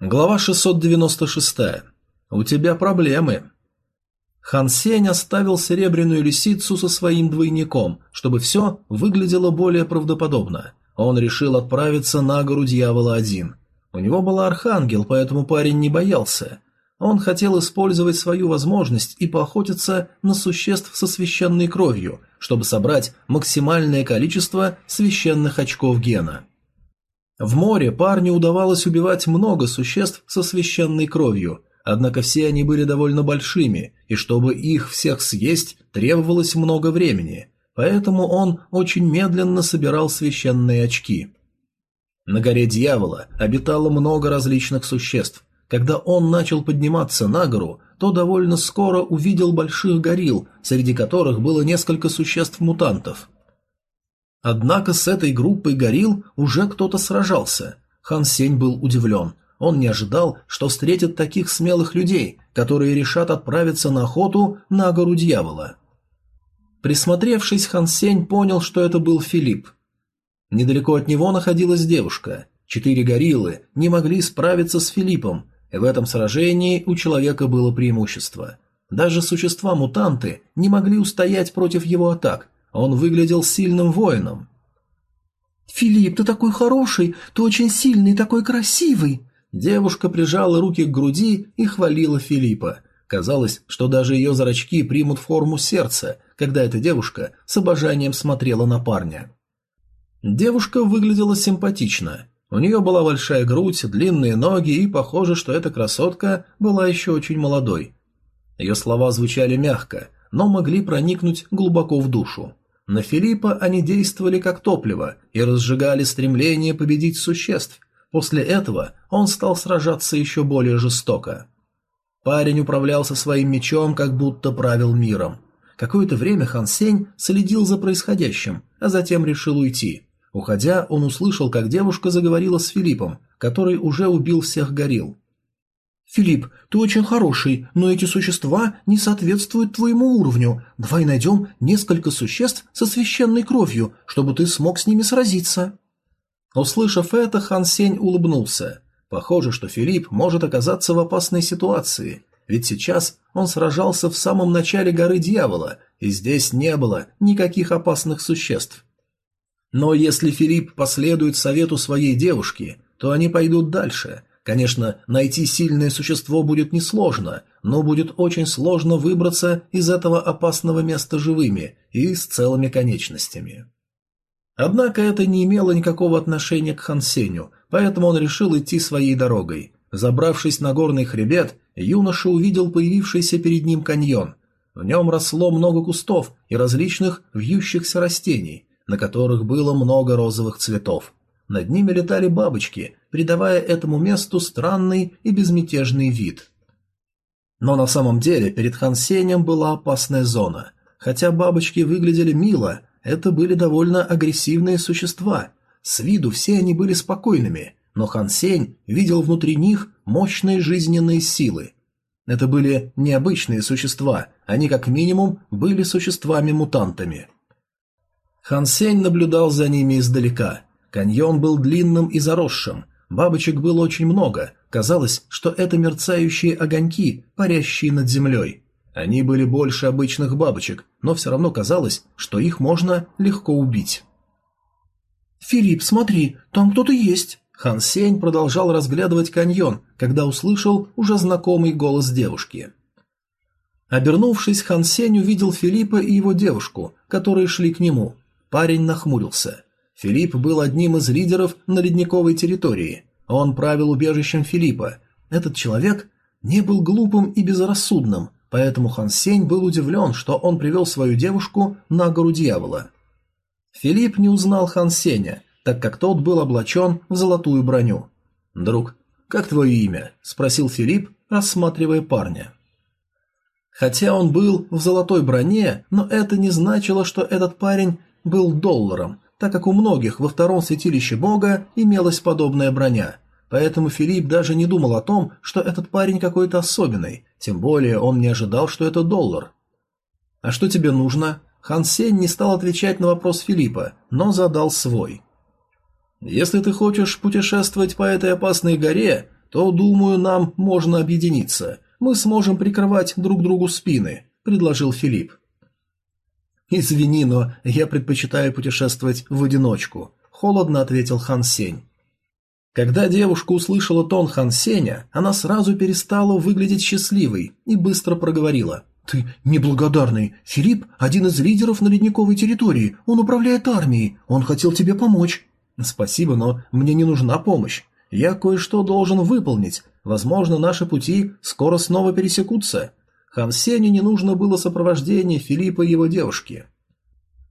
Глава 696. У тебя проблемы. Хан Сень оставил серебряную лисицу со своим двойником, чтобы все выглядело более правдоподобно. Он решил отправиться на гору Дьявола один. У него был архангел, поэтому парень не боялся. Он хотел использовать свою возможность и поохотиться на существ со священной кровью, чтобы собрать максимальное количество священных очков гена. В море парню удавалось убивать много существ со священной кровью, однако все они были довольно большими, и чтобы их всех съесть, требовалось много времени, поэтому он очень медленно собирал священные очки. На горе Дьявола обитало много различных существ. Когда он начал подниматься на гору, то довольно скоро увидел больших горилл, среди которых было несколько существ-мутантов – Однако с этой группой горилл уже кто-то сражался. Хан Сень был удивлен. Он не ожидал, что встретит таких смелых людей, которые решат отправиться на охоту на гору дьявола. Присмотревшись, Хан Сень понял, что это был Филипп. Недалеко от него находилась девушка. Четыре гориллы не могли справиться с Филиппом, и в этом сражении у человека было преимущество. Даже существа-мутанты не могли устоять против его атак, он выглядел сильным воином. «Филипп, ты такой хороший, ты очень сильный, такой красивый!» Девушка прижала руки к груди и хвалила Филиппа. Казалось, что даже ее зрачки примут форму сердца, когда эта девушка с обожанием смотрела на парня. Девушка выглядела симпатично. У нее была большая грудь, длинные ноги, и похоже, что эта красотка была еще очень молодой. Ее слова звучали мягко, но могли проникнуть глубоко в душу. На Филиппа они действовали как топливо и разжигали стремление победить существ. После этого он стал сражаться еще более жестоко. Парень управлялся своим мечом, как будто правил миром. Какое-то время Хан Сень следил за происходящим, а затем решил уйти. Уходя, он услышал, как девушка заговорила с Филиппом, который уже убил всех горилл. «Филипп, ты очень хороший, но эти существа не соответствуют твоему уровню. Давай найдем несколько существ со священной кровью, чтобы ты смог с ними сразиться». Услышав это, Хан Сень улыбнулся. Похоже, что Филипп может оказаться в опасной ситуации, ведь сейчас он сражался в самом начале горы Дьявола, и здесь не было никаких опасных существ. Но если Филипп последует совету своей девушки, то они пойдут дальше – Конечно, найти сильное существо будет несложно, но будет очень сложно выбраться из этого опасного места живыми и с целыми конечностями. Однако это не имело никакого отношения к Хансеню, поэтому он решил идти своей дорогой. Забравшись на горный хребет, юноша увидел появившийся перед ним каньон. В нем росло много кустов и различных вьющихся растений, на которых было много розовых цветов. Над ними летали бабочки, придавая этому месту странный и безмятежный вид. Но на самом деле перед Хансенем была опасная зона. Хотя бабочки выглядели мило, это были довольно агрессивные существа. С виду все они были спокойными, но Хан видел внутри них мощные жизненные силы. Это были необычные существа, они как минимум были существами-мутантами. Хан наблюдал за ними издалека. Каньон был длинным и заросшим, бабочек было очень много, казалось, что это мерцающие огоньки, парящие над землей. Они были больше обычных бабочек, но все равно казалось, что их можно легко убить. «Филипп, смотри, там кто-то есть!» Хан Сень продолжал разглядывать каньон, когда услышал уже знакомый голос девушки. Обернувшись, Хан Сень увидел Филиппа и его девушку, которые шли к нему. Парень нахмурился. Филипп был одним из лидеров на ледниковой территории. Он правил убежищем Филиппа. Этот человек не был глупым и безрассудным, поэтому Хан Сень был удивлен, что он привел свою девушку на гору дьявола. Филипп не узнал Хан Сеня, так как тот был облачен в золотую броню. «Друг, как твое имя?» – спросил Филипп, рассматривая парня. Хотя он был в золотой броне, но это не значило, что этот парень был долларом, так как у многих во втором святилище бога имелась подобная броня. Поэтому Филипп даже не думал о том, что этот парень какой-то особенный, тем более он не ожидал, что это доллар. «А что тебе нужно?» Хан Сень не стал отвечать на вопрос Филиппа, но задал свой. «Если ты хочешь путешествовать по этой опасной горе, то, думаю, нам можно объединиться. Мы сможем прикрывать друг другу спины», – предложил Филипп. «Извини, но я предпочитаю путешествовать в одиночку», – холодно ответил Хан Сень. Когда девушка услышала тон Хан Сеня, она сразу перестала выглядеть счастливой и быстро проговорила. «Ты неблагодарный. Филипп – один из лидеров на ледниковой территории. Он управляет армией. Он хотел тебе помочь». «Спасибо, но мне не нужна помощь. Я кое-что должен выполнить. Возможно, наши пути скоро снова пересекутся». Хан Сеню не нужно было сопровождение Филиппа и его девушки.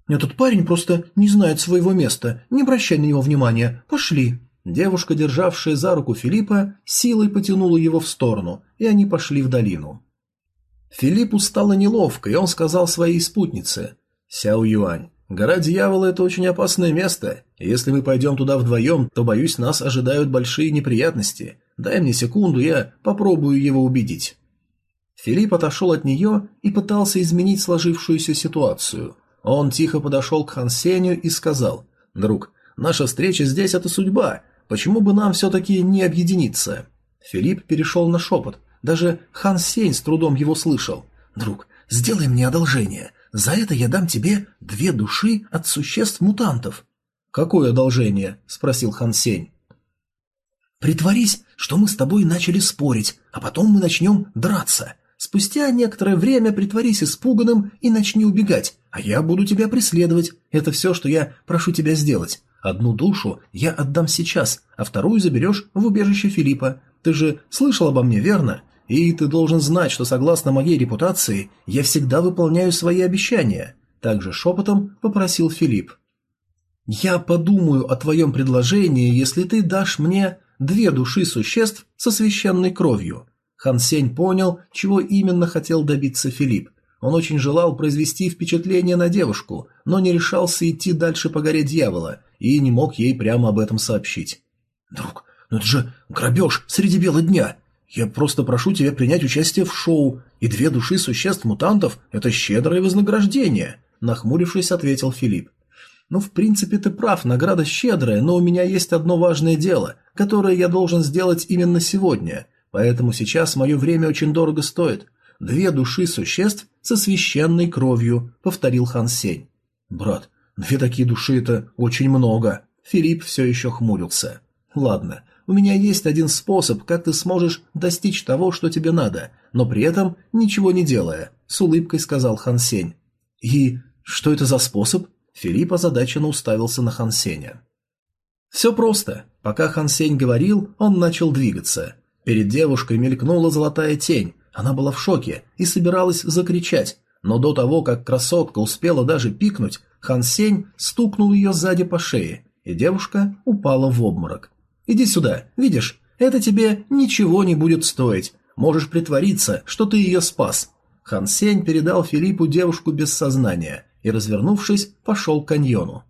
«Этот парень просто не знает своего места. Не обращай на него внимания. Пошли». Девушка, державшая за руку Филиппа, силой потянула его в сторону, и они пошли в долину. Филиппу стало неловко, и он сказал своей спутнице. «Сяо Юань, гора дьявола – это очень опасное место. Если мы пойдем туда вдвоем, то, боюсь, нас ожидают большие неприятности. Дай мне секунду, я попробую его убедить». Филипп отошел от нее и пытался изменить сложившуюся ситуацию. Он тихо подошел к Хансеню и сказал, «Друг, наша встреча здесь – это судьба, Почему бы нам все-таки не объединиться? Филипп перешел на шепот. Даже Хан Сень с трудом его слышал. «Друг, сделай мне одолжение. За это я дам тебе две души от существ-мутантов». «Какое одолжение?» – спросил Хан Сень. «Притворись, что мы с тобой начали спорить, а потом мы начнем драться. Спустя некоторое время притворись испуганным и начни убегать, а я буду тебя преследовать. Это все, что я прошу тебя сделать. Одну душу я отдам сейчас, а вторую заберешь в убежище Филиппа. Ты же слышал обо мне, верно? И ты должен знать, что согласно моей репутации я всегда выполняю свои обещания. Также шепотом попросил Филипп. Я подумаю о твоем предложении, если ты дашь мне две души существ со священной кровью. Хан Сень понял, чего именно хотел добиться Филипп. Он очень желал произвести впечатление на девушку, но не решался идти дальше по горе дьявола и не мог ей прямо об этом сообщить. «Друг, ну это же грабеж среди бела дня! Я просто прошу тебя принять участие в шоу, и две души существ-мутантов – это щедрое вознаграждение», – нахмурившись, ответил Филипп. «Ну, в принципе, ты прав, награда щедрая, но у меня есть одно важное дело, которое я должен сделать именно сегодня, поэтому сейчас мое время очень дорого стоит. Две души существ со священной кровью», – повторил Хан Сень. «Брат, Две такие души – это очень много. Филипп все еще хмурился. Ладно, у меня есть один способ, как ты сможешь достичь того, что тебе надо, но при этом ничего не делая, с улыбкой сказал Хан Сень. И что это за способ? Филипп озадаченно уставился на Хан Сеня. Все просто. Пока Хан Сень говорил, он начал двигаться. Перед девушкой мелькнула золотая тень. Она была в шоке и собиралась закричать, но до того, как красотка успела даже пикнуть, Хан Сень стукнул ее сзади по шее, и девушка упала в обморок. «Иди сюда, видишь, это тебе ничего не будет стоить. Можешь притвориться, что ты ее спас». Хан Сень передал Филиппу девушку без сознания и, развернувшись, пошел к каньону.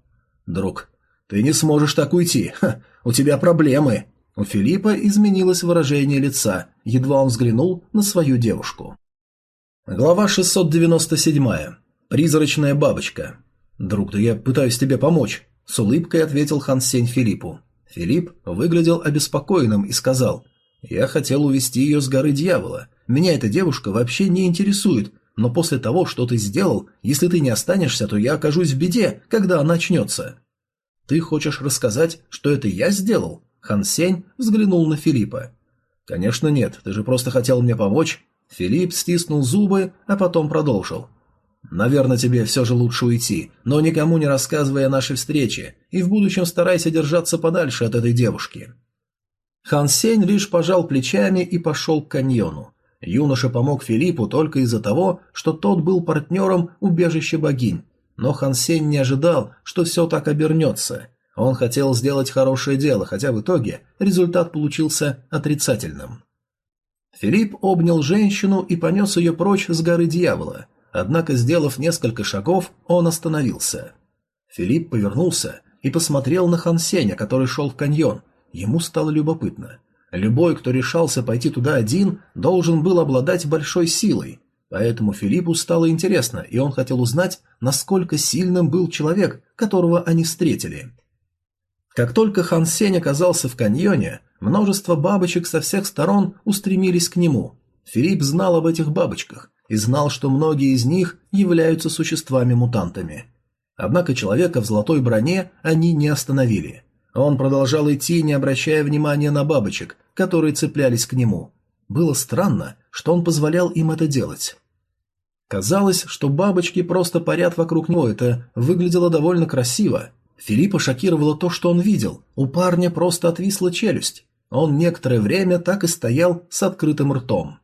«Друг, ты не сможешь так уйти. Ха, у тебя проблемы». У Филиппа изменилось выражение лица, едва он взглянул на свою девушку. Глава 697. Призрачная бабочка. «Друг, да я пытаюсь тебе помочь», – с улыбкой ответил Хан Сень Филиппу. Филипп выглядел обеспокоенным и сказал, «Я хотел увести ее с горы дьявола. Меня эта девушка вообще не интересует, но после того, что ты сделал, если ты не останешься, то я окажусь в беде, когда она очнется». «Ты хочешь рассказать, что это я сделал?» Хан Сень взглянул на Филиппа. «Конечно нет, ты же просто хотел мне помочь». Филипп стиснул зубы, а потом продолжил. Наверное, тебе все же лучше уйти, но никому не рассказывай о нашей встрече, и в будущем старайся держаться подальше от этой девушки». Хан Сень лишь пожал плечами и пошел к каньону. Юноша помог Филиппу только из-за того, что тот был партнером убежища богинь, но Хан Сень не ожидал, что все так обернется. Он хотел сделать хорошее дело, хотя в итоге результат получился отрицательным. Филипп обнял женщину и понес ее прочь с горы дьявола – Однако, сделав несколько шагов, он остановился. Филипп повернулся и посмотрел на Хансеня, который шел в каньон. Ему стало любопытно. Любой, кто решался пойти туда один, должен был обладать большой силой. Поэтому Филиппу стало интересно, и он хотел узнать, насколько сильным был человек, которого они встретили. Как только Хан Сень оказался в каньоне, Множество бабочек со всех сторон устремились к нему. Филипп знал об этих бабочках и знал, что многие из них являются существами-мутантами. Однако человека в золотой броне они не остановили. Он продолжал идти, не обращая внимания на бабочек, которые цеплялись к нему. Было странно, что он позволял им это делать. Казалось, что бабочки просто парят вокруг него, это выглядело довольно красиво. Филиппа шокировало то, что он видел. У парня просто отвисла челюсть. Он некоторое время так и стоял с открытым ртом.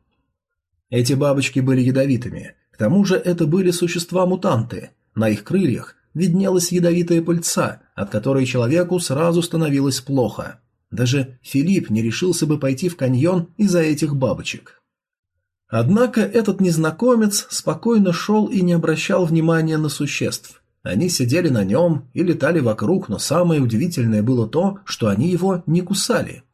Эти бабочки были ядовитыми. К тому же это были существа-мутанты. На их крыльях виднелась ядовитая пыльца, от которой человеку сразу становилось плохо. Даже Филипп не решился бы пойти в каньон из-за этих бабочек. Однако этот незнакомец спокойно шел и не обращал внимания на существ. Они сидели на нем и летали вокруг, но самое удивительное было то, что они его не кусали.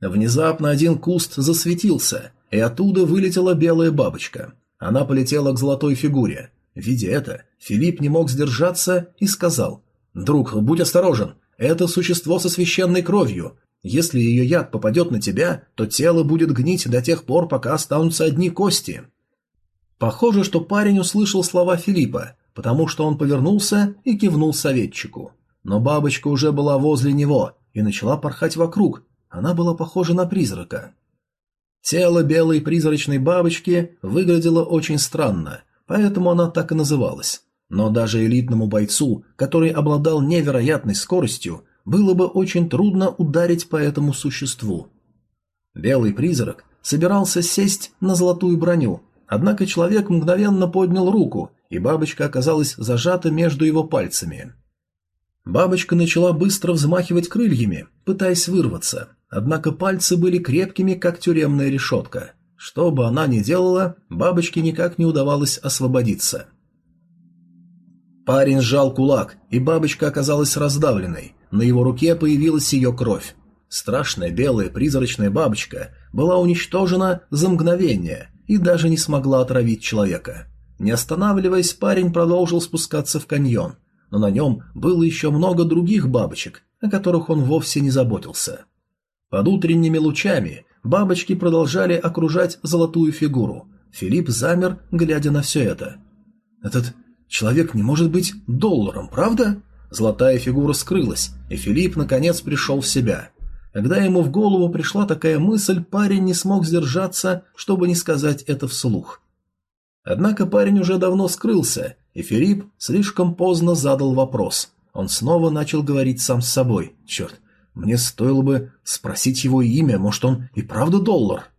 Внезапно один куст засветился, и оттуда вылетела белая бабочка. Она полетела к золотой фигуре. Видя это, Филипп не мог сдержаться и сказал «Друг, будь осторожен, это существо со священной кровью. Если ее яд попадет на тебя, то тело будет гнить до тех пор, пока останутся одни кости». Похоже, что парень услышал слова Филиппа, потому что он повернулся и кивнул советчику. Но бабочка уже была возле него и начала порхать вокруг. Она была похожа на призрака. Тело белой призрачной бабочки выглядело очень странно, поэтому она так и называлась. Но даже элитному бойцу, который обладал невероятной скоростью, было бы очень трудно ударить по этому существу. Белый призрак собирался сесть на золотую броню, однако человек мгновенно поднял руку, и бабочка оказалась зажата между его пальцами. Бабочка начала быстро взмахивать крыльями, пытаясь вырваться, однако пальцы были крепкими, как тюремная решетка. Что бы она ни делала, бабочке никак не удавалось освободиться. Парень сжал кулак, и бабочка оказалась раздавленной. На его руке появилась ее кровь. Страшная белая призрачная бабочка была уничтожена за мгновение и даже не смогла отравить человека. Не останавливаясь, парень продолжил спускаться в каньон, но на нем было еще много других бабочек, о которых он вовсе не заботился. Под утренними лучами бабочки продолжали окружать золотую фигуру. Филипп замер, глядя на все это. «Этот Человек не может быть долларом, правда? Золотая фигура скрылась, и Филипп наконец пришел в себя. Когда ему в голову пришла такая мысль, парень не смог сдержаться, чтобы не сказать это вслух. Однако парень уже давно скрылся, и Филипп слишком поздно задал вопрос. Он снова начал говорить сам с собой. «Черт, мне стоило бы спросить его имя, может, он и правда доллар?»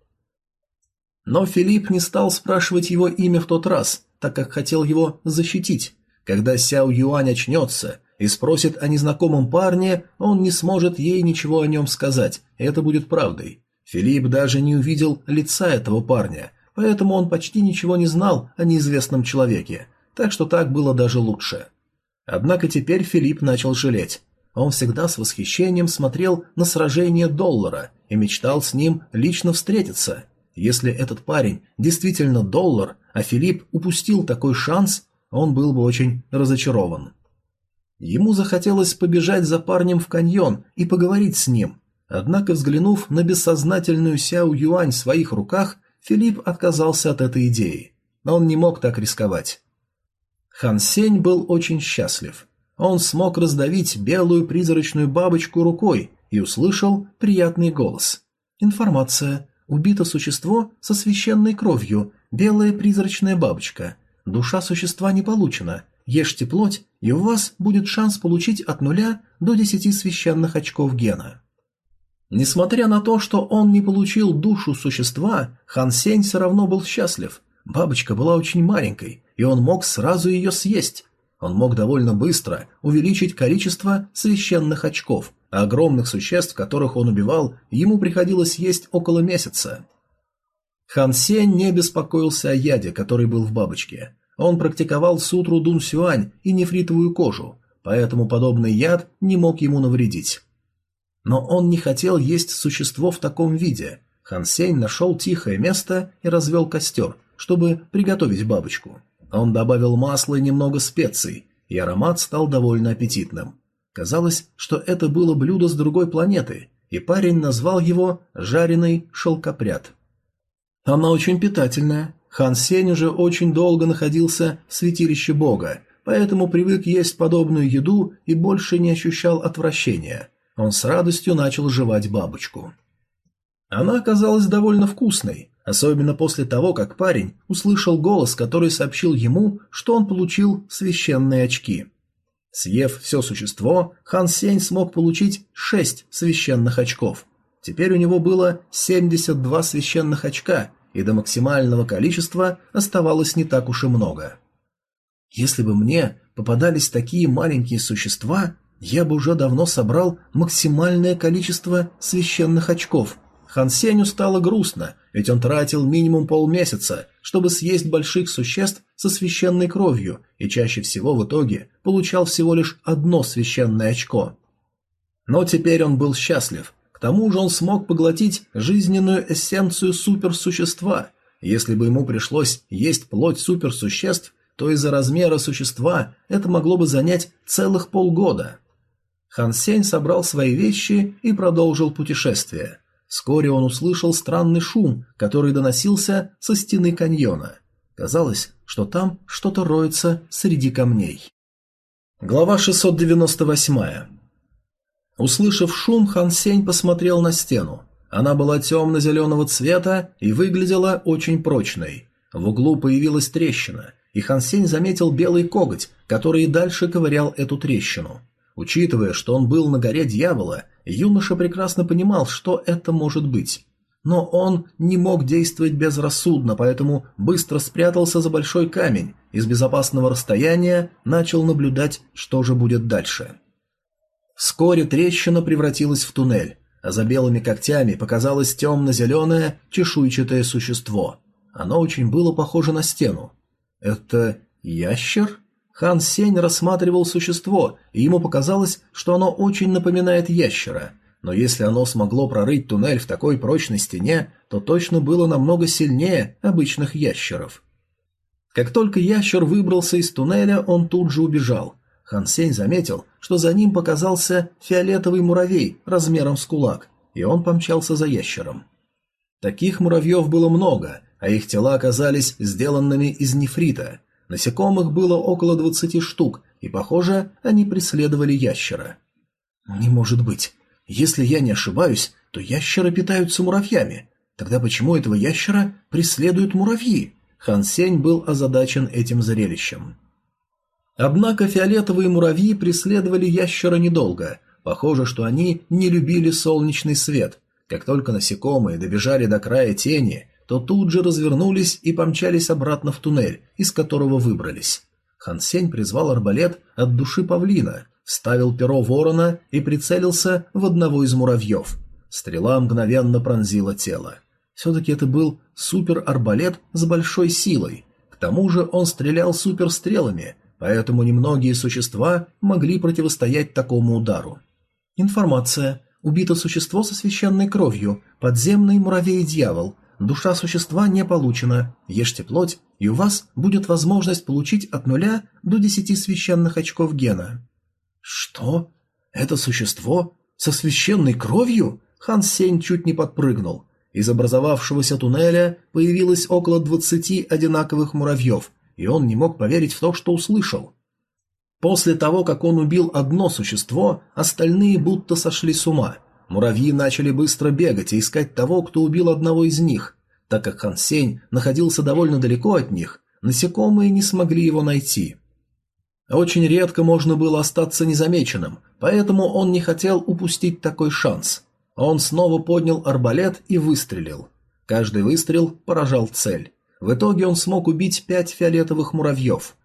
Но Филипп не стал спрашивать его имя в тот раз, так как хотел его защитить. Когда Сяо Юань очнется и спросит о незнакомом парне, он не сможет ей ничего о нем сказать, это будет правдой. Филипп даже не увидел лица этого парня, поэтому он почти ничего не знал о неизвестном человеке, так что так было даже лучше. Однако теперь Филипп начал жалеть. Он всегда с восхищением смотрел на сражение доллара и мечтал с ним лично встретиться. Если этот парень действительно доллар, а Филипп упустил такой шанс, он был бы очень разочарован. Ему захотелось побежать за парнем в каньон и поговорить с ним, однако, взглянув на бессознательную Сяо Юань в своих руках, Филипп отказался от этой идеи. Но он не мог так рисковать. Хан Сень был очень счастлив. Он смог раздавить белую призрачную бабочку рукой и услышал приятный голос. Информация. Убито существо со священной кровью, белая призрачная бабочка. Душа существа не получена. Ешьте плоть, и у вас будет шанс получить от нуля до десяти священных очков гена. Несмотря на то, что он не получил душу существа, Хан Сень все равно был счастлив. Бабочка была очень маленькой, и он мог сразу ее съесть. Он мог довольно быстро увеличить количество священных очков, а огромных существ, которых он убивал, ему приходилось есть около месяца. Хан Сень не беспокоился о яде, который был в бабочке. Он практиковал сутру Дун Сюань и нефритовую кожу, поэтому подобный яд не мог ему навредить. Но он не хотел есть существо в таком виде. Хан Сень нашел тихое место и развел костер, чтобы приготовить бабочку. Он добавил масла и немного специй, и аромат стал довольно аппетитным. Казалось, что это было блюдо с другой планеты, и парень назвал его «жареный шелкопряд». Она очень питательная. Хан Сень уже очень долго находился в святилище бога, поэтому привык есть подобную еду и больше не ощущал отвращения. Он с радостью начал жевать бабочку. Она оказалась довольно вкусной, особенно после того, как парень услышал голос, который сообщил ему, что он получил священные очки. Съев все существо, Хан Сень смог получить шесть священных очков. Теперь у него было 72 священных очка, и до максимального количества оставалось не так уж и много. Если бы мне попадались такие маленькие существа, я бы уже давно собрал максимальное количество священных очков. Хан Сенью стало грустно, ведь он тратил минимум полмесяца, чтобы съесть больших существ со священной кровью, и чаще всего в итоге получал всего лишь одно священное очко. Но теперь он был счастлив. К тому же он смог поглотить жизненную эссенцию суперсущества. Если бы ему пришлось есть плоть суперсуществ, то из-за размера существа это могло бы занять целых полгода. Хан Сень собрал свои вещи и продолжил путешествие. Вскоре он услышал странный шум, который доносился со стены каньона. Казалось, что там что-то роется среди камней. Глава 698. Услышав шум, Хан Сень посмотрел на стену. Она была темно-зеленого цвета и выглядела очень прочной. В углу появилась трещина, и Хан Сень заметил белый коготь, который дальше ковырял эту трещину. Учитывая, что он был на горе дьявола, юноша прекрасно понимал, что это может быть. Но он не мог действовать безрассудно, поэтому быстро спрятался за большой камень и с безопасного расстояния начал наблюдать, что же будет дальше. Вскоре трещина превратилась в туннель, а за белыми когтями показалось темно-зеленое чешуйчатое существо. Оно очень было похоже на стену. «Это ящер?» Хан Сень рассматривал существо, и ему показалось, что оно очень напоминает ящера. Но если оно смогло прорыть туннель в такой прочной стене, то точно было намного сильнее обычных ящеров. Как только ящер выбрался из туннеля, он тут же убежал. Хан Сень заметил, что за ним показался фиолетовый муравей размером с кулак, и он помчался за ящером. Таких муравьев было много, а их тела оказались сделанными из нефрита, Насекомых было около двадцати штук, и, похоже, они преследовали ящера. «Не может быть. Если я не ошибаюсь, то ящеры питаются муравьями. Тогда почему этого ящера преследуют муравьи?» Хан Сень был озадачен этим зрелищем. Однако фиолетовые муравьи преследовали ящера недолго. Похоже, что они не любили солнечный свет. Как только насекомые добежали до края тени, то тут же развернулись и помчались обратно в туннель, из которого выбрались. Хан Сень призвал арбалет от души павлина, вставил перо ворона и прицелился в одного из муравьев. Стрела мгновенно пронзила тело. Все-таки это был супер-арбалет с большой силой. К тому же он стрелял суперстрелами, поэтому немногие существа могли противостоять такому удару. Информация. Убито существо со священной кровью, подземный муравей-дьявол, душа существа не получена, ешьте плоть, и у вас будет возможность получить от нуля до десяти священных очков гена. Что? Это существо со священной кровью? Хан Сень чуть не подпрыгнул. Из образовавшегося туннеля появилось около двадцати одинаковых муравьев, и он не мог поверить в то, что услышал. После того, как он убил одно существо, остальные будто сошли с ума – Муравьи начали быстро бегать и искать того, кто убил одного из них. Так как Хан находился довольно далеко от них, насекомые не смогли его найти. Очень редко можно было остаться незамеченным, поэтому он не хотел упустить такой шанс. Он снова поднял арбалет и выстрелил. Каждый выстрел поражал цель. В итоге он смог убить пять фиолетовых муравьев.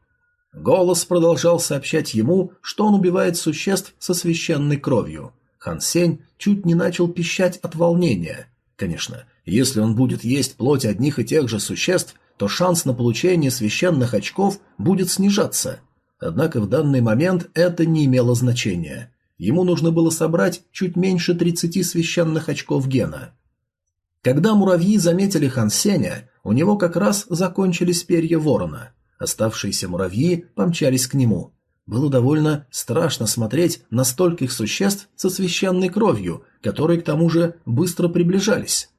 Голос продолжал сообщать ему, что он убивает существ со священной кровью – Хан Сень чуть не начал пищать от волнения. Конечно, если он будет есть плоть одних и тех же существ, то шанс на получение священных очков будет снижаться. Однако в данный момент это не имело значения. Ему нужно было собрать чуть меньше 30 священных очков гена. Когда муравьи заметили Хан Сеня, у него как раз закончились перья ворона. Оставшиеся муравьи помчались к нему. Было довольно страшно смотреть на стольких существ со священной кровью, которые к тому же быстро приближались.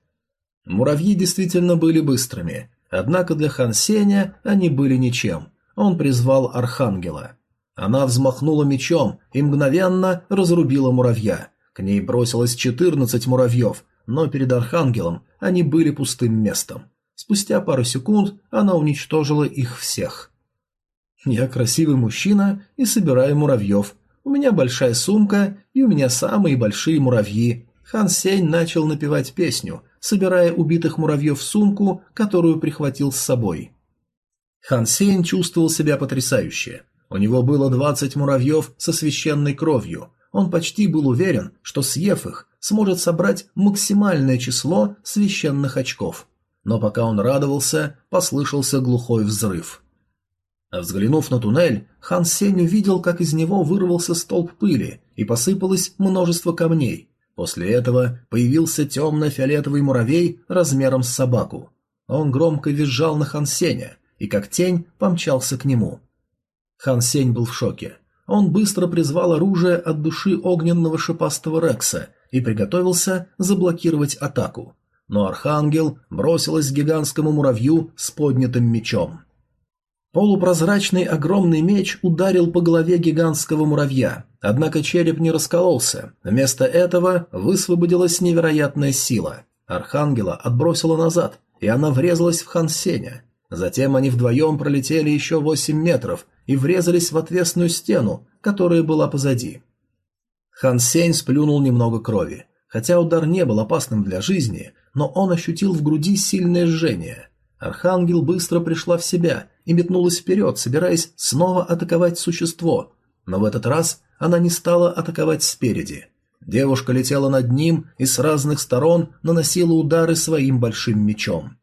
Муравьи действительно были быстрыми, однако для Хан Сеня они были ничем. Он призвал Архангела. Она взмахнула мечом и мгновенно разрубила муравья. К ней бросилось 14 муравьев, но перед Архангелом они были пустым местом. Спустя пару секунд она уничтожила их всех. Я красивый мужчина и собираю муравьев. У меня большая сумка, и у меня самые большие муравьи. Хан Сень начал напевать песню, собирая убитых муравьев в сумку, которую прихватил с собой. Хан Сень чувствовал себя потрясающе. У него было 20 муравьев со священной кровью. Он почти был уверен, что съев их, сможет собрать максимальное число священных очков. Но пока он радовался, послышался глухой взрыв. Взглянув на туннель, Хан Сень увидел, как из него вырвался столб пыли и посыпалось множество камней. После этого появился темно-фиолетовый муравей размером с собаку. Он громко визжал на Хан Сеня и как тень помчался к нему. Хан Сень был в шоке. Он быстро призвал оружие от души огненного шипастого Рекса и приготовился заблокировать атаку. Но Архангел бросилась к гигантскому муравью с поднятым мечом. Полупрозрачный огромный меч ударил по голове гигантского муравья, однако череп не раскололся. Вместо этого высвободилась невероятная сила. Архангела отбросила назад, и она врезалась в Хансеня. Затем они вдвоем пролетели еще восемь метров и врезались в отвесную стену, которая была позади. Хан Сень сплюнул немного крови. Хотя удар не был опасным для жизни, но он ощутил в груди сильное жжение. Архангел быстро пришла в себя и метнулась вперед, собираясь снова атаковать существо, но в этот раз она не стала атаковать спереди. Девушка летела над ним и с разных сторон наносила удары своим большим мечом.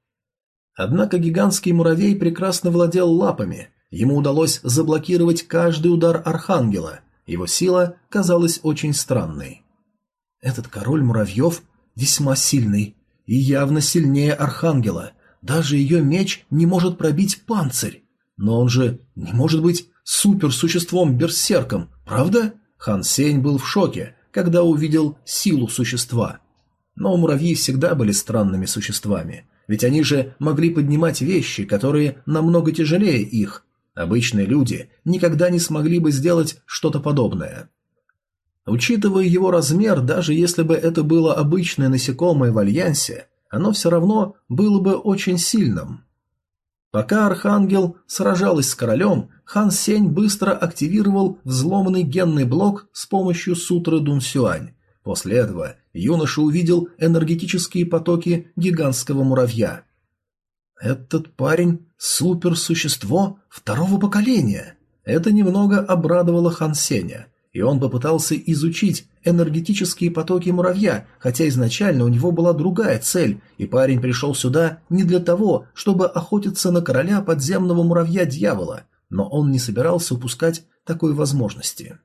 Однако гигантский муравей прекрасно владел лапами, ему удалось заблокировать каждый удар Архангела, его сила казалась очень странной. Этот король муравьев весьма сильный и явно сильнее Архангела – даже ее меч не может пробить панцирь. Но он же не может быть суперсуществом-берсерком, правда? Хан Сень был в шоке, когда увидел силу существа. Но муравьи всегда были странными существами, ведь они же могли поднимать вещи, которые намного тяжелее их. Обычные люди никогда не смогли бы сделать что-то подобное. Учитывая его размер, даже если бы это было обычное насекомое в альянсе, оно все равно было бы очень сильным. Пока Архангел сражалась с королем, Хан Сень быстро активировал взломанный генный блок с помощью сутры Дун Сюань. После этого юноша увидел энергетические потоки гигантского муравья. «Этот парень – суперсущество второго поколения!» Это немного обрадовало Хан Сеня и он попытался изучить энергетические потоки муравья, хотя изначально у него была другая цель, и парень пришел сюда не для того, чтобы охотиться на короля подземного муравья-дьявола, но он не собирался упускать такой возможности.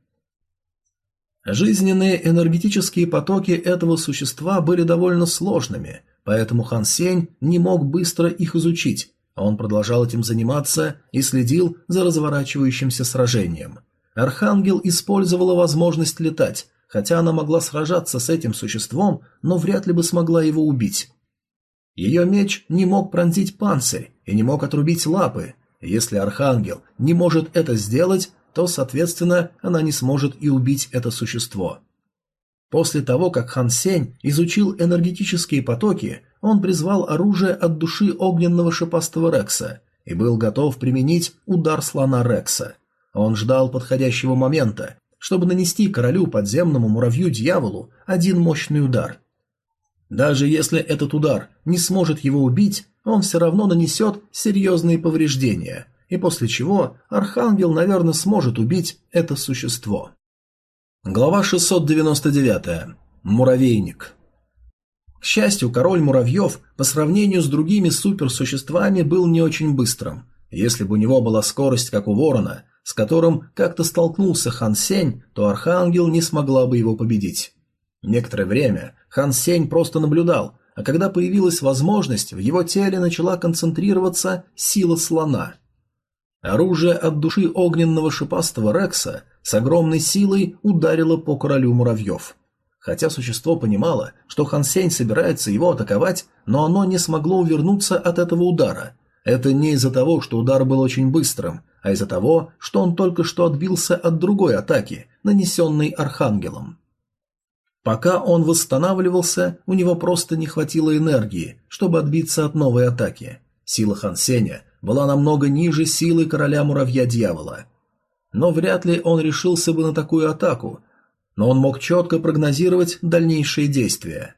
Жизненные энергетические потоки этого существа были довольно сложными, поэтому Хан Сень не мог быстро их изучить, а он продолжал этим заниматься и следил за разворачивающимся сражением – Архангел использовала возможность летать, хотя она могла сражаться с этим существом, но вряд ли бы смогла его убить. Ее меч не мог пронзить панцирь и не мог отрубить лапы. Если Архангел не может это сделать, то, соответственно, она не сможет и убить это существо. После того, как Хан Сень изучил энергетические потоки, он призвал оружие от души огненного шипастого Рекса и был готов применить удар слона Рекса. Он ждал подходящего момента, чтобы нанести королю подземному муравью-дьяволу один мощный удар. Даже если этот удар не сможет его убить, он все равно нанесет серьезные повреждения, и после чего Архангел, наверное, сможет убить это существо. Глава 699. Муравейник. К счастью, король муравьев по сравнению с другими суперсуществами был не очень быстрым. Если бы у него была скорость, как у ворона, с которым как-то столкнулся Хан Сень, то Архангел не смогла бы его победить. Некоторое время Хан Сень просто наблюдал, а когда появилась возможность, в его теле начала концентрироваться сила слона. Оружие от души огненного шипастого Рекса с огромной силой ударило по королю муравьев. Хотя существо понимало, что Хан Сень собирается его атаковать, но оно не смогло увернуться от этого удара. Это не из-за того, что удар был очень быстрым, а из-за того, что он только что отбился от другой атаки, нанесенной Архангелом. Пока он восстанавливался, у него просто не хватило энергии, чтобы отбиться от новой атаки. Сила Хан Сеня была намного ниже силы короля муравья-дьявола. Но вряд ли он решился бы на такую атаку, но он мог четко прогнозировать дальнейшие действия.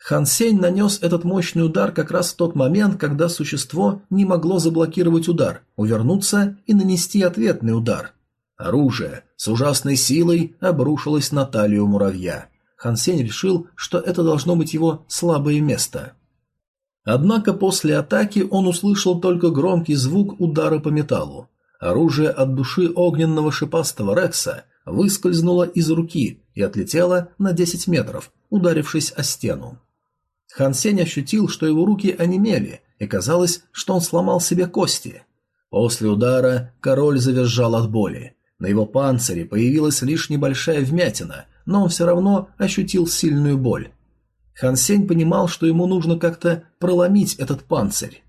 Хан Сень нанес этот мощный удар как раз в тот момент, когда существо не могло заблокировать удар, увернуться и нанести ответный удар. Оружие с ужасной силой обрушилось на талию муравья. Хан Сень решил, что это должно быть его слабое место. Однако после атаки он услышал только громкий звук удара по металлу. Оружие от души огненного шипастого Рекса выскользнуло из руки и отлетело на 10 метров, ударившись о стену. Хан Сень ощутил, что его руки онемели, и казалось, что он сломал себе кости. После удара король завизжал от боли. На его панцире появилась лишь небольшая вмятина, но он все равно ощутил сильную боль. Хан Сень понимал, что ему нужно как-то проломить этот панцирь.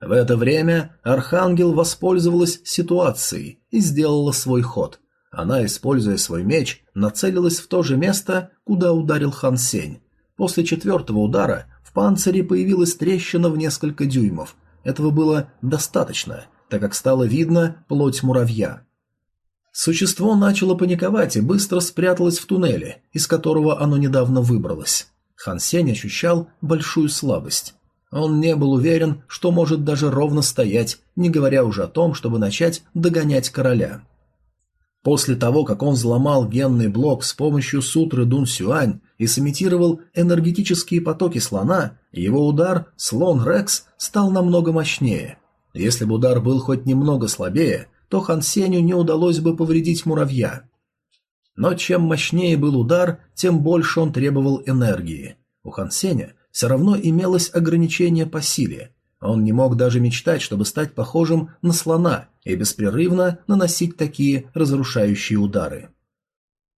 В это время Архангел воспользовалась ситуацией и сделала свой ход. Она, используя свой меч, нацелилась в то же место, куда ударил Хан Сень. После четвертого удара в панцире появилась трещина в несколько дюймов. Этого было достаточно, так как стало видно плоть муравья. Существо начало паниковать и быстро спряталось в туннеле, из которого оно недавно выбралось. Хан Сень ощущал большую слабость. Он не был уверен, что может даже ровно стоять, не говоря уже о том, чтобы начать догонять короля. После того, как он взломал генный блок с помощью сутры Дун Сюань и сымитировал энергетические потоки слона, его удар «Слон Рекс» стал намного мощнее. Если бы удар был хоть немного слабее, то Хан Сеню не удалось бы повредить муравья. Но чем мощнее был удар, тем больше он требовал энергии. У Хан Сеня все равно имелось ограничение по силе. Он не мог даже мечтать, чтобы стать похожим на слона и беспрерывно наносить такие разрушающие удары.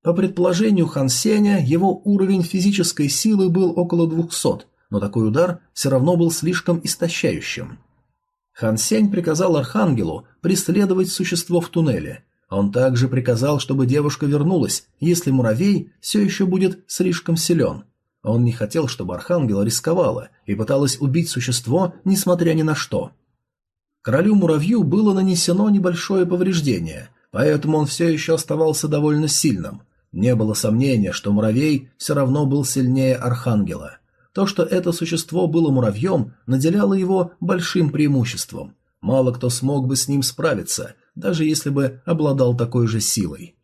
По предположению Хан Сеня, его уровень физической силы был около 200, но такой удар все равно был слишком истощающим. Хан Сень приказал Архангелу преследовать существо в туннеле. Он также приказал, чтобы девушка вернулась, если муравей все еще будет слишком силен, он не хотел, чтобы Архангел рисковала и пыталась убить существо, несмотря ни на что. Королю-муравью было нанесено небольшое повреждение, поэтому он все еще оставался довольно сильным. Не было сомнения, что муравей все равно был сильнее Архангела. То, что это существо было муравьем, наделяло его большим преимуществом. Мало кто смог бы с ним справиться, даже если бы обладал такой же силой.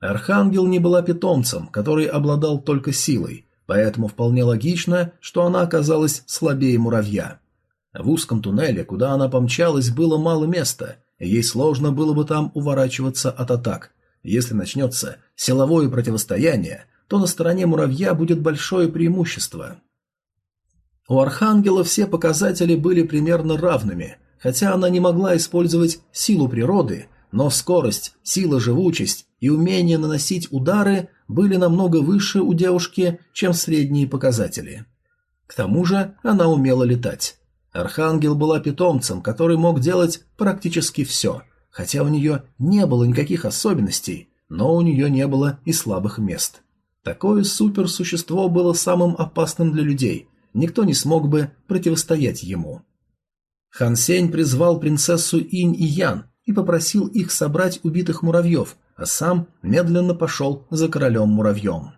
Архангел не была питомцем, который обладал только силой, поэтому вполне логично, что она оказалась слабее муравья. В узком туннеле, куда она помчалась, было мало места, и ей сложно было бы там уворачиваться от атак. Если начнется силовое противостояние, то на стороне муравья будет большое преимущество. У Архангела все показатели были примерно равными, хотя она не могла использовать силу природы, но скорость, сила живучесть и умение наносить удары были намного выше у девушки, чем средние показатели. К тому же она умела летать. Архангел была питомцем, который мог делать практически все, хотя у нее не было никаких особенностей, но у нее не было и слабых мест. Такое суперсущество было самым опасным для людей, никто не смог бы противостоять ему. Хан Сень призвал принцессу Инь и Ян и попросил их собрать убитых муравьев, а сам медленно пошел за королем-муравьем.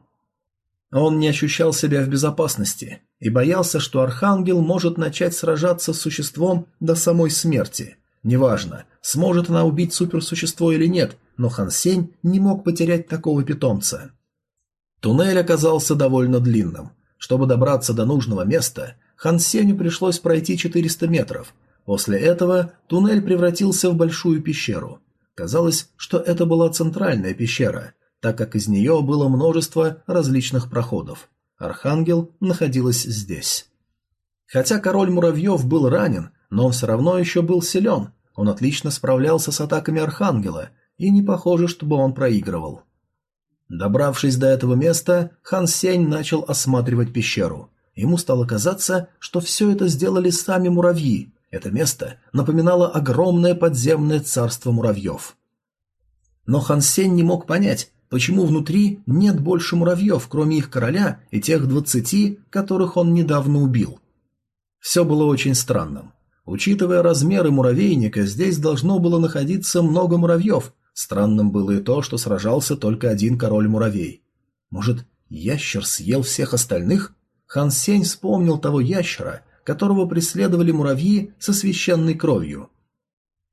Он не ощущал себя в безопасности и боялся, что Архангел может начать сражаться с существом до самой смерти. Неважно, сможет она убить суперсущество или нет, но Хан Сень не мог потерять такого питомца. Туннель оказался довольно длинным. Чтобы добраться до нужного места, Хан Сенью пришлось пройти 400 метров – После этого туннель превратился в большую пещеру. Казалось, что это была центральная пещера, так как из нее было множество различных проходов. Архангел находилась здесь. Хотя король муравьев был ранен, но он все равно еще был силен. Он отлично справлялся с атаками Архангела, и не похоже, чтобы он проигрывал. Добравшись до этого места, Хан Сень начал осматривать пещеру. Ему стало казаться, что все это сделали сами муравьи. Это место напоминало огромное подземное царство муравьев. Но Хан Сень не мог понять, почему внутри нет больше муравьев, кроме их короля и тех двадцати, которых он недавно убил. Все было очень странным. Учитывая размеры муравейника, здесь должно было находиться много муравьев. Странным было и то, что сражался только один король-муравей. Может, ящер съел всех остальных? Хан Сень вспомнил того ящера, которого преследовали муравьи со священной кровью.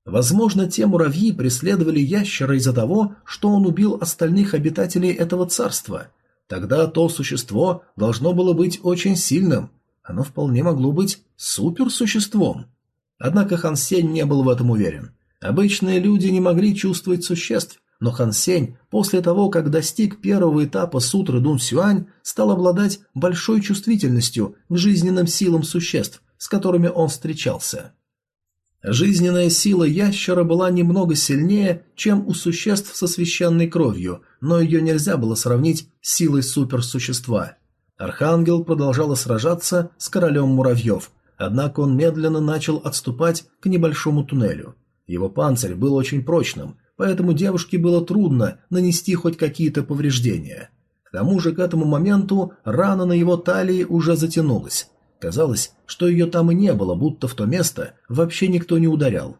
Возможно, те муравьи преследовали ящера из-за того, что он убил остальных обитателей этого царства. Тогда то существо должно было быть очень сильным. Оно вполне могло быть суперсуществом. Однако Хан Сень не был в этом уверен. Обычные люди не могли чувствовать существ, но Хан Сень после того, как достиг первого этапа сутры Дун Сюань, стал обладать большой чувствительностью к жизненным силам существ, с которыми он встречался. Жизненная сила ящера была немного сильнее, чем у существ со священной кровью, но ее нельзя было сравнить с силой суперсущества. Архангел продолжал сражаться с королем муравьев, однако он медленно начал отступать к небольшому туннелю. Его панцирь был очень прочным, поэтому девушке было трудно нанести хоть какие-то повреждения. К тому же к этому моменту рана на его талии уже затянулась, Казалось, что ее там и не было, будто в то место вообще никто не ударял.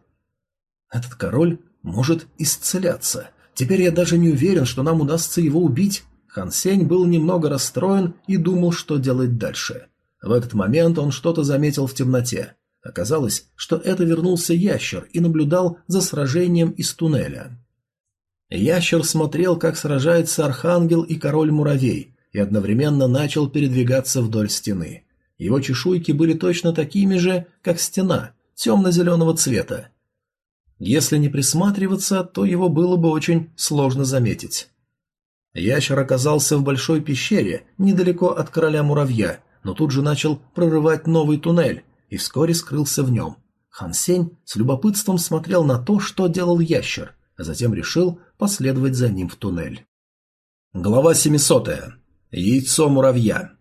Этот король может исцеляться. Теперь я даже не уверен, что нам удастся его убить. Хан Сень был немного расстроен и думал, что делать дальше. В этот момент он что-то заметил в темноте. Оказалось, что это вернулся ящер и наблюдал за сражением из туннеля. Ящер смотрел, как сражается архангел и король-муравей, и одновременно начал передвигаться вдоль стены. Его чешуйки были точно такими же, как стена, темно-зеленого цвета. Если не присматриваться, то его было бы очень сложно заметить. Ящер оказался в большой пещере, недалеко от короля муравья, но тут же начал прорывать новый туннель и вскоре скрылся в нем. Хан Сень с любопытством смотрел на то, что делал ящер, а затем решил последовать за ним в туннель. Глава 700. Яйцо муравья.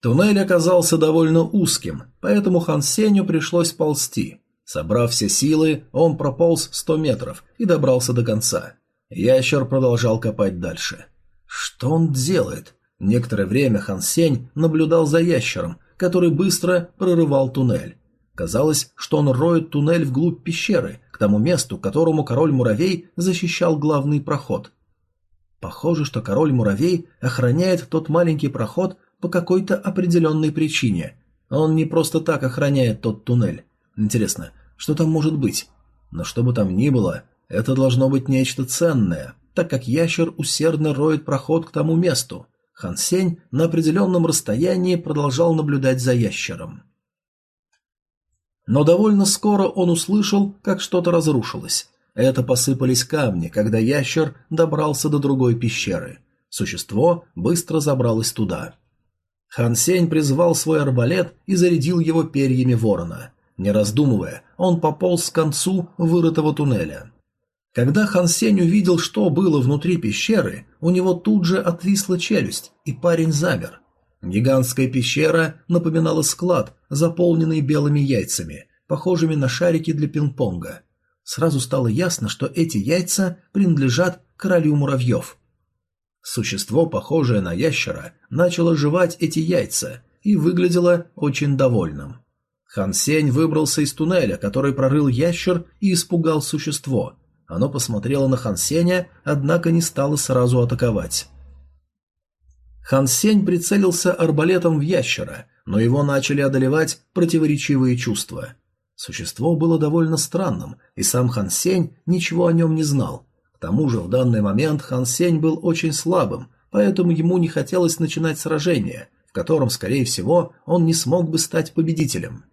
Туннель оказался довольно узким, поэтому Хан Сеню пришлось ползти. Собрав все силы, он прополз сто метров и добрался до конца. Ящер продолжал копать дальше. Что он делает? Некоторое время Хан Сень наблюдал за ящером, который быстро прорывал туннель. Казалось, что он роет туннель вглубь пещеры, к тому месту, которому король-муравей защищал главный проход. Похоже, что король-муравей охраняет тот маленький проход, по какой-то определенной причине. Он не просто так охраняет тот туннель. Интересно, что там может быть? Но что бы там ни было, это должно быть нечто ценное, так как ящер усердно роет проход к тому месту. Хан Сень на определенном расстоянии продолжал наблюдать за ящером. Но довольно скоро он услышал, как что-то разрушилось. Это посыпались камни, когда ящер добрался до другой пещеры. Существо быстро забралось туда. Хан Сень призвал свой арбалет и зарядил его перьями ворона. Не раздумывая, он пополз к концу вырытого туннеля. Когда Хан Сень увидел, что было внутри пещеры, у него тут же отвисла челюсть, и парень замер. Гигантская пещера напоминала склад, заполненный белыми яйцами, похожими на шарики для пинг-понга. Сразу стало ясно, что эти яйца принадлежат королю муравьев. Существо, похожее на ящера, начало жевать эти яйца и выглядело очень довольным. Хан Сень выбрался из туннеля, который прорыл ящер и испугал существо. Оно посмотрело на Хан Сеня, однако не стало сразу атаковать. Хан Сень прицелился арбалетом в ящера, но его начали одолевать противоречивые чувства. Существо было довольно странным, и сам Хан Сень ничего о нем не знал, к тому же в данный момент Хан Сень был очень слабым, поэтому ему не хотелось начинать сражение, в котором, скорее всего, он не смог бы стать победителем.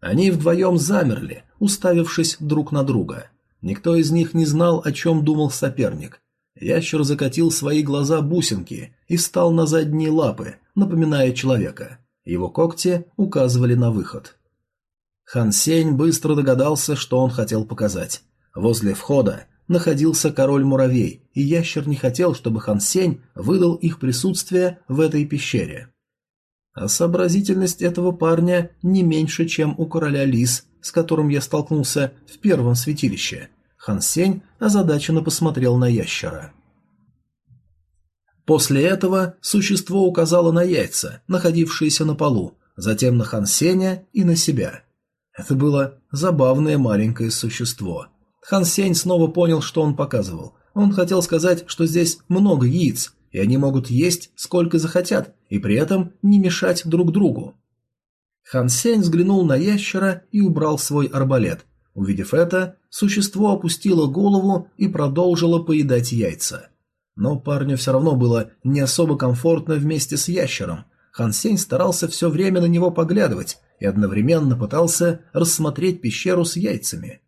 Они вдвоем замерли, уставившись друг на друга. Никто из них не знал, о чем думал соперник. Ящер закатил свои глаза бусинки и встал на задние лапы, напоминая человека. Его когти указывали на выход. Хан Сень быстро догадался, что он хотел показать. Возле входа находился король-муравей, и ящер не хотел, чтобы Хан Сень выдал их присутствие в этой пещере. А сообразительность этого парня не меньше, чем у короля лис, с которым я столкнулся в первом святилище. Хан Сень озадаченно посмотрел на ящера. После этого существо указало на яйца, находившиеся на полу, затем на Хан Сеня и на себя. Это было забавное маленькое существо – Хан Сень снова понял, что он показывал. Он хотел сказать, что здесь много яиц, и они могут есть сколько захотят, и при этом не мешать друг другу. Хан Сень взглянул на ящера и убрал свой арбалет. Увидев это, существо опустило голову и продолжило поедать яйца. Но парню все равно было не особо комфортно вместе с ящером. Хан Сень старался все время на него поглядывать и одновременно пытался рассмотреть пещеру с яйцами.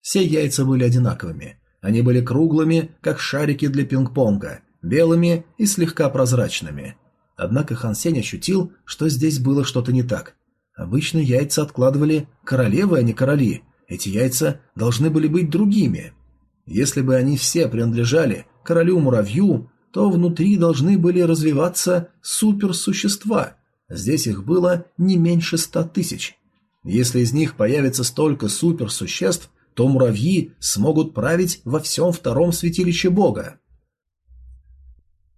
Все яйца были одинаковыми. Они были круглыми, как шарики для пинг-понга, белыми и слегка прозрачными. Однако Хан Сень ощутил, что здесь было что-то не так. Обычно яйца откладывали королевы, а не короли. Эти яйца должны были быть другими. Если бы они все принадлежали королю-муравью, то внутри должны были развиваться суперсущества. Здесь их было не меньше ста тысяч. Если из них появится столько суперсуществ, то муравьи смогут править во всем втором святилище бога.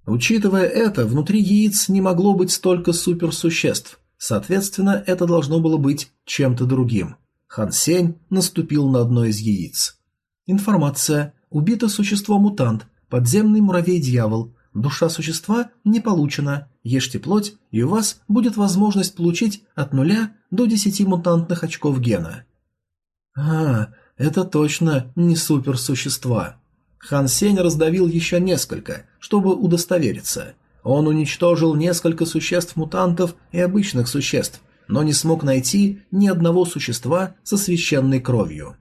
Учитывая это, внутри яиц не могло быть столько суперсуществ, соответственно, это должно было быть чем-то другим. Хан Сень наступил на одно из яиц. Информация. Убито существо-мутант, подземный муравей-дьявол. Душа существа не получена. Ешьте плоть, и у вас будет возможность получить от нуля до десяти мутантных очков гена. А, это точно не суперсущества. Хан Сень раздавил еще несколько, чтобы удостовериться. Он уничтожил несколько существ-мутантов и обычных существ, но не смог найти ни одного существа со священной кровью.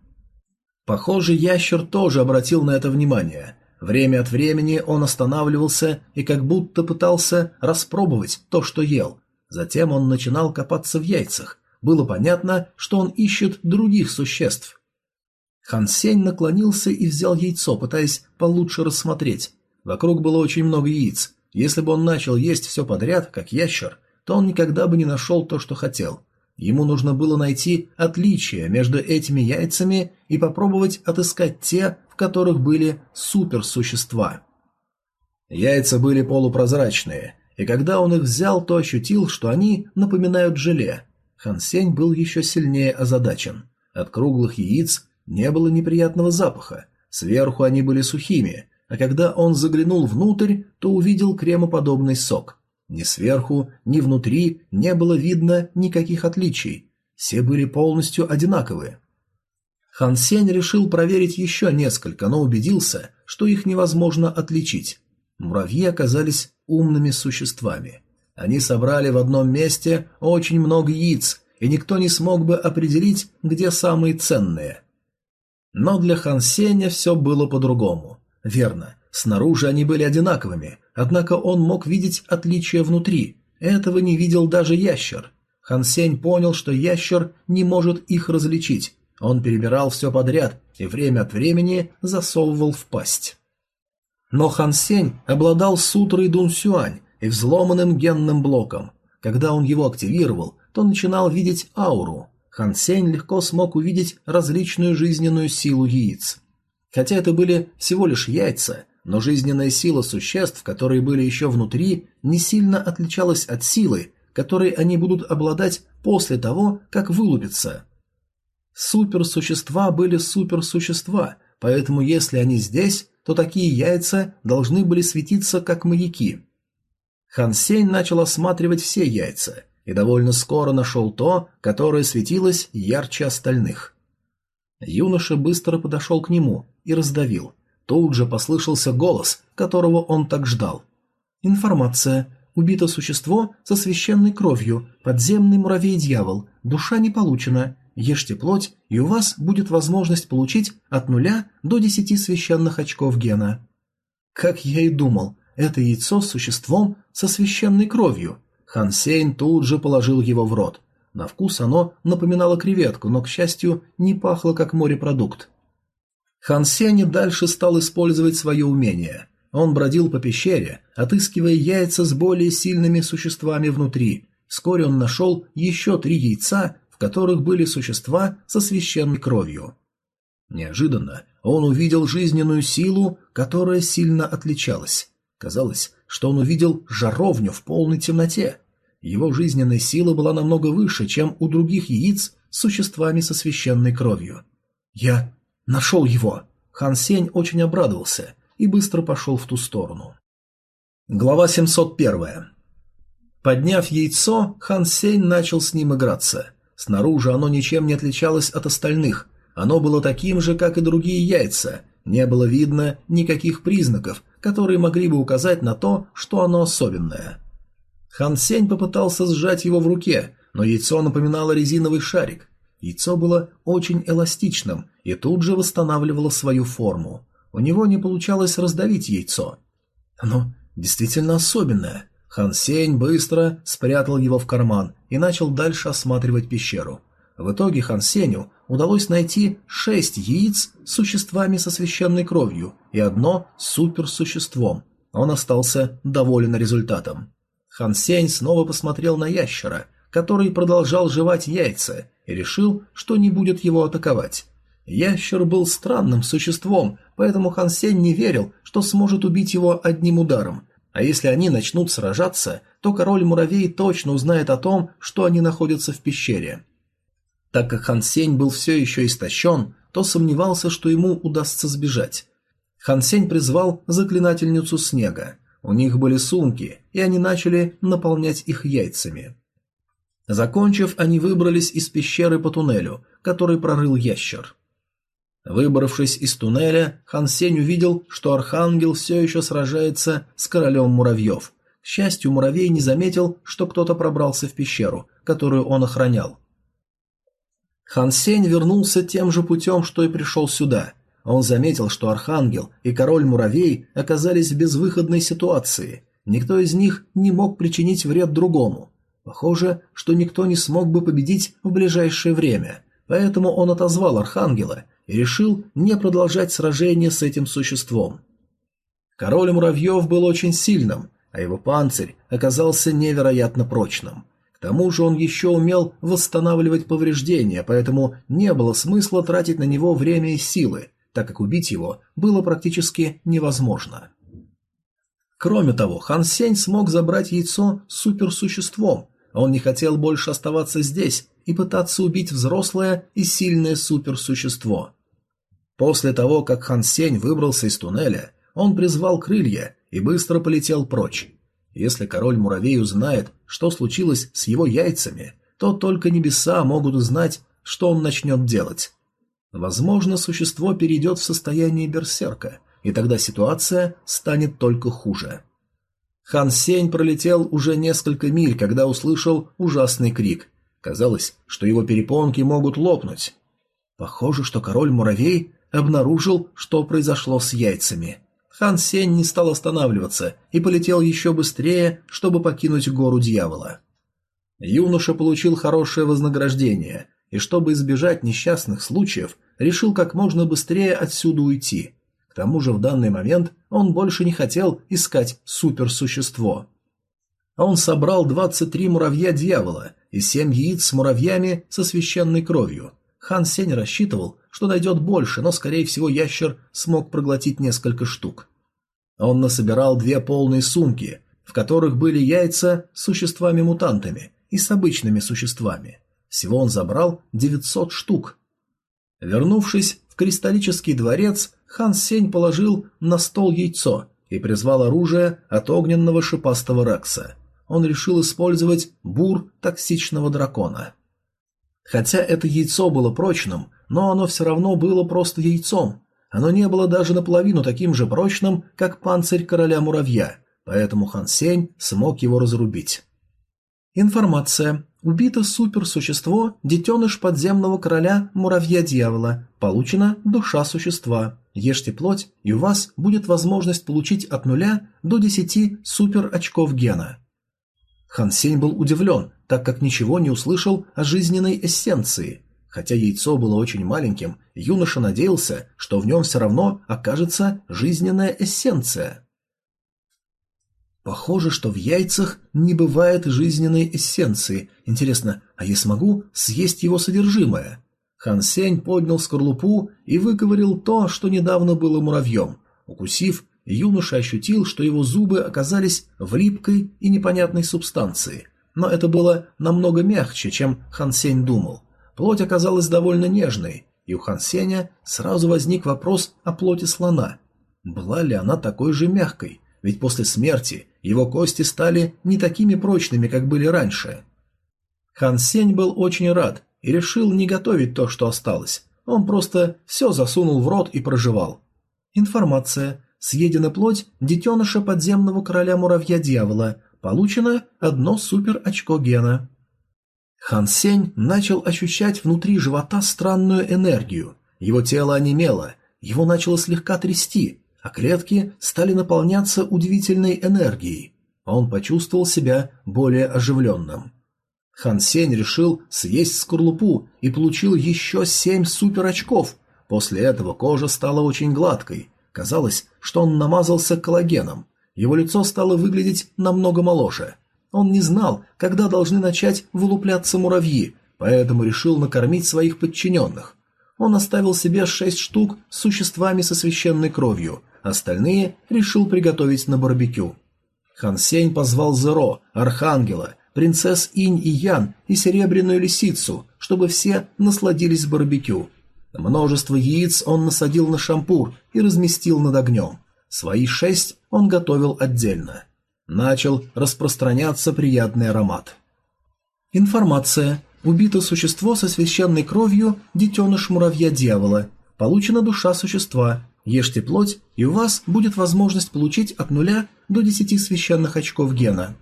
Похоже, ящер тоже обратил на это внимание. Время от времени он останавливался и как будто пытался распробовать то, что ел. Затем он начинал копаться в яйцах. Было понятно, что он ищет других существ. Хан Сень наклонился и взял яйцо, пытаясь получше рассмотреть. Вокруг было очень много яиц. Если бы он начал есть все подряд, как ящер, то он никогда бы не нашел то, что хотел. Ему нужно было найти отличия между этими яйцами и попробовать отыскать те, в которых были суперсущества. Яйца были полупрозрачные, и когда он их взял, то ощутил, что они напоминают желе. Хан Сень был еще сильнее озадачен. От круглых яиц не было неприятного запаха, сверху они были сухими, а когда он заглянул внутрь, то увидел кремоподобный сок. Ни сверху, ни внутри не было видно никаких отличий, все были полностью одинаковые. Хан Сень решил проверить еще несколько, но убедился, что их невозможно отличить. Муравьи оказались умными существами. Они собрали в одном месте очень много яиц, и никто не смог бы определить, где самые ценные – но для Хан Сеня все было по-другому. Верно, снаружи они были одинаковыми, однако он мог видеть отличия внутри. Этого не видел даже ящер. Хан Сень понял, что ящер не может их различить. Он перебирал все подряд и время от времени засовывал в пасть. Но Хан Сень обладал сутрой Дун Сюань и взломанным генным блоком. Когда он его активировал, то начинал видеть ауру. Хан Сень легко смог увидеть различную жизненную силу яиц. Хотя это были всего лишь яйца, но жизненная сила существ, которые были еще внутри, не сильно отличалась от силы, которой они будут обладать после того, как вылупятся. Суперсущества были суперсущества, поэтому если они здесь, то такие яйца должны были светиться как маяки. Хан Сень начал осматривать все яйца – и довольно скоро нашел то, которое светилось ярче остальных. Юноша быстро подошел к нему и раздавил. Тут же послышался голос, которого он так ждал. «Информация. Убито существо со священной кровью, подземный муравей-дьявол, душа не получена. Ешьте плоть, и у вас будет возможность получить от нуля до десяти священных очков гена». Как я и думал, это яйцо с существом со священной кровью – Хан Сейн тут же положил его в рот. На вкус оно напоминало креветку, но, к счастью, не пахло как морепродукт. Хан Сень дальше стал использовать свое умение. Он бродил по пещере, отыскивая яйца с более сильными существами внутри. Вскоре он нашел еще три яйца, в которых были существа со священной кровью. Неожиданно он увидел жизненную силу, которая сильно отличалась. Казалось, что он увидел жаровню в полной темноте. Его жизненная сила была намного выше, чем у других яиц с существами со священной кровью. «Я нашел его!» Хан Сень очень обрадовался и быстро пошел в ту сторону. Глава 701. Подняв яйцо, Хан Сень начал с ним играться. Снаружи оно ничем не отличалось от остальных. Оно было таким же, как и другие яйца. Не было видно никаких признаков, которые могли бы указать на то, что оно особенное. Хан Сень попытался сжать его в руке, но яйцо напоминало резиновый шарик. Яйцо было очень эластичным и тут же восстанавливало свою форму. У него не получалось раздавить яйцо. Оно действительно особенное. Хан Сень быстро спрятал его в карман и начал дальше осматривать пещеру. В итоге Хан Сенью удалось найти шесть яиц с существами со священной кровью и одно с суперсуществом. Он остался доволен результатом. Хан Сень снова посмотрел на ящера, который продолжал жевать яйца, и решил, что не будет его атаковать. Ящер был странным существом, поэтому Хан Сень не верил, что сможет убить его одним ударом. А если они начнут сражаться, то король муравей точно узнает о том, что они находятся в пещере. Так как Хан Сень был все еще истощен, то сомневался, что ему удастся сбежать. Хан Сень призвал заклинательницу снега. У них были сумки, и они начали наполнять их яйцами. Закончив, они выбрались из пещеры по туннелю, который прорыл ящер. Выбравшись из туннеля, Хан Сень увидел, что Архангел все еще сражается с королем муравьев. К счастью, муравей не заметил, что кто-то пробрался в пещеру, которую он охранял. Хан Сень вернулся тем же путем, что и пришел сюда. Он заметил, что Архангел и Король-Муравей оказались в безвыходной ситуации. Никто из них не мог причинить вред другому. Похоже, что никто не смог бы победить в ближайшее время, поэтому он отозвал Архангела и решил не продолжать сражение с этим существом. Король Муравьев был очень сильным, а его панцирь оказался невероятно прочным. К тому же он еще умел восстанавливать повреждения, поэтому не было смысла тратить на него время и силы, так как убить его было практически невозможно. Кроме того, Хан Сень смог забрать яйцо суперсуществом, он не хотел больше оставаться здесь и пытаться убить взрослое и сильное суперсущество. После того, как Хан Сень выбрался из туннеля, он призвал крылья и быстро полетел прочь. Если король-муравей узнает, что случилось с его яйцами, то только небеса могут узнать, что он начнет делать. Возможно, существо перейдет в состояние берсерка, и тогда ситуация станет только хуже. Хан Сень пролетел уже несколько миль, когда услышал ужасный крик. Казалось, что его перепонки могут лопнуть. Похоже, что король-муравей обнаружил, что произошло с яйцами. Хан Сень не стал останавливаться и полетел еще быстрее, чтобы покинуть гору дьявола. Юноша получил хорошее вознаграждение, и чтобы избежать несчастных случаев, решил как можно быстрее отсюда уйти. Тому же в данный момент он больше не хотел искать суперсущество. Он собрал 23 муравья дьявола и 7 яиц с муравьями со священной кровью. Хан Сень рассчитывал, что найдет больше, но, скорее всего, ящер смог проглотить несколько штук. Он насобирал две полные сумки, в которых были яйца с существами-мутантами и с обычными существами. Всего он забрал 900 штук. Вернувшись кристаллический дворец, хан Сень положил на стол яйцо и призвал оружие от огненного шипастого Рекса. Он решил использовать бур токсичного дракона. Хотя это яйцо было прочным, но оно все равно было просто яйцом. Оно не было даже наполовину таким же прочным, как панцирь короля муравья, поэтому Хан Сень смог его разрубить. Информация. Убито суперсущество, детеныш подземного короля муравья-дьявола. Получена душа существа. Ешьте плоть, и у вас будет возможность получить от нуля до 10 супер очков гена. Хан Сень был удивлен, так как ничего не услышал о жизненной эссенции. Хотя яйцо было очень маленьким, юноша надеялся, что в нем все равно окажется жизненная эссенция. Похоже, что в яйцах не бывает жизненной эссенции. Интересно, а я смогу съесть его содержимое? Хан Сень поднял скорлупу и выковырил то, что недавно было муравьем. Укусив, юноша ощутил, что его зубы оказались в липкой и непонятной субстанции. Но это было намного мягче, чем Хан Сень думал. Плоть оказалась довольно нежной, и у Хан Сеня сразу возник вопрос о плоти слона. Была ли она такой же мягкой? Ведь после смерти его кости стали не такими прочными, как были раньше. Хан Сень был очень рад и решил не готовить то, что осталось. Он просто все засунул в рот и прожевал. Информация. Съедена плоть детеныша подземного короля муравья-дьявола. Получено одно супер-очко гена. Хан Сень начал ощущать внутри живота странную энергию. Его тело онемело, его начало слегка трясти, а клетки стали наполняться удивительной энергией. Он почувствовал себя более оживленным. Хан Сень решил съесть скорлупу и получил еще семь супер-очков. После этого кожа стала очень гладкой. Казалось, что он намазался коллагеном. Его лицо стало выглядеть намного моложе. Он не знал, когда должны начать вылупляться муравьи, поэтому решил накормить своих подчиненных. Он оставил себе шесть штук с существами со священной кровью, остальные решил приготовить на барбекю. Хан Сень позвал Зеро, Архангела, принцесс Инь и Ян и Серебряную Лисицу, чтобы все насладились барбекю. Множество яиц он насадил на шампур и разместил над огнем. Свои шесть он готовил отдельно. Начал распространяться приятный аромат. Информация. Убито существо со священной кровью, детеныш муравья-дьявола. Получена душа существа. Ешьте плоть, и у вас будет возможность получить от нуля до десяти священных очков гена.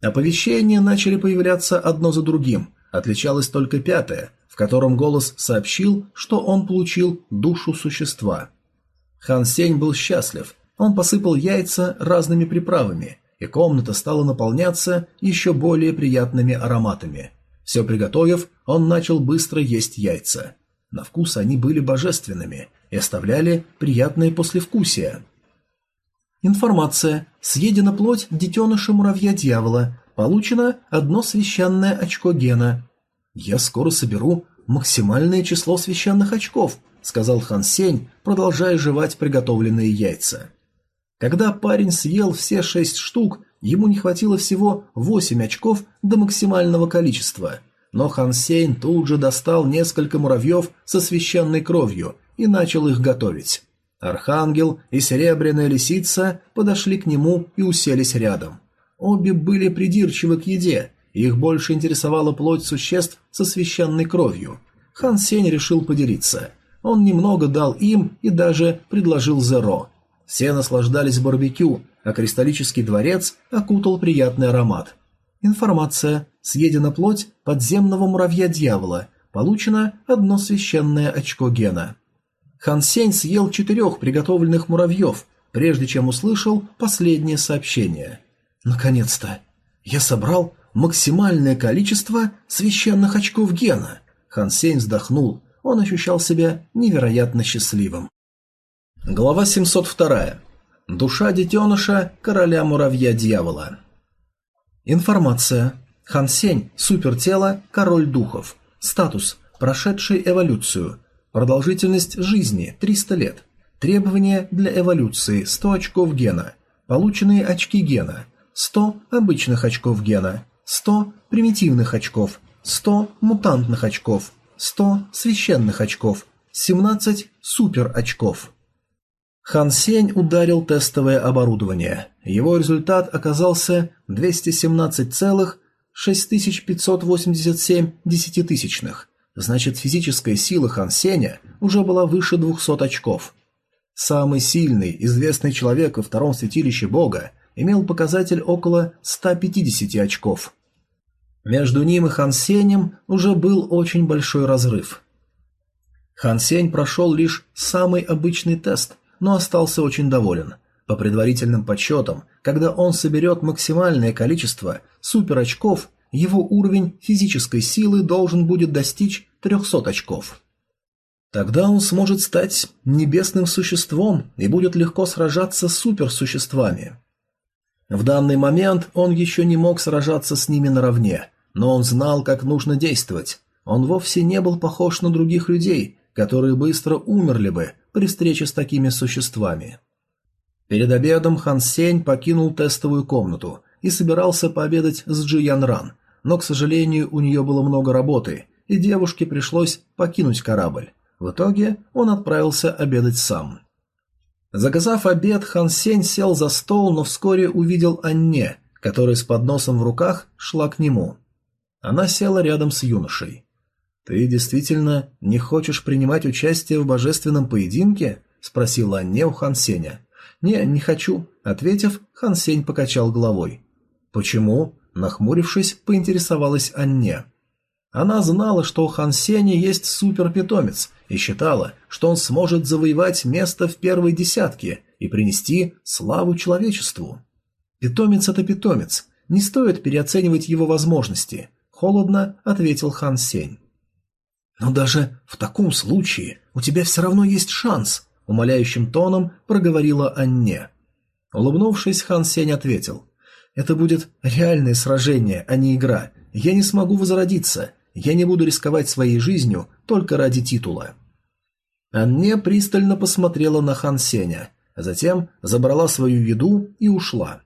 Оповещения начали появляться одно за другим, отличалось только пятое, в котором голос сообщил, что он получил душу существа. Хан Сень был счастлив, он посыпал яйца разными приправами, и комната стала наполняться еще более приятными ароматами. Все приготовив, он начал быстро есть яйца. На вкус они были божественными и оставляли приятное послевкусие. Информация. Съедена плоть детеныша муравья-дьявола. Получено одно священное очко гена. «Я скоро соберу максимальное число священных очков», — сказал Хан Сень, продолжая жевать приготовленные яйца. Когда парень съел все шесть штук, ему не хватило всего восемь очков до максимального количества. Но Хан Сень тут же достал несколько муравьев со священной кровью и начал их готовить. Архангел и Серебряная Лисица подошли к нему и уселись рядом. Обе были придирчивы к еде, их больше интересовала плоть существ со священной кровью. Хан Сень решил поделиться. Он немного дал им и даже предложил Зеро. Все наслаждались барбекю, а кристаллический дворец окутал приятный аромат. Информация. Съедена плоть подземного муравья-дьявола. Получено одно священное очко гена. Хан Сень съел четырех приготовленных муравьев, прежде чем услышал последнее сообщение. «Наконец-то! Я собрал максимальное количество священных очков гена!» Хан Сень вздохнул, он ощущал себя невероятно счастливым. Глава 702. Душа детеныша короля муравья-дьявола. Информация. Хан Сень, супертело, король духов. Статус. Прошедший эволюцию. Продолжительность жизни – 300 лет. Требования для эволюции – 100 очков гена. Полученные очки гена – 100 обычных очков гена, 100 примитивных очков, 100 мутантных очков, 100 священных очков, 17 супер очков. Хан Сень ударил тестовое оборудование. Его результат оказался 217,6587 десятитысячных, Значит, физическая сила Хан Сеня уже была выше 200 очков. Самый сильный, известный человек во втором святилище Бога имел показатель около 150 очков. Между ним и Хан Сенем уже был очень большой разрыв. Хан Сень прошел лишь самый обычный тест, но остался очень доволен. По предварительным подсчетам, когда он соберет максимальное количество супер-очков, его уровень физической силы должен будет достичь 300 очков. Тогда он сможет стать небесным существом и будет легко сражаться с суперсуществами. В данный момент он еще не мог сражаться с ними наравне, но он знал, как нужно действовать. Он вовсе не был похож на других людей, которые быстро умерли бы при встрече с такими существами. Перед обедом Хан Сень покинул тестовую комнату и собирался пообедать с Джи Ян Ран, но, к сожалению, у нее было много работы, и девушке пришлось покинуть корабль. В итоге он отправился обедать сам. Заказав обед, Хан Сень сел за стол, но вскоре увидел Анне, которая с подносом в руках шла к нему. Она села рядом с юношей. «Ты действительно не хочешь принимать участие в божественном поединке?» – спросила Анне у Хан Сеня. «Не, не хочу», – ответив, Хан Сень покачал головой. «Почему?» – нахмурившись, поинтересовалась Анне. Она знала, что у Хан Сеня есть суперпитомец и считала, что он сможет завоевать место в первой десятке и принести славу человечеству. Питомец – это питомец, не стоит переоценивать его возможности, холодно ответил Хан Сень. Но даже в таком случае у тебя все равно есть шанс, умоляющим тоном проговорила Анне. Улыбнувшись, Хан Сень ответил: "Это будет реальное сражение, а не игра. Я не смогу возродиться, я не буду рисковать своей жизнью только ради титула. Анне пристально посмотрела на Хан Сеня, а затем забрала свою еду и ушла.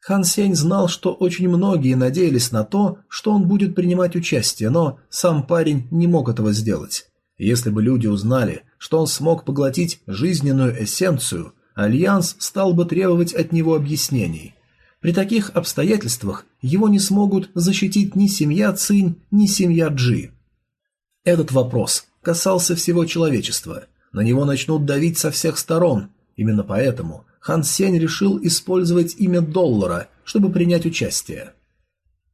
Хан Сень знал, что очень многие надеялись на то, что он будет принимать участие, но сам парень не мог этого сделать. Если бы люди узнали, что он смог поглотить жизненную эссенцию, Альянс стал бы требовать от него объяснений. При таких обстоятельствах его не смогут защитить ни семья Цинь, ни семья Джи. Этот вопрос касался всего человечества. На него начнут давить со всех сторон. Именно поэтому Хан Сень решил использовать имя доллара, чтобы принять участие.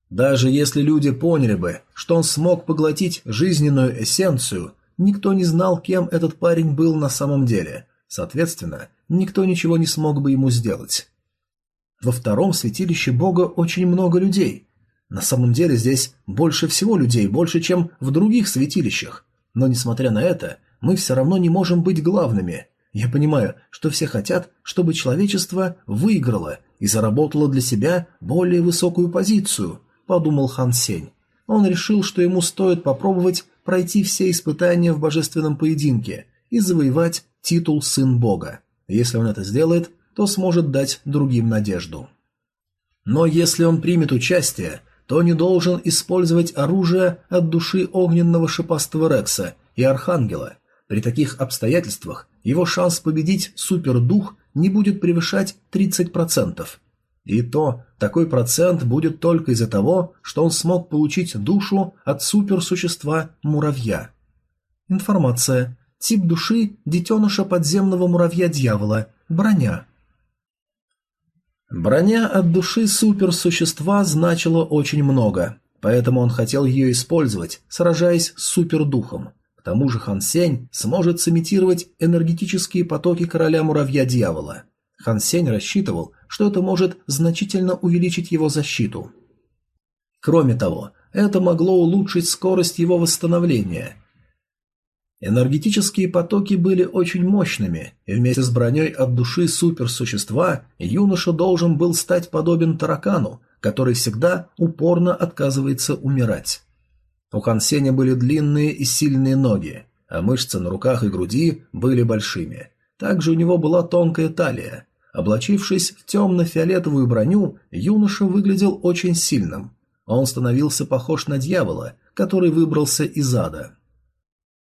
Даже если люди поняли бы, что он смог поглотить жизненную эссенцию, никто не знал, кем этот парень был на самом деле. Соответственно, никто ничего не смог бы ему сделать. Во втором святилище Бога очень много людей. На самом деле здесь больше всего людей, больше, чем в других святилищах. Но, несмотря на это, мы все равно не можем быть главными. Я понимаю, что все хотят, чтобы человечество выиграло и заработало для себя более высокую позицию, подумал Хан Сень. Он решил, что ему стоит попробовать пройти все испытания в божественном поединке и завоевать титул Сын Бога. Если он это сделает, то сможет дать другим надежду. Но если он примет участие, то не должен использовать оружие от души огненного шипастого Рекса и Архангела. При таких обстоятельствах его шанс победить супердух не будет превышать 30%. И то такой процент будет только из-за того, что он смог получить душу от суперсущества муравья. Информация. Тип души детеныша подземного муравья-дьявола. Броня. Броня от души суперсущества значила очень много, поэтому он хотел ее использовать, сражаясь с супердухом. К тому же Хан Сень сможет сымитировать энергетические потоки короля муравья-дьявола. Хан Сень рассчитывал, что это может значительно увеличить его защиту. Кроме того, это могло улучшить скорость его восстановления Энергетические потоки были очень мощными, и вместе с броней от души суперсущества юноша должен был стать подобен таракану, который всегда упорно отказывается умирать. У Хансеня были длинные и сильные ноги, а мышцы на руках и груди были большими. Также у него была тонкая талия. Облачившись в темно-фиолетовую броню, юноша выглядел очень сильным. Он становился похож на дьявола, который выбрался из ада.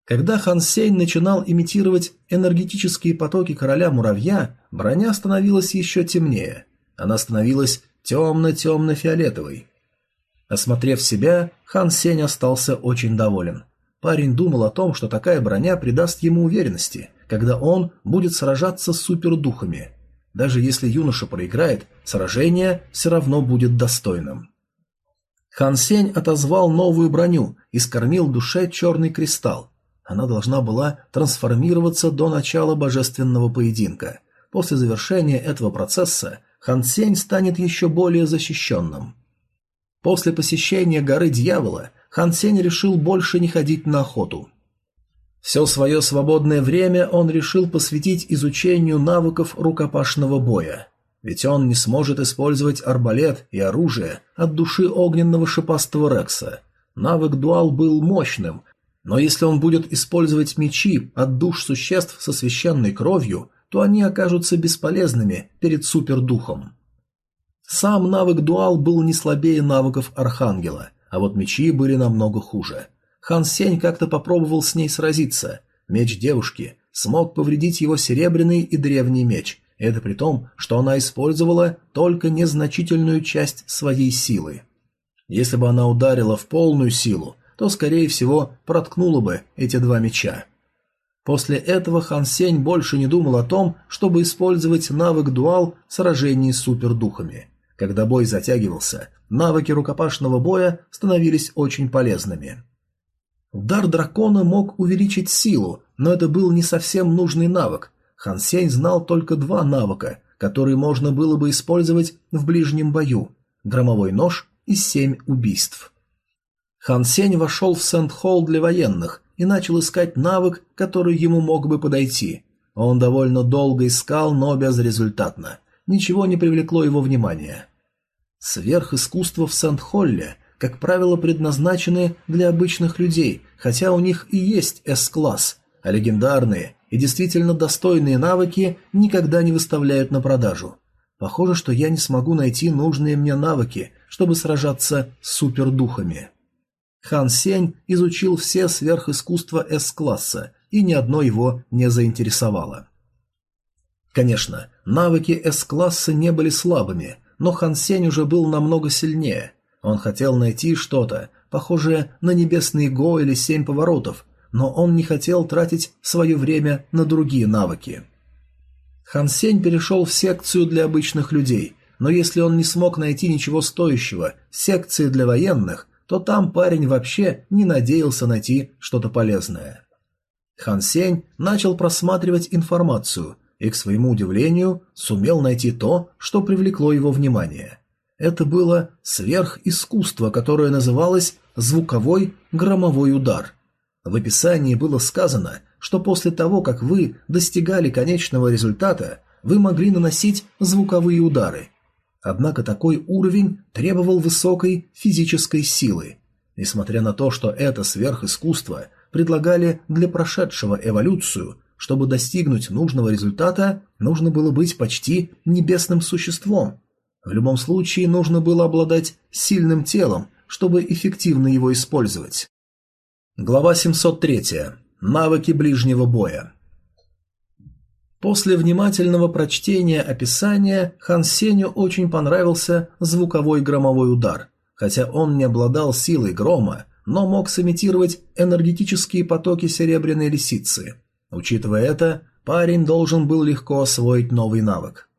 Когда Хан Сень начинал имитировать энергетические потоки короля-муравья, броня становилась еще темнее. Она становилась темно-темно-фиолетовой. Осмотрев себя, Хан Сень остался очень доволен. Парень думал о том, что такая броня придаст ему уверенности, когда он будет сражаться с супердухами. Даже если юноша проиграет, сражение все равно будет достойным. Хан Сень отозвал новую броню и скормил душе черный кристалл, она должна была трансформироваться до начала божественного поединка. После завершения этого процесса Хан Сень станет еще более защищенным. После посещения горы Дьявола Хан Сень решил больше не ходить на охоту. Все свое свободное время он решил посвятить изучению навыков рукопашного боя. Ведь он не сможет использовать арбалет и оружие от души огненного шипастого Рекса. Навык дуал был мощным, но если он будет использовать мечи от душ существ со священной кровью, то они окажутся бесполезными перед супердухом. Сам навык дуал был не слабее навыков архангела, а вот мечи были намного хуже. Хан Сень как-то попробовал с ней сразиться. Меч девушки смог повредить его серебряный и древний меч. Это при том, что она использовала только незначительную часть своей силы. Если бы она ударила в полную силу, то, скорее всего, проткнула бы эти два меча. После этого Хан Сень больше не думал о том, чтобы использовать навык дуал в сражении с супердухами. Когда бой затягивался, навыки рукопашного боя становились очень полезными. Удар дракона мог увеличить силу, но это был не совсем нужный навык. Хан Сень знал только два навыка, которые можно было бы использовать в ближнем бою – громовой нож и семь убийств. Хан Сень вошел в Сент-Холл для военных и начал искать навык, который ему мог бы подойти. Он довольно долго искал, но безрезультатно. Ничего не привлекло его внимания. Сверхискусство в Сент-Холле как правило, предназначены для обычных людей, хотя у них и есть С-класс, а легендарные и действительно достойные навыки никогда не выставляют на продажу. Похоже, что я не смогу найти нужные мне навыки, чтобы сражаться с супердухами. Хан Сень изучил все сверхискусства С-класса, и ни одно его не заинтересовало. Конечно, навыки С-класса не были слабыми, но Хан Сень уже был намного сильнее – он хотел найти что-то, похожее на небесный Го или Семь поворотов, но он не хотел тратить свое время на другие навыки. Хан Сень перешел в секцию для обычных людей, но если он не смог найти ничего стоящего секции для военных, то там парень вообще не надеялся найти что-то полезное. Хан Сень начал просматривать информацию и, к своему удивлению, сумел найти то, что привлекло его внимание. Это было сверхискусство, которое называлось «звуковой громовой удар». В описании было сказано, что после того, как вы достигали конечного результата, вы могли наносить звуковые удары. Однако такой уровень требовал высокой физической силы. Несмотря на то, что это сверхискусство предлагали для прошедшего эволюцию, чтобы достигнуть нужного результата, нужно было быть почти небесным существом, в любом случае нужно было обладать сильным телом, чтобы эффективно его использовать. Глава 703. Навыки ближнего боя. После внимательного прочтения описания Хан Сеню очень понравился звуковой громовой удар. Хотя он не обладал силой грома, но мог сымитировать энергетические потоки серебряной лисицы. Учитывая это, парень должен был легко освоить новый навык.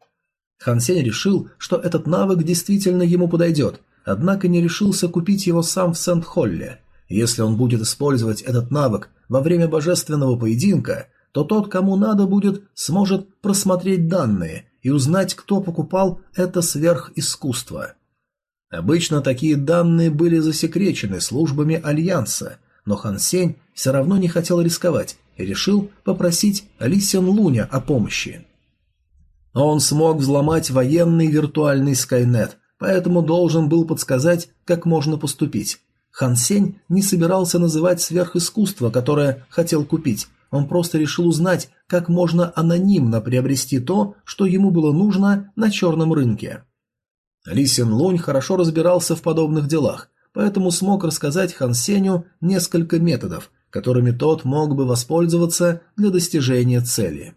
Хан Сень решил, что этот навык действительно ему подойдет, однако не решился купить его сам в Сент-Холле. Если он будет использовать этот навык во время божественного поединка, то тот, кому надо будет, сможет просмотреть данные и узнать, кто покупал это сверхискусство. Обычно такие данные были засекречены службами Альянса, но Хан Сень все равно не хотел рисковать и решил попросить Ли Сен Луня о помощи. Он смог взломать военный виртуальный Скайнет, поэтому должен был подсказать, как можно поступить. Хан Сень не собирался называть сверхискусство, которое хотел купить. Он просто решил узнать, как можно анонимно приобрести то, что ему было нужно на черном рынке. Ли Сен Лунь хорошо разбирался в подобных делах, поэтому смог рассказать Хан Сенью несколько методов, которыми тот мог бы воспользоваться для достижения цели.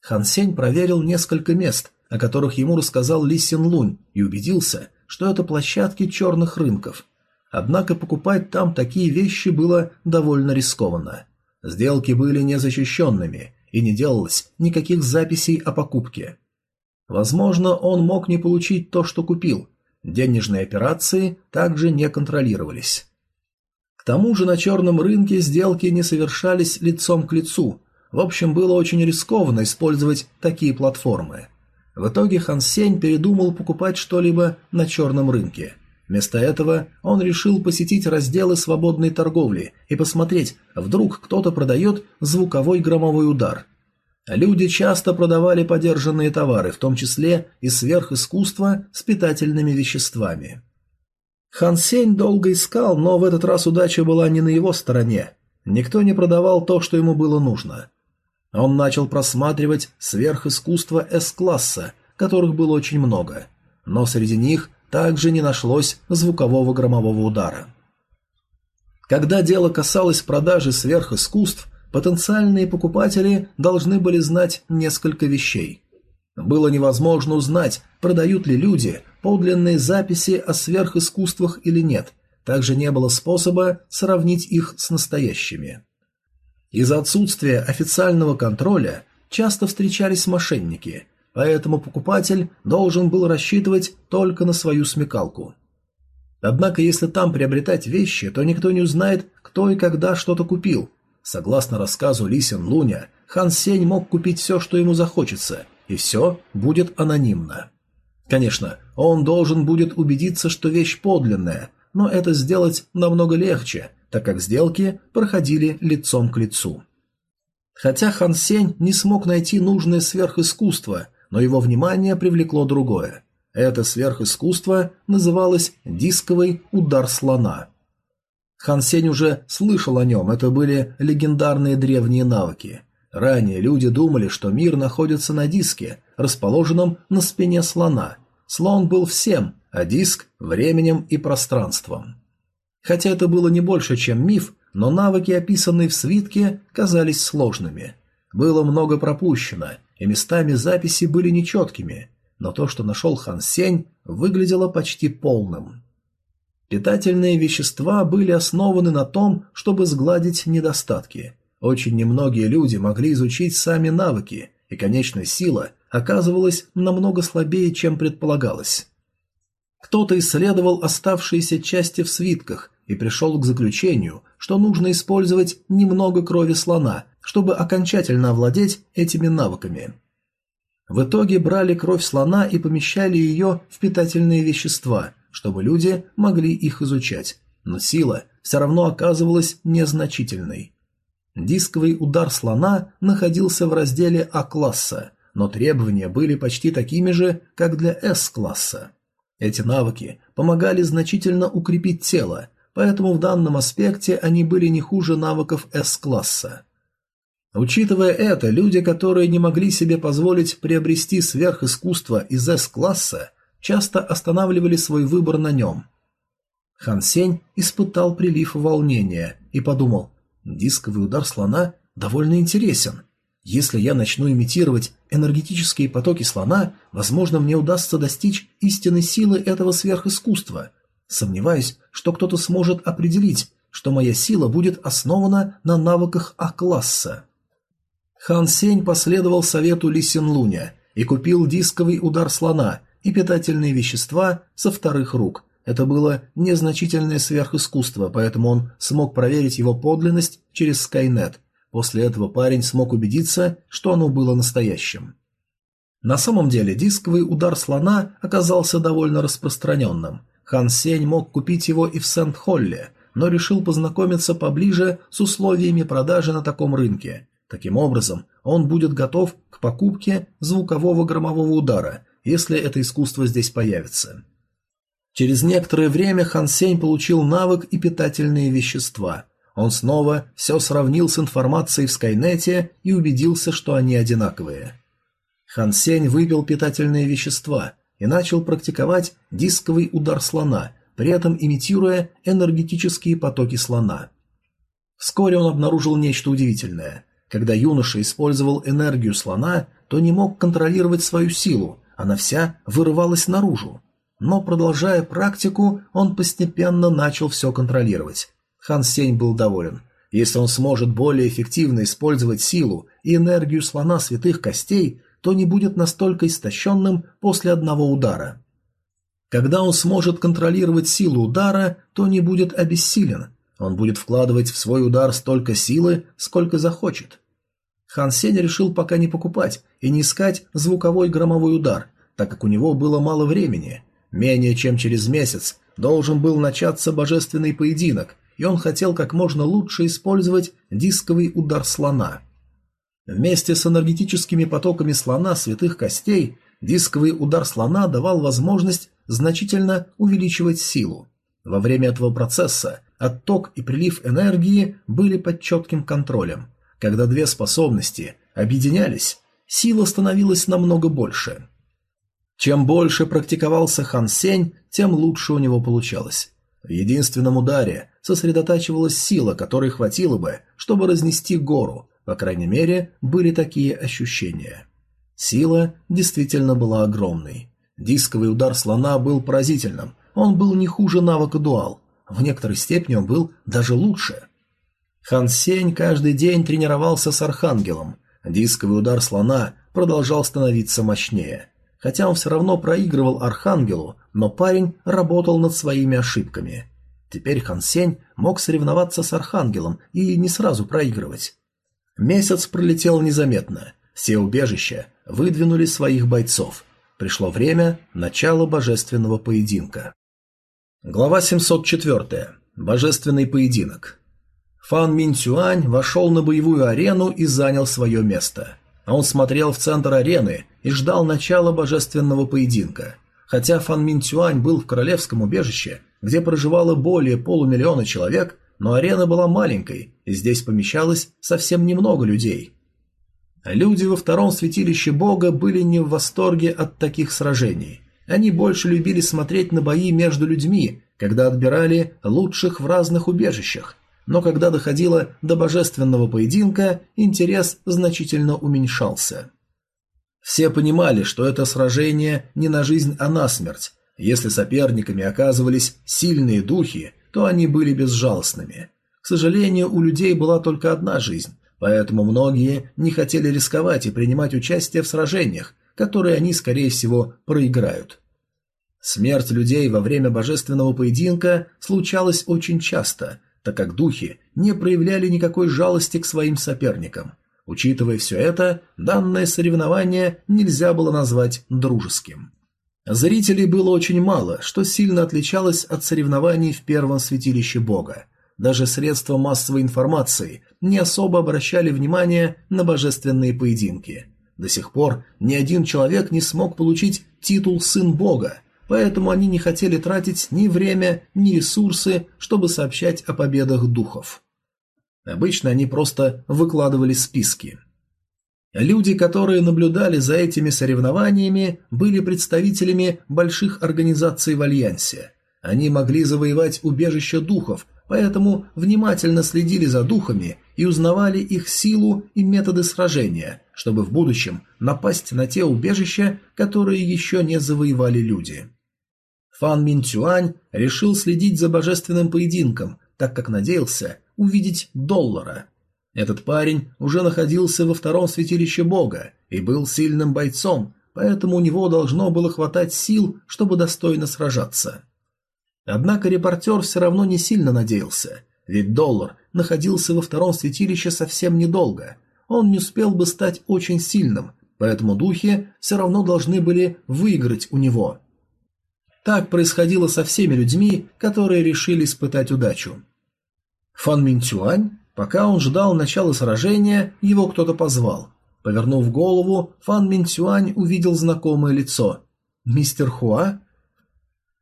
Хан Сень проверил несколько мест, о которых ему рассказал Ли Син Лунь, и убедился, что это площадки черных рынков. Однако покупать там такие вещи было довольно рискованно. Сделки были незащищенными, и не делалось никаких записей о покупке. Возможно, он мог не получить то, что купил. Денежные операции также не контролировались. К тому же на черном рынке сделки не совершались лицом к лицу, В общем, было очень рискованно использовать такие платформы. В итоге Хан Сень передумал покупать что-либо на черном рынке. Вместо этого он решил посетить разделы свободной торговли и посмотреть, вдруг кто-то продает звуковой громовой удар. Люди часто продавали подержанные товары, в том числе и сверхискусство с питательными веществами. Хан Сень долго искал, но в этот раз удача была не на его стороне. Никто не продавал то, что ему было нужно. Он начал просматривать сверхискусство С-класса, которых было очень много, но среди них также не нашлось звукового громового удара. Когда дело касалось продажи сверхискусств, потенциальные покупатели должны были знать несколько вещей. Было невозможно узнать, продают ли люди подлинные записи о сверхискусствах или нет, также не было способа сравнить их с настоящими. Из-за отсутствия официального контроля часто встречались мошенники, поэтому покупатель должен был рассчитывать только на свою смекалку. Однако, если там приобретать вещи, то никто не узнает, кто и когда что-то купил. Согласно рассказу Лисин Луня, Хан Сень мог купить все, что ему захочется, и все будет анонимно. Конечно, он должен будет убедиться, что вещь подлинная, но это сделать намного легче, так как сделки проходили лицом к лицу. Хотя Хан Сень не смог найти нужное сверхискусство, но его внимание привлекло другое. Это сверхискусство называлось «дисковый удар слона». Хан Сень уже слышал о нем, это были легендарные древние навыки. Ранее люди думали, что мир находится на диске, расположенном на спине слона. Слон был всем, а диск – временем и пространством. Хотя это было не больше, чем миф, но навыки, описанные в свитке, казались сложными. Было много пропущено, и местами записи были нечеткими, но то, что нашел Хан Сень, выглядело почти полным. Питательные вещества были основаны на том, чтобы сгладить недостатки. Очень немногие люди могли изучить сами навыки, и конечная сила оказывалась намного слабее, чем предполагалось. Кто-то исследовал оставшиеся части в свитках и пришел к заключению, что нужно использовать немного крови слона, чтобы окончательно овладеть этими навыками. В итоге брали кровь слона и помещали ее в питательные вещества, чтобы люди могли их изучать, но сила все равно оказывалась незначительной. Дисковый удар слона находился в разделе А-класса, но требования были почти такими же, как для С-класса. Эти навыки помогали значительно укрепить тело, поэтому в данном аспекте они были не хуже навыков С-класса. Учитывая это, люди, которые не могли себе позволить приобрести сверхискусство из С-класса, часто останавливали свой выбор на нем. Хан Сень испытал прилив волнения и подумал, дисковый удар слона довольно интересен. Если я начну имитировать энергетические потоки слона, возможно, мне удастся достичь истинной силы этого сверхискусства. Сомневаюсь, что кто-то сможет определить, что моя сила будет основана на навыках А-класса. Хан Сень последовал совету Ли Син Луня и купил дисковый удар слона и питательные вещества со вторых рук. Это было незначительное сверхискусство, поэтому он смог проверить его подлинность через Skynet – После этого парень смог убедиться, что оно было настоящим. На самом деле дисковый удар слона оказался довольно распространенным. Хан Сень мог купить его и в Сент-Холле, но решил познакомиться поближе с условиями продажи на таком рынке. Таким образом, он будет готов к покупке звукового громового удара, если это искусство здесь появится. Через некоторое время Хан Сень получил навык и питательные вещества. Он снова все сравнил с информацией в Скайнете и убедился, что они одинаковые. Хан Сень выпил питательные вещества и начал практиковать дисковый удар слона, при этом имитируя энергетические потоки слона. Вскоре он обнаружил нечто удивительное. Когда юноша использовал энергию слона, то не мог контролировать свою силу, она вся вырывалась наружу. Но, продолжая практику, он постепенно начал все контролировать. Хан Сень был доволен. Если он сможет более эффективно использовать силу и энергию слона святых костей, то не будет настолько истощенным после одного удара. Когда он сможет контролировать силу удара, то не будет обессилен. Он будет вкладывать в свой удар столько силы, сколько захочет. Хан Сень решил пока не покупать и не искать звуковой громовой удар, так как у него было мало времени. Менее чем через месяц должен был начаться божественный поединок, и он хотел как можно лучше использовать дисковый удар слона. Вместе с энергетическими потоками слона святых костей дисковый удар слона давал возможность значительно увеличивать силу. Во время этого процесса отток и прилив энергии были под четким контролем. Когда две способности объединялись, сила становилась намного больше. Чем больше практиковался Хан Сень, тем лучше у него получалось. В единственном ударе сосредотачивалась сила, которой хватило бы, чтобы разнести гору, по крайней мере, были такие ощущения. Сила действительно была огромной. Дисковый удар слона был поразительным, он был не хуже навыка дуал, в некоторой степени он был даже лучше. Хан Сень каждый день тренировался с Архангелом. Дисковый удар слона продолжал становиться мощнее. Хотя он все равно проигрывал Архангелу, но парень работал над своими ошибками. Теперь Хан Сень мог соревноваться с Архангелом и не сразу проигрывать. Месяц пролетел незаметно. Все убежища выдвинули своих бойцов. Пришло время начала божественного поединка. Глава 704. Божественный поединок. Фан Мин Цюань вошел на боевую арену и занял свое место. Он смотрел в центр арены и ждал начала божественного поединка. Хотя Фан Мин Цюань был в королевском убежище, где проживало более полумиллиона человек, но арена была маленькой, и здесь помещалось совсем немного людей. Люди во втором святилище бога были не в восторге от таких сражений. Они больше любили смотреть на бои между людьми, когда отбирали лучших в разных убежищах, но когда доходило до божественного поединка, интерес значительно уменьшался. Все понимали, что это сражение не на жизнь, а на смерть. Если соперниками оказывались сильные духи, то они были безжалостными. К сожалению, у людей была только одна жизнь, поэтому многие не хотели рисковать и принимать участие в сражениях, которые они, скорее всего, проиграют. Смерть людей во время божественного поединка случалась очень часто, так как духи не проявляли никакой жалости к своим соперникам. Учитывая все это, данное соревнование нельзя было назвать дружеским. Зрителей было очень мало, что сильно отличалось от соревнований в первом святилище бога. Даже средства массовой информации не особо обращали внимание на божественные поединки. До сих пор ни один человек не смог получить титул «сын бога», поэтому они не хотели тратить ни время, ни ресурсы, чтобы сообщать о победах духов. Обычно они просто выкладывали списки. Люди, которые наблюдали за этими соревнованиями, были представителями больших организаций в Альянсе. Они могли завоевать убежище духов, поэтому внимательно следили за духами и узнавали их силу и методы сражения, чтобы в будущем напасть на те убежища, которые еще не завоевали люди. Фан Мин Цюань решил следить за божественным поединком, так как надеялся увидеть доллара. Этот парень уже находился во втором святилище бога и был сильным бойцом, поэтому у него должно было хватать сил, чтобы достойно сражаться. Однако репортер все равно не сильно надеялся, ведь доллар находился во втором святилище совсем недолго. Он не успел бы стать очень сильным, поэтому духи все равно должны были выиграть у него – так происходило со всеми людьми, которые решили испытать удачу. Фан Минцюань, пока он ждал начала сражения, его кто-то позвал. Повернув голову, Фан Минцюань увидел знакомое лицо. «Мистер Хуа?»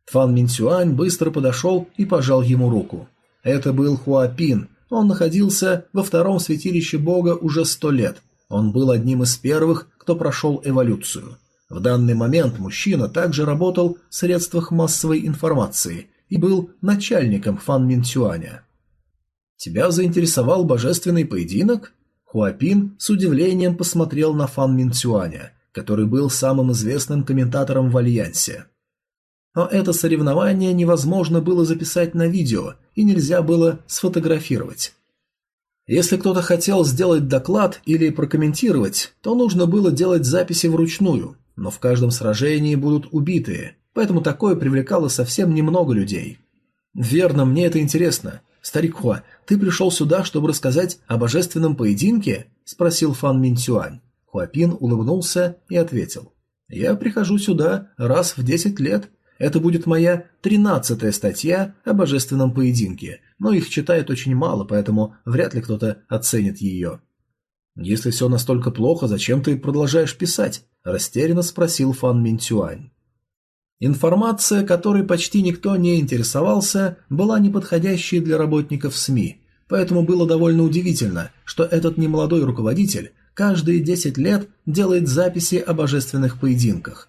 Фан Минцюань быстро подошел и пожал ему руку. Это был Хуа Пин. Он находился во втором святилище бога уже сто лет. Он был одним из первых, кто прошел эволюцию. В данный момент мужчина также работал в средствах массовой информации и был начальником Фан Минцюаня. «Тебя заинтересовал божественный поединок?» Хуапин с удивлением посмотрел на Фан Минцюаня, который был самым известным комментатором в Альянсе. Но это соревнование невозможно было записать на видео и нельзя было сфотографировать. Если кто-то хотел сделать доклад или прокомментировать, то нужно было делать записи вручную – но в каждом сражении будут убитые, поэтому такое привлекало совсем немного людей. Верно, мне это интересно. «Старик Хуа, ты пришел сюда, чтобы рассказать о божественном поединке?» – спросил Фан Минцюань. Хуапин улыбнулся и ответил. «Я прихожу сюда раз в десять лет. Это будет моя тринадцатая статья о божественном поединке, но их читают очень мало, поэтому вряд ли кто-то оценит ее». «Если все настолько плохо, зачем ты продолжаешь писать?» – растерянно спросил Фан Минцюань. Информация, которой почти никто не интересовался, была неподходящей для работников СМИ, поэтому было довольно удивительно, что этот немолодой руководитель каждые 10 лет делает записи о божественных поединках.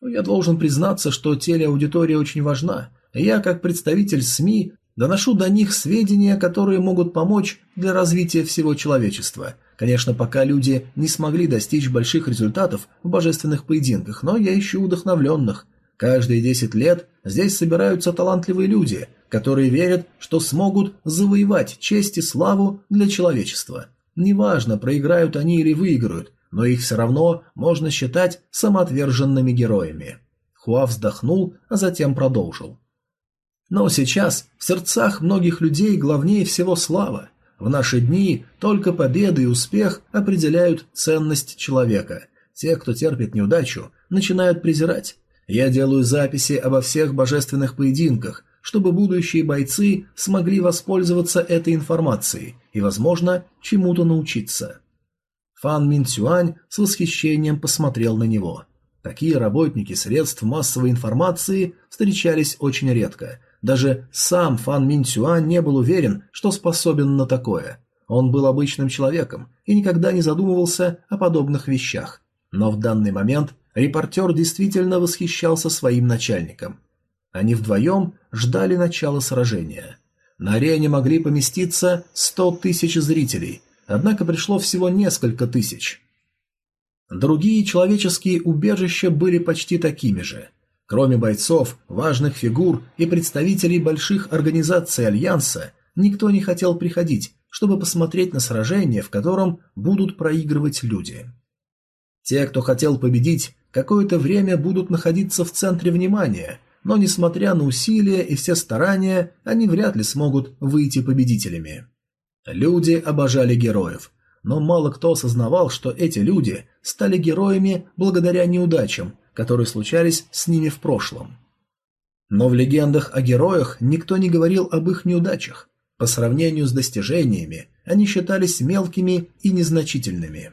Я должен признаться, что телеаудитория очень важна. Я, как представитель СМИ, доношу до них сведения, которые могут помочь для развития всего человечества. Конечно, пока люди не смогли достичь больших результатов в божественных поединках, но я ищу вдохновленных. Каждые 10 лет здесь собираются талантливые люди, которые верят, что смогут завоевать честь и славу для человечества. Неважно, проиграют они или выиграют, но их все равно можно считать самоотверженными героями. Хуа вздохнул, а затем продолжил. Но сейчас в сердцах многих людей главнее всего слава. В наши дни только победа и успех определяют ценность человека. Те, кто терпит неудачу, начинают презирать. Я делаю записи обо всех божественных поединках, чтобы будущие бойцы смогли воспользоваться этой информацией и, возможно, чему-то научиться. Фан Мин Цюань с восхищением посмотрел на него. Такие работники средств массовой информации встречались очень редко. Даже сам Фан Мин Цюань не был уверен, что способен на такое. Он был обычным человеком и никогда не задумывался о подобных вещах. Но в данный момент репортер действительно восхищался своим начальником. Они вдвоем ждали начала сражения. На арене могли поместиться сто тысяч зрителей, однако пришло всего несколько тысяч. Другие человеческие убежища были почти такими же. Кроме бойцов, важных фигур и представителей больших организаций Альянса, никто не хотел приходить, чтобы посмотреть на сражение, в котором будут проигрывать люди. Те, кто хотел победить, какое-то время будут находиться в центре внимания – но несмотря на усилия и все старания, они вряд ли смогут выйти победителями. Люди обожали героев, но мало кто осознавал, что эти люди стали героями благодаря неудачам, которые случались с ними в прошлом. Но в легендах о героях никто не говорил об их неудачах. По сравнению с достижениями, они считались мелкими и незначительными.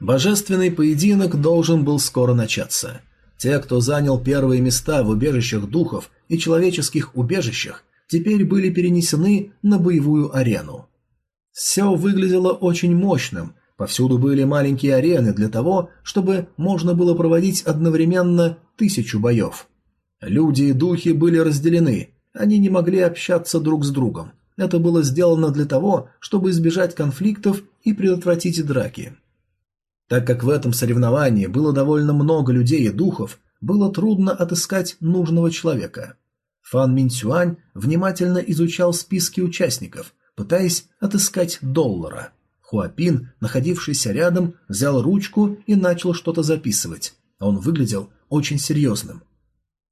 Божественный поединок должен был скоро начаться – те, кто занял первые места в убежищах духов и человеческих убежищах, теперь были перенесены на боевую арену. Все выглядело очень мощным, повсюду были маленькие арены для того, чтобы можно было проводить одновременно тысячу боев. Люди и духи были разделены, они не могли общаться друг с другом. Это было сделано для того, чтобы избежать конфликтов и предотвратить драки. Так как в этом соревновании было довольно много людей и духов, было трудно отыскать нужного человека. Фан Минцюань внимательно изучал списки участников, пытаясь отыскать доллара. Хуапин, находившийся рядом, взял ручку и начал что-то записывать. Он выглядел очень серьезным.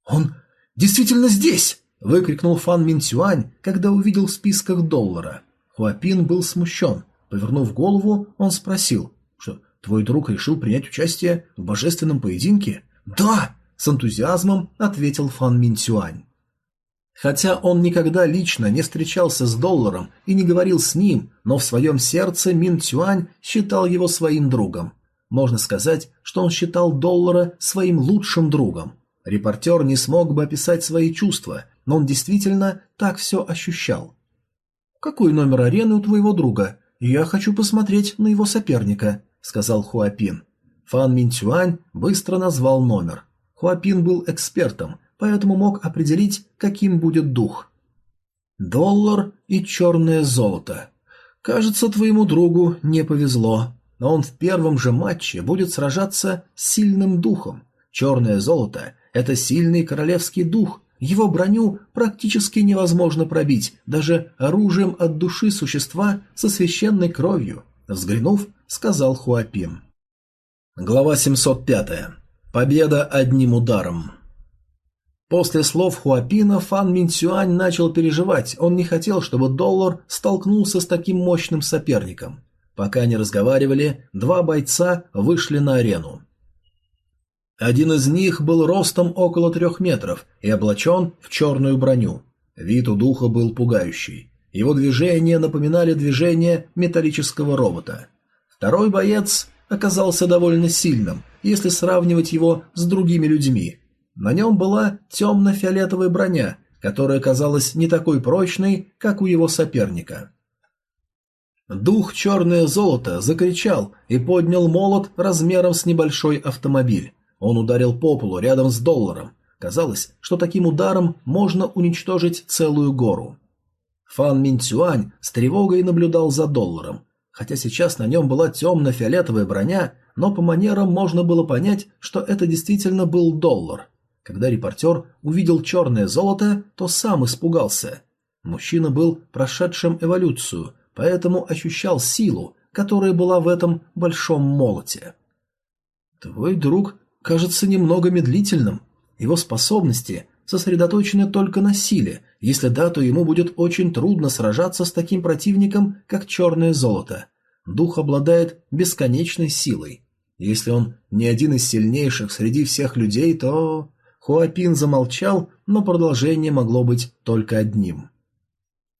«Он действительно здесь!» – выкрикнул Фан Минцюань, когда увидел в списках доллара. Хуапин был смущен. Повернув голову, он спросил, что Твой друг решил принять участие в божественном поединке? Да! С энтузиазмом ответил Фан Минцюань. Хотя он никогда лично не встречался с долларом и не говорил с ним, но в своем сердце Мин Цюань считал его своим другом. Можно сказать, что он считал доллара своим лучшим другом. Репортер не смог бы описать свои чувства, но он действительно так все ощущал. «Какой номер арены у твоего друга? Я хочу посмотреть на его соперника», сказал Хуапин. Фан Минцюань быстро назвал номер. Хуапин был экспертом, поэтому мог определить, каким будет дух. Доллар и черное золото. Кажется, твоему другу не повезло, но он в первом же матче будет сражаться с сильным духом. Черное золото – это сильный королевский дух, его броню практически невозможно пробить, даже оружием от души существа со священной кровью. Взглянув, сказал Хуапин. Глава 705. Победа одним ударом. После слов Хуапина Фан Минцюань начал переживать, он не хотел, чтобы доллар столкнулся с таким мощным соперником. Пока они разговаривали, два бойца вышли на арену. Один из них был ростом около трех метров и облачен в черную броню. Вид у духа был пугающий. Его движения напоминали движения металлического робота. Второй боец оказался довольно сильным, если сравнивать его с другими людьми. На нем была темно-фиолетовая броня, которая казалась не такой прочной, как у его соперника. Дух «Черное золото» закричал и поднял молот размером с небольшой автомобиль. Он ударил по полу рядом с долларом. Казалось, что таким ударом можно уничтожить целую гору. Фан Минцюань с тревогой наблюдал за долларом. Хотя сейчас на нем была темно-фиолетовая броня, но по манерам можно было понять, что это действительно был доллар. Когда репортер увидел черное золото, то сам испугался. Мужчина был прошедшим эволюцию, поэтому ощущал силу, которая была в этом большом молоте. «Твой друг кажется немного медлительным. Его способности сосредоточены только на силе. Если да, то ему будет очень трудно сражаться с таким противником, как черное золото. Дух обладает бесконечной силой. Если он не один из сильнейших среди всех людей, то... Хуапин замолчал, но продолжение могло быть только одним.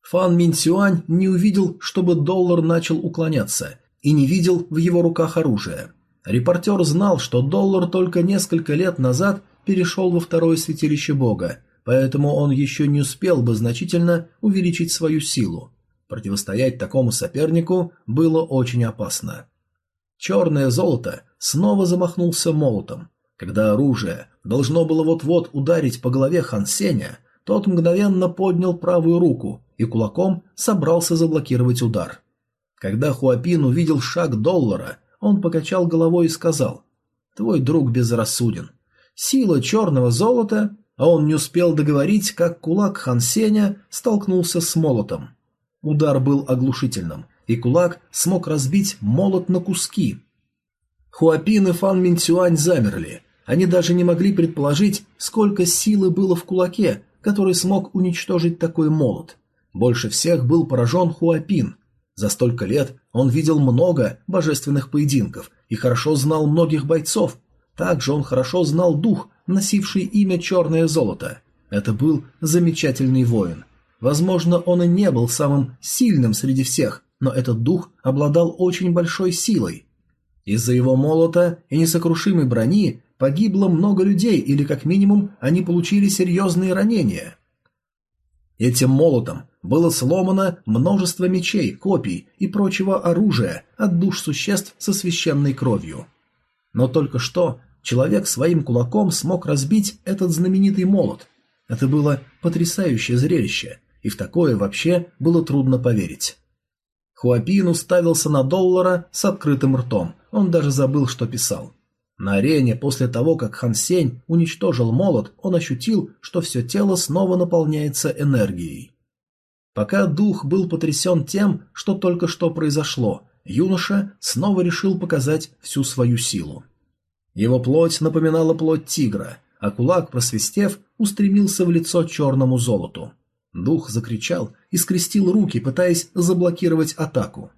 Фан Минсюань не увидел, чтобы доллар начал уклоняться, и не видел в его руках оружия. Репортер знал, что доллар только несколько лет назад перешел во второе святилище бога, поэтому он еще не успел бы значительно увеличить свою силу. Противостоять такому сопернику было очень опасно. Черное золото снова замахнулся молотом. Когда оружие должно было вот-вот ударить по голове Хан Сеня, тот мгновенно поднял правую руку и кулаком собрался заблокировать удар. Когда Хуапин увидел шаг доллара, он покачал головой и сказал, «Твой друг безрассуден. Сила черного золота...» А он не успел договорить, как кулак Хан Сеня столкнулся с молотом. Удар был оглушительным, и кулак смог разбить молот на куски. Хуапин и Фан Минцюань замерли. Они даже не могли предположить, сколько силы было в кулаке, который смог уничтожить такой молот. Больше всех был поражен Хуапин. За столько лет он видел много божественных поединков и хорошо знал многих бойцов. Также он хорошо знал дух, носивший имя Черное Золото. Это был замечательный воин. Возможно, он и не был самым сильным среди всех, но этот дух обладал очень большой силой. Из-за его молота и несокрушимой брони погибло много людей, или как минимум они получили серьезные ранения. Этим молотом было сломано множество мечей, копий и прочего оружия от душ существ со священной кровью. Но только что человек своим кулаком смог разбить этот знаменитый молот. Это было потрясающее зрелище, и в такое вообще было трудно поверить. Хуапин уставился на доллара с открытым ртом, он даже забыл, что писал. На арене после того, как Хан Сень уничтожил молот, он ощутил, что все тело снова наполняется энергией. Пока дух был потрясен тем, что только что произошло, юноша снова решил показать всю свою силу. Его плоть напоминала плоть тигра, а кулак, просвистев, устремился в лицо черному золоту. Дух закричал и скрестил руки, пытаясь заблокировать атаку.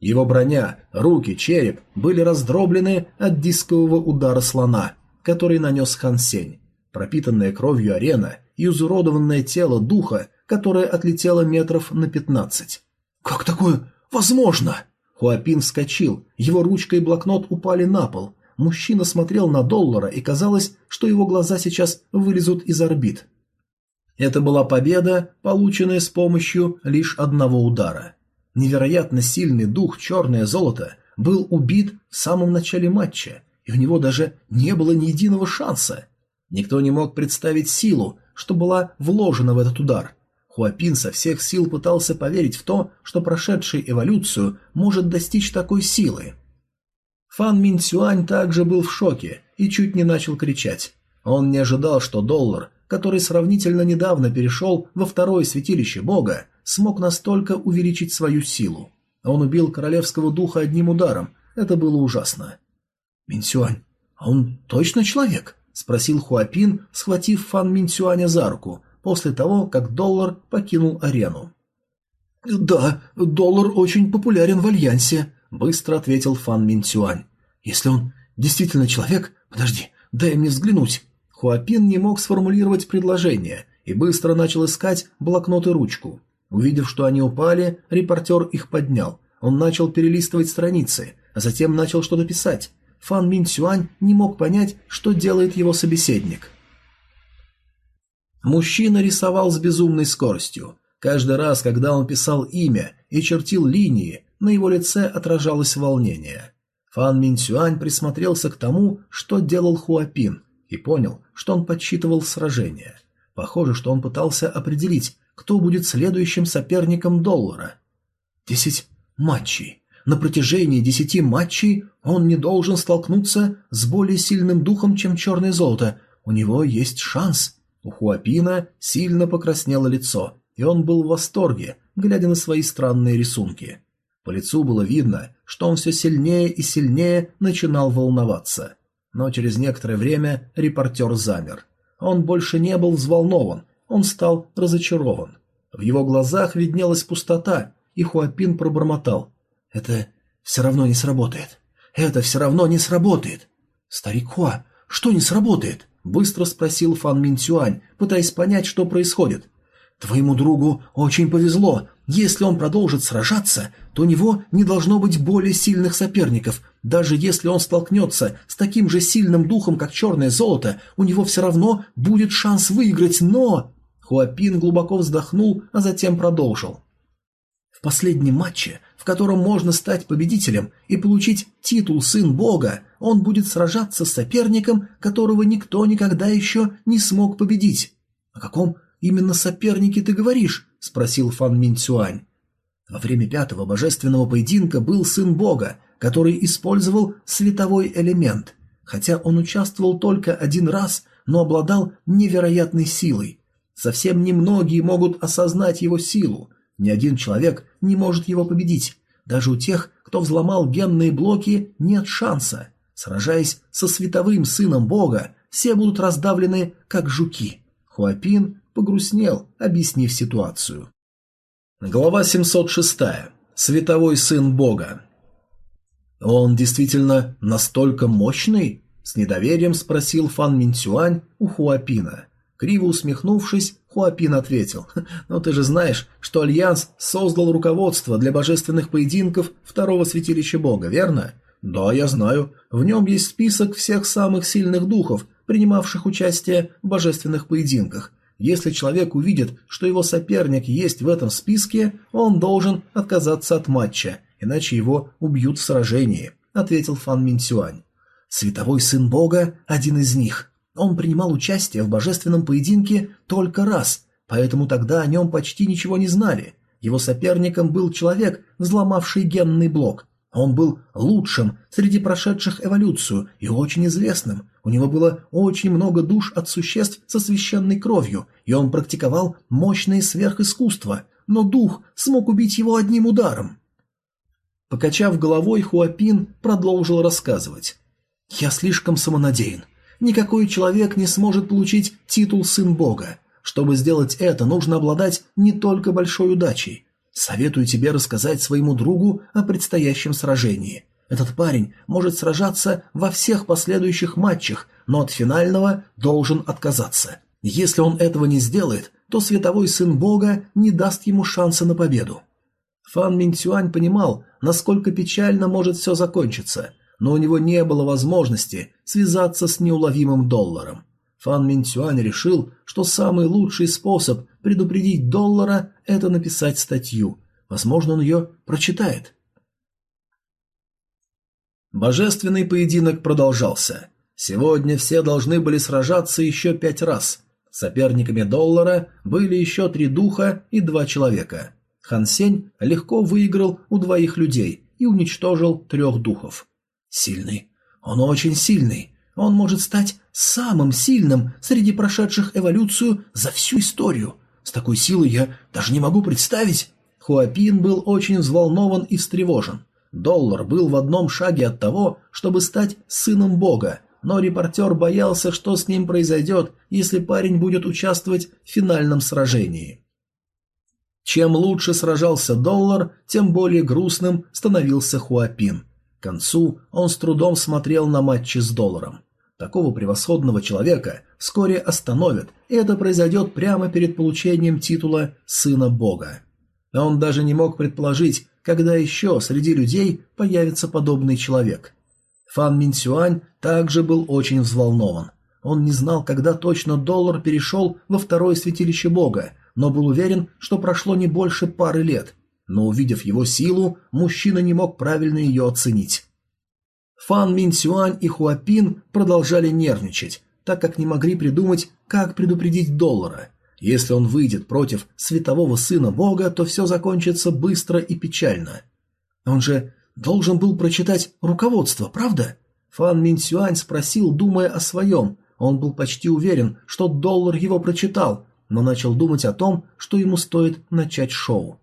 Его броня, руки, череп были раздроблены от дискового удара слона, который нанес Хан Сень. Пропитанная кровью арена и изуродованное тело духа которая отлетела метров на пятнадцать. «Как такое возможно?» Хуапин вскочил, его ручка и блокнот упали на пол. Мужчина смотрел на доллара, и казалось, что его глаза сейчас вылезут из орбит. Это была победа, полученная с помощью лишь одного удара. Невероятно сильный дух «Черное золото» был убит в самом начале матча, и у него даже не было ни единого шанса. Никто не мог представить силу, что была вложена в этот удар, Хуапин со всех сил пытался поверить в то, что прошедший эволюцию может достичь такой силы. Фан Мин Цюань также был в шоке и чуть не начал кричать. Он не ожидал, что доллар, который сравнительно недавно перешел во второе святилище бога, смог настолько увеличить свою силу. Он убил королевского духа одним ударом. Это было ужасно. Минсюань, а он точно человек? – спросил Хуапин, схватив Фан Минцюаня за руку, после того, как доллар покинул арену. «Да, доллар очень популярен в Альянсе», – быстро ответил Фан Минцюань. «Если он действительно человек... Подожди, дай мне взглянуть». Хуапин не мог сформулировать предложение и быстро начал искать блокнот и ручку. Увидев, что они упали, репортер их поднял. Он начал перелистывать страницы, а затем начал что-то писать. Фан Мин Сюань не мог понять, что делает его собеседник. Мужчина рисовал с безумной скоростью. Каждый раз, когда он писал имя и чертил линии, на его лице отражалось волнение. Фан Мин Сюань присмотрелся к тому, что делал Хуапин, и понял, что он подсчитывал сражение. Похоже, что он пытался определить, кто будет следующим соперником доллара. Десять матчей. На протяжении десяти матчей он не должен столкнуться с более сильным духом, чем черное золото. У него есть шанс. У Хуапина сильно покраснело лицо, и он был в восторге, глядя на свои странные рисунки. По лицу было видно, что он все сильнее и сильнее начинал волноваться. Но через некоторое время репортер замер. Он больше не был взволнован, он стал разочарован. В его глазах виднелась пустота, и Хуапин пробормотал. «Это все равно не сработает. Это все равно не сработает». «Старик Хуа, что не сработает?» – быстро спросил Фан Минцюань, пытаясь понять, что происходит. «Твоему другу очень повезло. Если он продолжит сражаться, то у него не должно быть более сильных соперников. Даже если он столкнется с таким же сильным духом, как черное золото, у него все равно будет шанс выиграть, но...» Хуапин глубоко вздохнул, а затем продолжил. В последнем матче, в котором можно стать победителем и получить титул «Сын Бога», он будет сражаться с соперником, которого никто никогда еще не смог победить. «О каком именно сопернике ты говоришь?» – спросил Фан Минцюань. Во время пятого божественного поединка был Сын Бога, который использовал световой элемент. Хотя он участвовал только один раз, но обладал невероятной силой. Совсем немногие могут осознать его силу, ни один человек не может его победить. Даже у тех, кто взломал генные блоки, нет шанса. Сражаясь со световым сыном бога, все будут раздавлены, как жуки. Хуапин погрустнел, объяснив ситуацию. Глава 706. Световой сын бога. «Он действительно настолько мощный?» – с недоверием спросил Фан Минцюань у Хуапина. Криво усмехнувшись, Хуапин ответил, «Но ты же знаешь, что Альянс создал руководство для божественных поединков второго святилища бога, верно?» «Да, я знаю. В нем есть список всех самых сильных духов, принимавших участие в божественных поединках. Если человек увидит, что его соперник есть в этом списке, он должен отказаться от матча, иначе его убьют в сражении», — ответил Фан Минцюань. «Световой сын бога – один из них. Он принимал участие в божественном поединке только раз, поэтому тогда о нем почти ничего не знали. Его соперником был человек, взломавший генный блок. Он был лучшим среди прошедших эволюцию и очень известным. У него было очень много душ от существ со священной кровью, и он практиковал мощные сверхискусства, но дух смог убить его одним ударом. Покачав головой, Хуапин продолжил рассказывать. «Я слишком самонадеян никакой человек не сможет получить титул «Сын Бога». Чтобы сделать это, нужно обладать не только большой удачей. Советую тебе рассказать своему другу о предстоящем сражении. Этот парень может сражаться во всех последующих матчах, но от финального должен отказаться. Если он этого не сделает, то световой сын бога не даст ему шанса на победу. Фан Минцюань понимал, насколько печально может все закончиться, но у него не было возможности связаться с неуловимым долларом. Фан Минцюань решил, что самый лучший способ предупредить доллара – это написать статью. Возможно, он ее прочитает. Божественный поединок продолжался. Сегодня все должны были сражаться еще пять раз. Соперниками доллара были еще три духа и два человека. Хан Сень легко выиграл у двоих людей и уничтожил трех духов. Сильный. Он очень сильный. Он может стать самым сильным среди прошедших эволюцию за всю историю. С такой силой я даже не могу представить. Хуапин был очень взволнован и встревожен. Доллар был в одном шаге от того, чтобы стать сыном бога. но репортер боялся, что с ним произойдет, если парень будет участвовать в финальном сражении. Чем лучше сражался доллар, тем более грустным становился Хуапин. К концу он с трудом смотрел на матчи с долларом. Такого превосходного человека вскоре остановят, и это произойдет прямо перед получением титула «Сына Бога». Он даже не мог предположить, когда еще среди людей появится подобный человек. Фан Минсюань также был очень взволнован. Он не знал, когда точно доллар перешел во второе святилище Бога, но был уверен, что прошло не больше пары лет. Но увидев его силу, мужчина не мог правильно ее оценить. Фан Минсюань и Хуапин продолжали нервничать, так как не могли придумать, как предупредить доллара – если он выйдет против светового сына бога, то все закончится быстро и печально. Он же должен был прочитать руководство, правда? Фан Минсюань спросил, думая о своем. Он был почти уверен, что доллар его прочитал, но начал думать о том, что ему стоит начать шоу.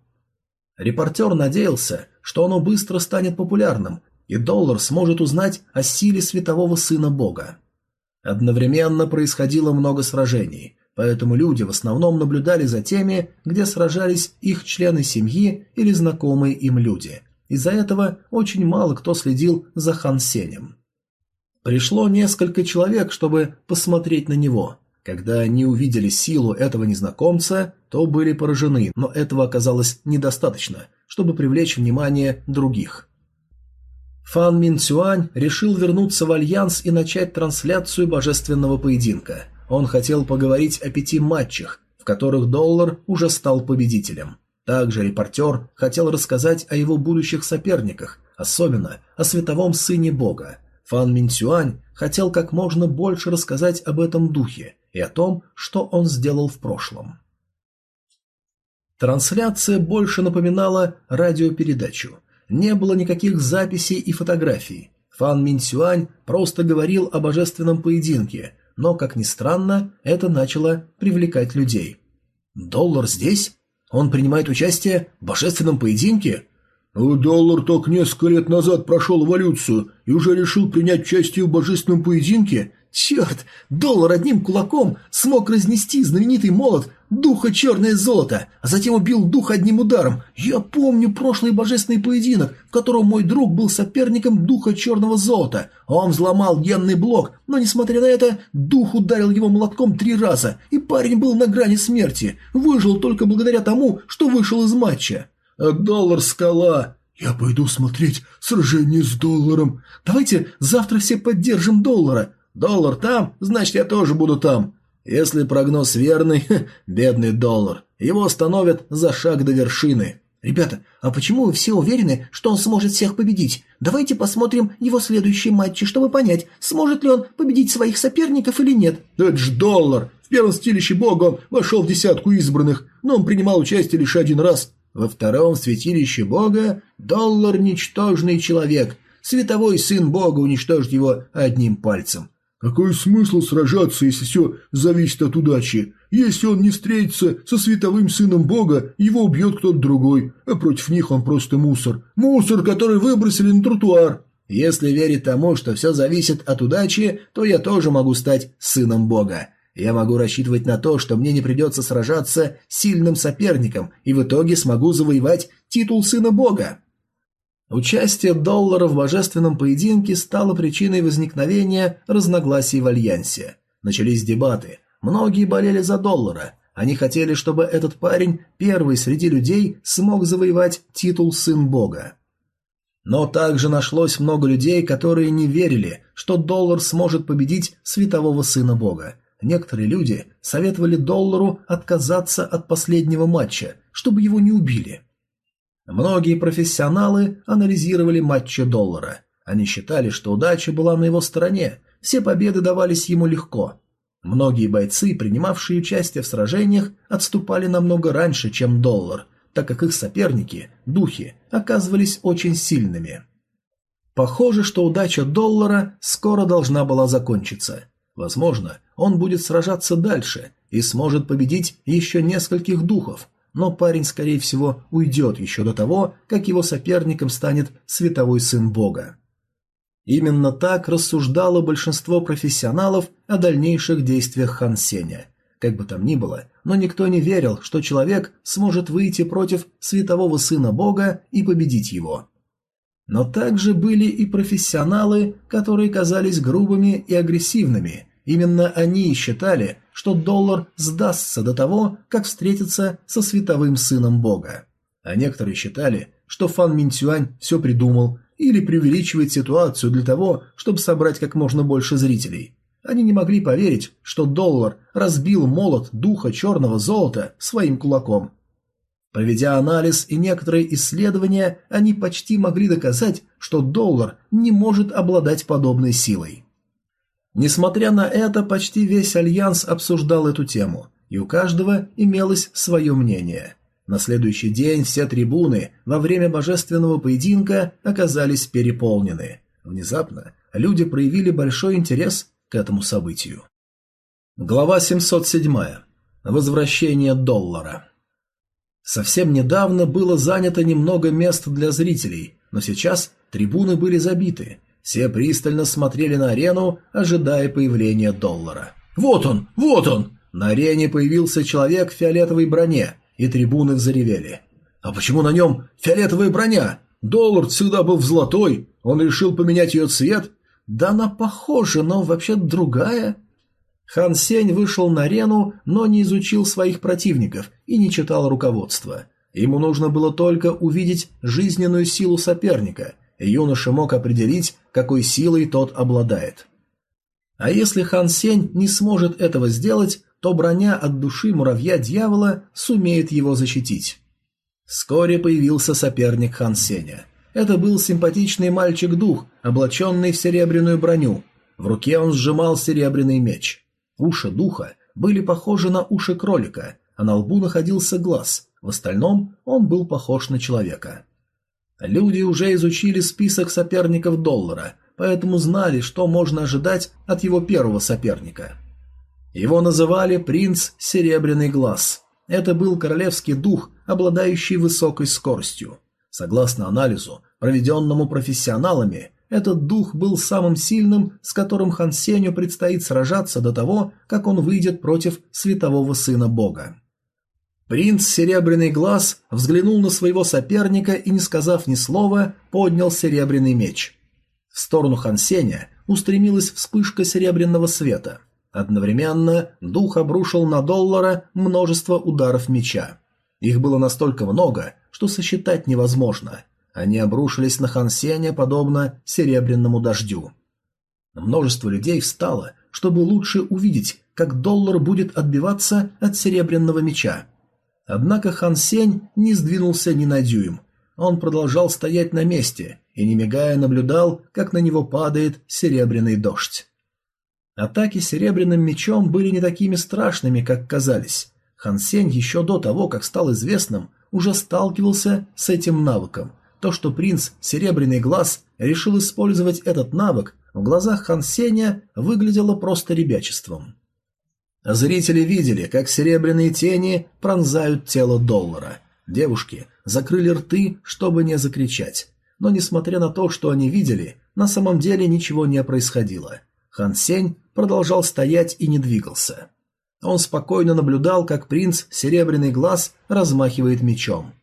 Репортер надеялся, что оно быстро станет популярным, и доллар сможет узнать о силе светового сына бога. Одновременно происходило много сражений поэтому люди в основном наблюдали за теми, где сражались их члены семьи или знакомые им люди. Из-за этого очень мало кто следил за Хан Сенем. Пришло несколько человек, чтобы посмотреть на него. Когда они увидели силу этого незнакомца, то были поражены, но этого оказалось недостаточно, чтобы привлечь внимание других. Фан Минцюань решил вернуться в Альянс и начать трансляцию божественного поединка – он хотел поговорить о пяти матчах, в которых Доллар уже стал победителем. Также репортер хотел рассказать о его будущих соперниках, особенно о световом сыне бога. Фан Минцюань хотел как можно больше рассказать об этом духе и о том, что он сделал в прошлом. Трансляция больше напоминала радиопередачу. Не было никаких записей и фотографий. Фан Минцюань просто говорил о божественном поединке, но, как ни странно, это начало привлекать людей. «Доллар здесь? Он принимает участие в божественном поединке?» «Доллар только несколько лет назад прошел эволюцию и уже решил принять участие в божественном поединке. Черт, доллар одним кулаком смог разнести знаменитый молот духа черное золото, а затем убил дух одним ударом. Я помню прошлый божественный поединок, в котором мой друг был соперником духа черного золота. Он взломал генный блок, но несмотря на это, дух ударил его молотком три раза, и парень был на грани смерти. Выжил только благодаря тому, что вышел из матча. Доллар скала. Я пойду смотреть сражение с долларом. Давайте завтра все поддержим доллара. Доллар там, значит я тоже буду там. Если прогноз верный, бедный доллар, его остановят за шаг до вершины. Ребята, а почему вы все уверены, что он сможет всех победить? Давайте посмотрим его следующие матчи, чтобы понять, сможет ли он победить своих соперников или нет. Это ж доллар. В первом стилище бога он вошел в десятку избранных, но он принимал участие лишь один раз. Во втором святилище бога доллар – ничтожный человек. Световой сын бога уничтожит его одним пальцем. Какой смысл сражаться, если все зависит от удачи? Если он не встретится со световым сыном бога, его убьет кто-то другой, а против них он просто мусор. Мусор, который выбросили на тротуар. Если верить тому, что все зависит от удачи, то я тоже могу стать сыном бога. Я могу рассчитывать на то, что мне не придется сражаться с сильным соперником, и в итоге смогу завоевать титул сына бога. Участие доллара в божественном поединке стало причиной возникновения разногласий в Альянсе. Начались дебаты. Многие болели за доллара. Они хотели, чтобы этот парень, первый среди людей, смог завоевать титул «Сын Бога». Но также нашлось много людей, которые не верили, что доллар сможет победить светового Сына Бога. Некоторые люди советовали доллару отказаться от последнего матча, чтобы его не убили. Многие профессионалы анализировали матчи доллара. Они считали, что удача была на его стороне, все победы давались ему легко. Многие бойцы, принимавшие участие в сражениях, отступали намного раньше, чем доллар, так как их соперники, духи, оказывались очень сильными. Похоже, что удача доллара скоро должна была закончиться. Возможно, он будет сражаться дальше и сможет победить еще нескольких духов, но парень, скорее всего, уйдет еще до того, как его соперником станет световой сын бога. Именно так рассуждало большинство профессионалов о дальнейших действиях Хан Сеня. Как бы там ни было, но никто не верил, что человек сможет выйти против светового сына бога и победить его. Но также были и профессионалы, которые казались грубыми и агрессивными. Именно они считали, что доллар сдастся до того, как встретится со световым сыном бога. А некоторые считали, что Фан Минтюань все придумал или преувеличивает ситуацию для того, чтобы собрать как можно больше зрителей. Они не могли поверить, что доллар разбил молот духа черного золота своим кулаком. Проведя анализ и некоторые исследования, они почти могли доказать, что доллар не может обладать подобной силой. Несмотря на это, почти весь Альянс обсуждал эту тему, и у каждого имелось свое мнение. На следующий день все трибуны во время божественного поединка оказались переполнены. Внезапно люди проявили большой интерес к этому событию. Глава 707. Возвращение доллара. Совсем недавно было занято немного мест для зрителей, но сейчас трибуны были забиты. Все пристально смотрели на арену, ожидая появления доллара. «Вот он! Вот он!» На арене появился человек в фиолетовой броне – и трибуны заревели. «А почему на нем фиолетовая броня? Доллар всегда был в золотой, он решил поменять ее цвет?» «Да она похожа, но вообще другая». Хан Сень вышел на арену, но не изучил своих противников и не читал руководства. Ему нужно было только увидеть жизненную силу соперника, юноша мог определить, какой силой тот обладает. А если Хан Сень не сможет этого сделать, то броня от души муравья-дьявола сумеет его защитить. Вскоре появился соперник Хан Сеня. Это был симпатичный мальчик-дух, облаченный в серебряную броню. В руке он сжимал серебряный меч. Уши духа были похожи на уши кролика, а на лбу находился глаз. В остальном он был похож на человека. Люди уже изучили список соперников доллара, поэтому знали, что можно ожидать от его первого соперника – его называли «принц Серебряный Глаз». Это был королевский дух, обладающий высокой скоростью. Согласно анализу, проведенному профессионалами, этот дух был самым сильным, с которым Хан Сеню предстоит сражаться до того, как он выйдет против светового сына бога. Принц Серебряный Глаз взглянул на своего соперника и, не сказав ни слова, поднял серебряный меч. В сторону Хан Сеня устремилась вспышка серебряного света. Одновременно дух обрушил на доллара множество ударов меча. Их было настолько много, что сосчитать невозможно. Они обрушились на Хансеня подобно серебряному дождю. Множество людей встало, чтобы лучше увидеть, как доллар будет отбиваться от серебряного меча. Однако Хан Сень не сдвинулся ни на дюйм. Он продолжал стоять на месте и, не мигая, наблюдал, как на него падает серебряный дождь. Атаки серебряным мечом были не такими страшными, как казались. Хан Сень еще до того, как стал известным, уже сталкивался с этим навыком. То, что принц Серебряный Глаз решил использовать этот навык, в глазах Хан Сеня выглядело просто ребячеством. Зрители видели, как серебряные тени пронзают тело доллара. Девушки закрыли рты, чтобы не закричать. Но несмотря на то, что они видели, на самом деле ничего не происходило. Хан Сень продолжал стоять и не двигался. Он спокойно наблюдал, как принц Серебряный Глаз размахивает мечом.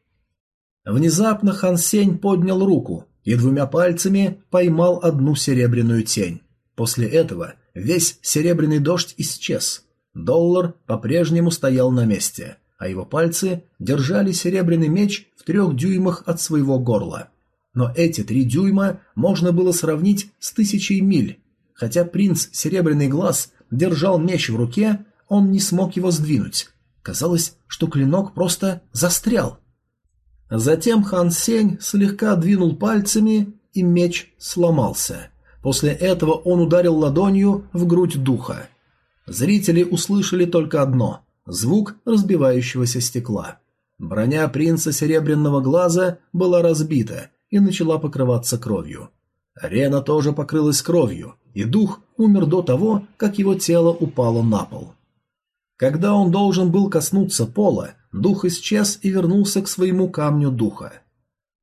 Внезапно Хан Сень поднял руку и двумя пальцами поймал одну серебряную тень. После этого весь серебряный дождь исчез. Доллар по-прежнему стоял на месте, а его пальцы держали серебряный меч в трех дюймах от своего горла. Но эти три дюйма можно было сравнить с тысячей миль, Хотя принц Серебряный Глаз держал меч в руке, он не смог его сдвинуть. Казалось, что клинок просто застрял. Затем Хан Сень слегка двинул пальцами, и меч сломался. После этого он ударил ладонью в грудь духа. Зрители услышали только одно – звук разбивающегося стекла. Броня принца Серебряного Глаза была разбита и начала покрываться кровью. Арена тоже покрылась кровью, и дух умер до того, как его тело упало на пол. Когда он должен был коснуться пола, дух исчез и вернулся к своему камню духа.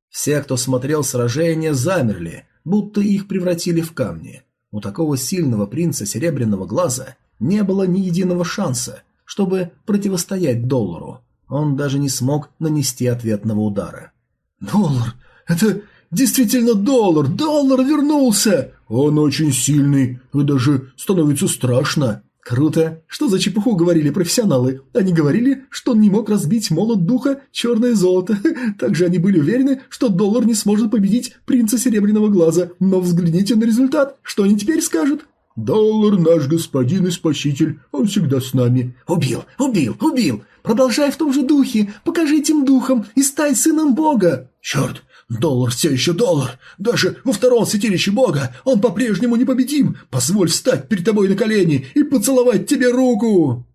Все, кто смотрел сражение, замерли, будто их превратили в камни. У такого сильного принца Серебряного Глаза не было ни единого шанса, чтобы противостоять доллару. Он даже не смог нанести ответного удара. «Доллар! Это действительно доллар! Доллар вернулся! Он очень сильный, и даже становится страшно!» Круто. Что за чепуху говорили профессионалы? Они говорили, что он не мог разбить молот духа черное золото. Также они были уверены, что доллар не сможет победить принца Серебряного Глаза. Но взгляните на результат. Что они теперь скажут? Доллар наш господин и спаситель. Он всегда с нами. Убил, убил, убил. Продолжай в том же духе. Покажи этим духом и стань сыном Бога. Черт, Доллар все еще доллар. Даже во втором святилище Бога он по-прежнему непобедим. Позволь встать перед тобой на колени и поцеловать тебе руку.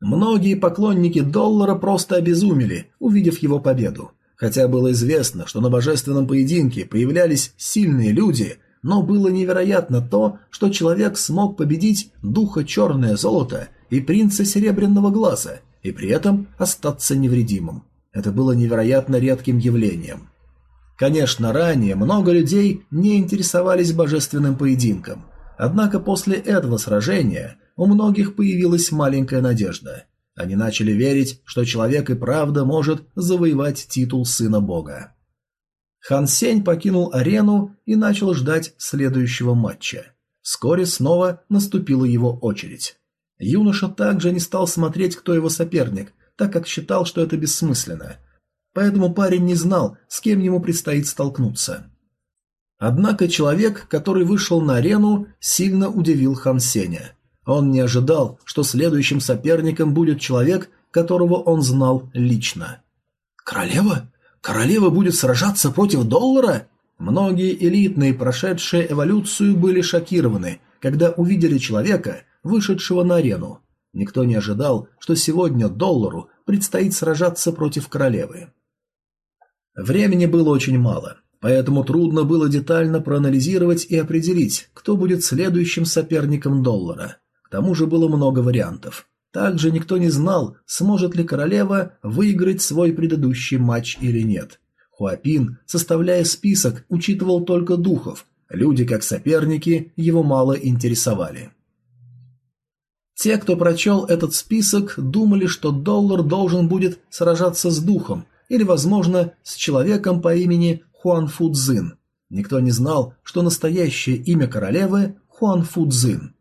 Многие поклонники доллара просто обезумели, увидев его победу. Хотя было известно, что на божественном поединке появлялись сильные люди, но было невероятно то, что человек смог победить духа черное золото и принца серебряного глаза, и при этом остаться невредимым. Это было невероятно редким явлением. Конечно, ранее много людей не интересовались божественным поединком, однако после этого сражения у многих появилась маленькая надежда. Они начали верить, что человек и правда может завоевать титул сына бога. Хан Сень покинул арену и начал ждать следующего матча. Вскоре снова наступила его очередь. Юноша также не стал смотреть, кто его соперник, так как считал, что это бессмысленно – поэтому парень не знал, с кем ему предстоит столкнуться. Однако человек, который вышел на арену, сильно удивил Хан Сеня. Он не ожидал, что следующим соперником будет человек, которого он знал лично. «Королева? Королева будет сражаться против доллара?» Многие элитные, прошедшие эволюцию, были шокированы, когда увидели человека, вышедшего на арену. Никто не ожидал, что сегодня доллару предстоит сражаться против королевы. Времени было очень мало, поэтому трудно было детально проанализировать и определить, кто будет следующим соперником доллара. К тому же было много вариантов. Также никто не знал, сможет ли королева выиграть свой предыдущий матч или нет. Хуапин, составляя список, учитывал только духов. Люди, как соперники, его мало интересовали. Те, кто прочел этот список, думали, что доллар должен будет сражаться с духом, или, возможно, с человеком по имени Хуан Фудзин. Никто не знал, что настоящее имя королевы Хуан Фудзин.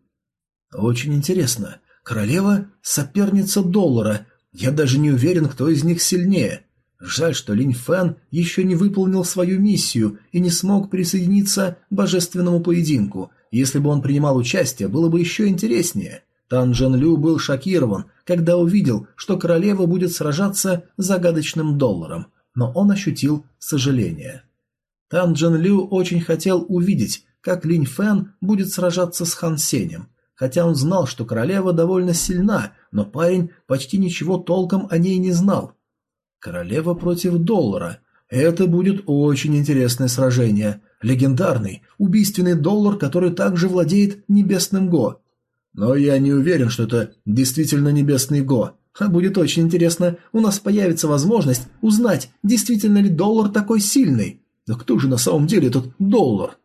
Очень интересно. Королева – соперница доллара. Я даже не уверен, кто из них сильнее. Жаль, что Линь Фэн еще не выполнил свою миссию и не смог присоединиться к божественному поединку. Если бы он принимал участие, было бы еще интереснее. Тан Джен Лю был шокирован, когда увидел, что королева будет сражаться с загадочным долларом, но он ощутил сожаление. Тан Джен Лю очень хотел увидеть, как Линь Фэн будет сражаться с Хан Сенем, хотя он знал, что королева довольно сильна, но парень почти ничего толком о ней не знал. Королева против доллара. Это будет очень интересное сражение. Легендарный, убийственный доллар, который также владеет небесным Го. Но я не уверен, что это действительно небесный Го. Будет очень интересно, у нас появится возможность узнать, действительно ли доллар такой сильный. Да кто же на самом деле этот доллар?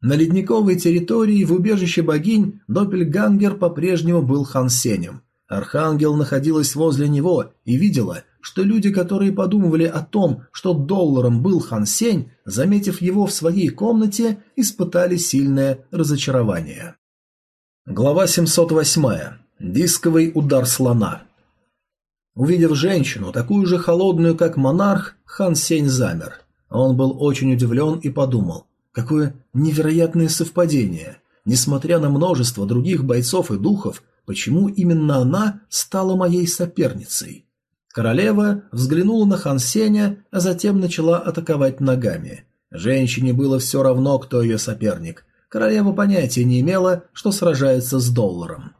На ледниковой территории в убежище богинь Доппельгангер по-прежнему был Хан Сенем. Архангел находилась возле него и видела, что люди, которые подумывали о том, что долларом был Хан Сень, заметив его в своей комнате, испытали сильное разочарование. Глава 708. Дисковый удар слона. Увидев женщину, такую же холодную, как монарх, Хан Сень замер. Он был очень удивлен и подумал, какое невероятное совпадение. Несмотря на множество других бойцов и духов, почему именно она стала моей соперницей? Королева взглянула на Хан Сеня, а затем начала атаковать ногами. Женщине было все равно, кто ее соперник. Королева понятия не имела, что сражается с долларом.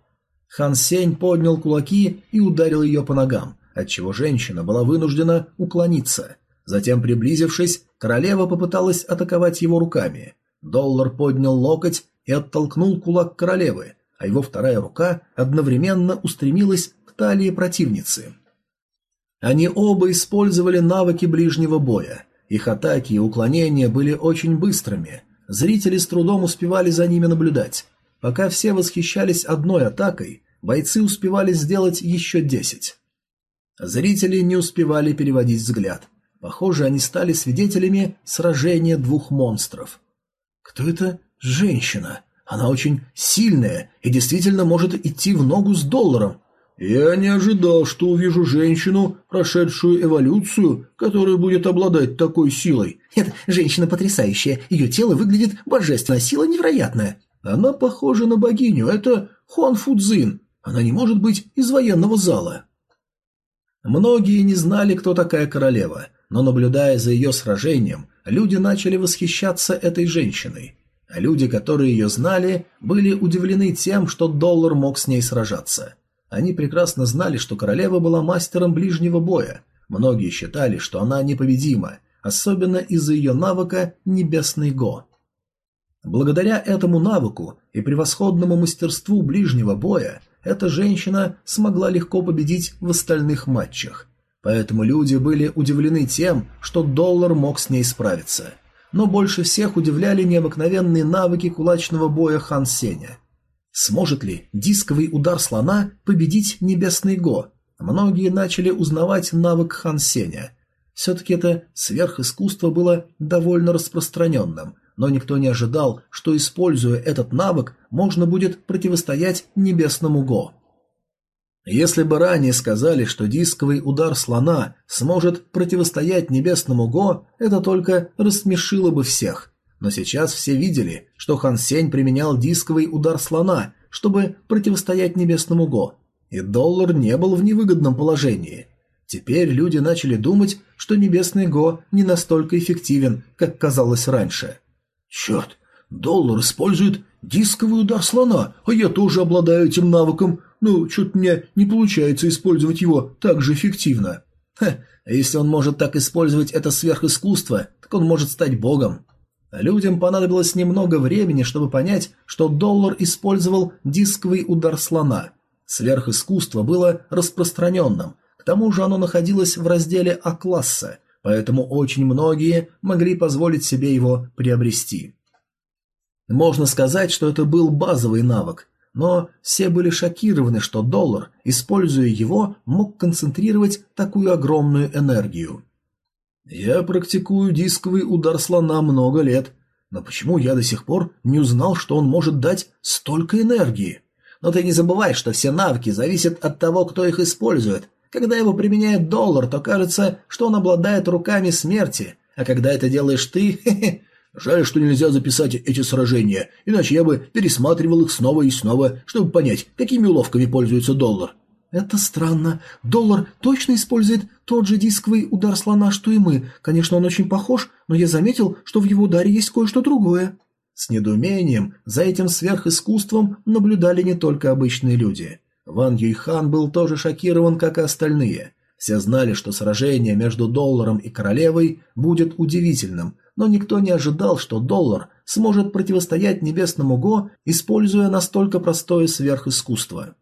Хан Сень поднял кулаки и ударил ее по ногам, отчего женщина была вынуждена уклониться. Затем, приблизившись, королева попыталась атаковать его руками. Доллар поднял локоть и оттолкнул кулак королевы, а его вторая рука одновременно устремилась к талии противницы. Они оба использовали навыки ближнего боя. Их атаки и уклонения были очень быстрыми. Зрители с трудом успевали за ними наблюдать. Пока все восхищались одной атакой, бойцы успевали сделать еще десять. Зрители не успевали переводить взгляд. Похоже, они стали свидетелями сражения двух монстров. Кто это женщина? Она очень сильная и действительно может идти в ногу с долларом. Я не ожидал, что увижу женщину, прошедшую эволюцию, которая будет обладать такой силой. Эта женщина потрясающая, ее тело выглядит божественно, сила невероятная. Она похожа на богиню, это Хуан Фудзин. Она не может быть из военного зала. Многие не знали, кто такая королева, но наблюдая за ее сражением, люди начали восхищаться этой женщиной. А люди, которые ее знали, были удивлены тем, что доллар мог с ней сражаться. Они прекрасно знали, что королева была мастером ближнего боя. Многие считали, что она непобедима, особенно из-за ее навыка «Небесный Го». Благодаря этому навыку и превосходному мастерству ближнего боя эта женщина смогла легко победить в остальных матчах. Поэтому люди были удивлены тем, что доллар мог с ней справиться. Но больше всех удивляли необыкновенные навыки кулачного боя Хан Сеня – Сможет ли дисковый удар слона победить небесный Го? Многие начали узнавать навык Хан Сеня. Все-таки это сверхискусство было довольно распространенным, но никто не ожидал, что, используя этот навык, можно будет противостоять небесному Го. Если бы ранее сказали, что дисковый удар слона сможет противостоять небесному Го, это только рассмешило бы всех – но сейчас все видели, что Хан Сень применял дисковый удар слона, чтобы противостоять небесному Го, и доллар не был в невыгодном положении. Теперь люди начали думать, что небесный Го не настолько эффективен, как казалось раньше. «Черт, доллар использует дисковый удар слона, а я тоже обладаю этим навыком, но что-то мне не получается использовать его так же эффективно». Ха, если он может так использовать это сверхискусство, так он может стать богом. Людям понадобилось немного времени, чтобы понять, что доллар использовал дисковый удар слона. Сверхискусство было распространенным, к тому же оно находилось в разделе А-класса, поэтому очень многие могли позволить себе его приобрести. Можно сказать, что это был базовый навык, но все были шокированы, что доллар, используя его, мог концентрировать такую огромную энергию. Я практикую дисковый удар слона много лет, но почему я до сих пор не узнал, что он может дать столько энергии? Но ты не забывай, что все навыки зависят от того, кто их использует. Когда его применяет доллар, то кажется, что он обладает руками смерти, а когда это делаешь ты, хе-хе, жаль, что нельзя записать эти сражения, иначе я бы пересматривал их снова и снова, чтобы понять, какими уловками пользуется доллар. «Это странно. Доллар точно использует тот же дисковый удар слона, что и мы. Конечно, он очень похож, но я заметил, что в его ударе есть кое-что другое». С недоумением за этим сверхискусством наблюдали не только обычные люди. Ван Юйхан был тоже шокирован, как и остальные. Все знали, что сражение между долларом и королевой будет удивительным, но никто не ожидал, что доллар сможет противостоять небесному Го, используя настолько простое сверхискусство.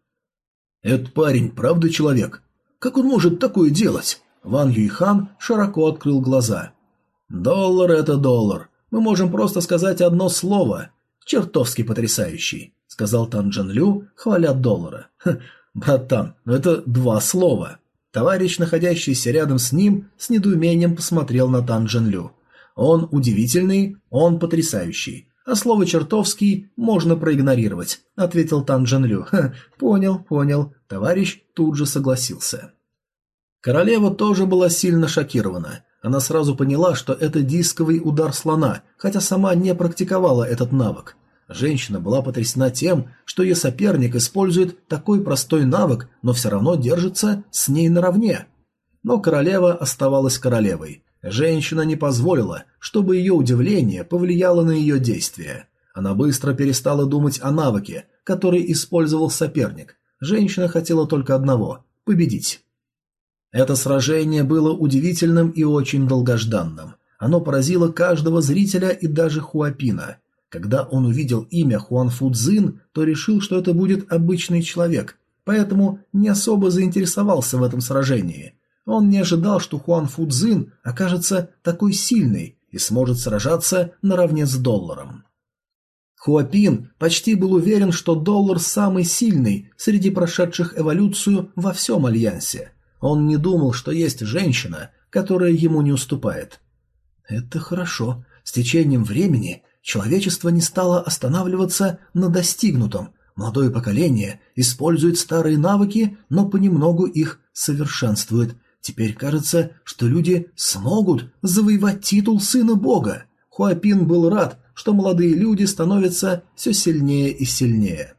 «Этот парень правда человек? Как он может такое делать?» Ван Юйхан широко открыл глаза. «Доллар – это доллар. Мы можем просто сказать одно слово. Чертовски потрясающий», – сказал Тан Джан Лю, хваля доллара. «Ха, братан, но это два слова». Товарищ, находящийся рядом с ним, с недоумением посмотрел на Тан Джан Лю. Он удивительный, он потрясающий а слово «чертовский» можно проигнорировать», — ответил Тан. Ха, «Понял, понял». Товарищ тут же согласился. Королева тоже была сильно шокирована. Она сразу поняла, что это дисковый удар слона, хотя сама не практиковала этот навык. Женщина была потрясена тем, что ее соперник использует такой простой навык, но все равно держится с ней наравне. Но королева оставалась королевой. Женщина не позволила, чтобы ее удивление повлияло на ее действия. Она быстро перестала думать о навыке, который использовал соперник. Женщина хотела только одного – победить. Это сражение было удивительным и очень долгожданным. Оно поразило каждого зрителя и даже Хуапина. Когда он увидел имя Хуан Фудзин, то решил, что это будет обычный человек, поэтому не особо заинтересовался в этом сражении. Он не ожидал, что Хуан Фудзин окажется такой сильной и сможет сражаться наравне с долларом. Хуапин почти был уверен, что доллар самый сильный среди прошедших эволюцию во всем Альянсе. Он не думал, что есть женщина, которая ему не уступает. Это хорошо. С течением времени человечество не стало останавливаться на достигнутом. Молодое поколение использует старые навыки, но понемногу их совершенствует. Теперь кажется, что люди смогут завоевать титул сына бога. Хуапин был рад, что молодые люди становятся все сильнее и сильнее.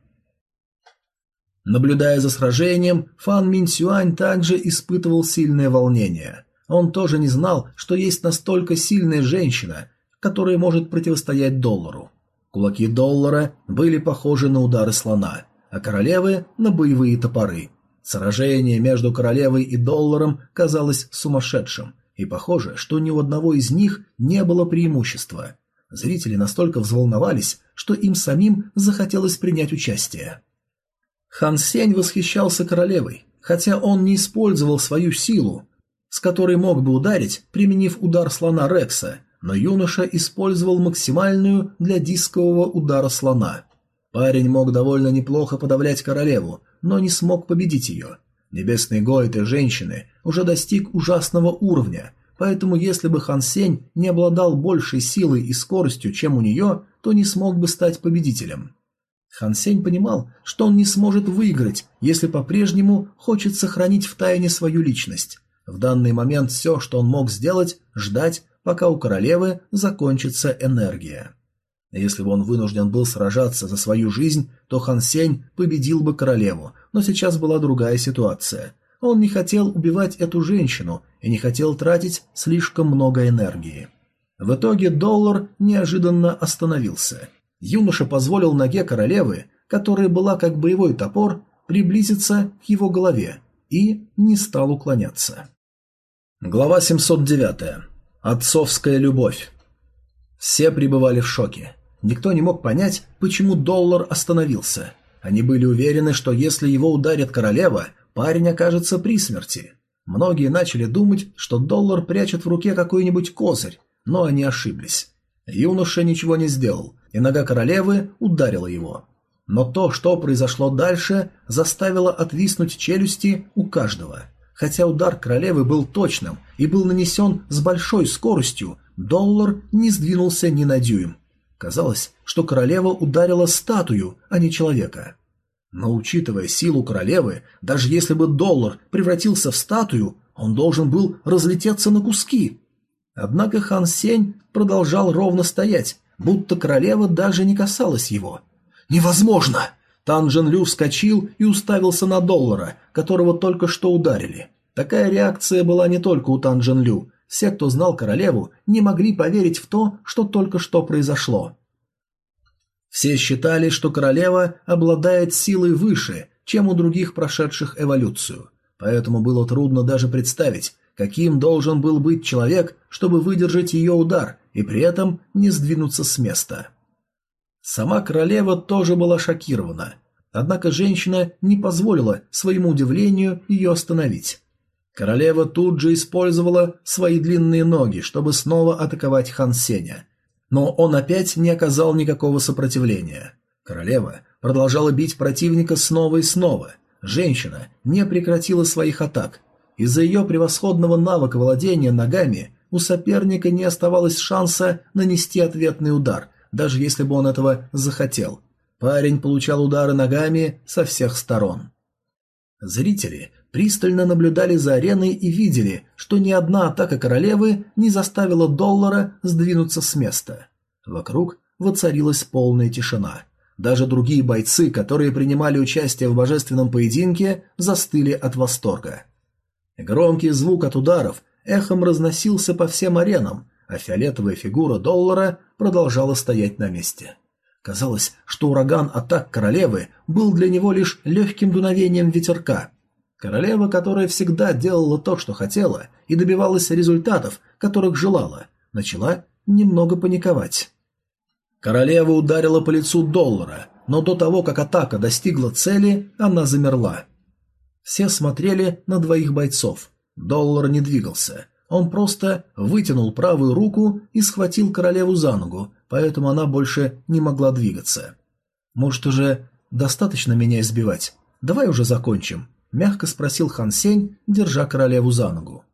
Наблюдая за сражением, Фан Минсюань также испытывал сильное волнение. Он тоже не знал, что есть настолько сильная женщина, которая может противостоять доллару. Кулаки доллара были похожи на удары слона, а королевы – на боевые топоры. Сражение между королевой и долларом казалось сумасшедшим, и похоже, что ни у одного из них не было преимущества. Зрители настолько взволновались, что им самим захотелось принять участие. Хан Сень восхищался королевой, хотя он не использовал свою силу, с которой мог бы ударить, применив удар слона Рекса, но юноша использовал максимальную для дискового удара слона. Парень мог довольно неплохо подавлять королеву, но не смог победить ее. Небесный гой этой женщины уже достиг ужасного уровня, Поэтому если бы Хан Сень не обладал большей силой и скоростью, чем у нее, то не смог бы стать победителем. Хан Сень понимал, что он не сможет выиграть, если по-прежнему хочет сохранить в тайне свою личность. В данный момент все, что он мог сделать, ждать, пока у королевы закончится энергия. Если бы он вынужден был сражаться за свою жизнь, то Хан Сень победил бы королеву, но сейчас была другая ситуация. Он не хотел убивать эту женщину и не хотел тратить слишком много энергии. В итоге доллар неожиданно остановился. Юноша позволил ноге королевы, которая была как боевой топор, приблизиться к его голове и не стал уклоняться. Глава 709. Отцовская любовь. Все пребывали в шоке. Никто не мог понять, почему доллар остановился. Они были уверены, что если его ударит королева, парень окажется при смерти. Многие начали думать, что доллар прячет в руке какой-нибудь козырь, но они ошиблись. Юноша ничего не сделал, и нога королевы ударила его. Но то, что произошло дальше, заставило отвиснуть челюсти у каждого. Хотя удар королевы был точным и был нанесен с большой скоростью, доллар не сдвинулся ни на дюйм. Казалось, что королева ударила статую, а не человека. Но учитывая силу королевы, даже если бы доллар превратился в статую, он должен был разлететься на куски. Однако хан Сень продолжал ровно стоять, будто королева даже не касалась его. «Невозможно!» Тан Джен Лю вскочил и уставился на доллара, которого только что ударили. Такая реакция была не только у Тан Джен Лю. Все, кто знал королеву, не могли поверить в то, что только что произошло. Все считали, что королева обладает силой выше, чем у других прошедших эволюцию, поэтому было трудно даже представить, каким должен был быть человек, чтобы выдержать ее удар и при этом не сдвинуться с места. Сама королева тоже была шокирована, однако женщина не позволила своему удивлению ее остановить. Королева тут же использовала свои длинные ноги, чтобы снова атаковать Хан Сеня, но он опять не оказал никакого сопротивления. Королева продолжала бить противника снова и снова. Женщина не прекратила своих атак. Из-за ее превосходного навыка владения ногами у соперника не оставалось шанса нанести ответный удар, даже если бы он этого захотел. Парень получал удары ногами со всех сторон. Зрители пристально наблюдали за ареной и видели, что ни одна атака королевы не заставила доллара сдвинуться с места. Вокруг воцарилась полная тишина. Даже другие бойцы, которые принимали участие в божественном поединке, застыли от восторга. Громкий звук от ударов эхом разносился по всем аренам, а фиолетовая фигура доллара продолжала стоять на месте. Казалось, что ураган атак королевы был для него лишь легким дуновением ветерка. Королева, которая всегда делала то, что хотела, и добивалась результатов, которых желала, начала немного паниковать. Королева ударила по лицу доллара, но до того, как атака достигла цели, она замерла. Все смотрели на двоих бойцов. Доллар не двигался. Он просто вытянул правую руку и схватил королеву за ногу, поэтому она больше не могла двигаться. «Может, уже достаточно меня избивать? Давай уже закончим», – мягко спросил Хан Сень, держа королеву за ногу.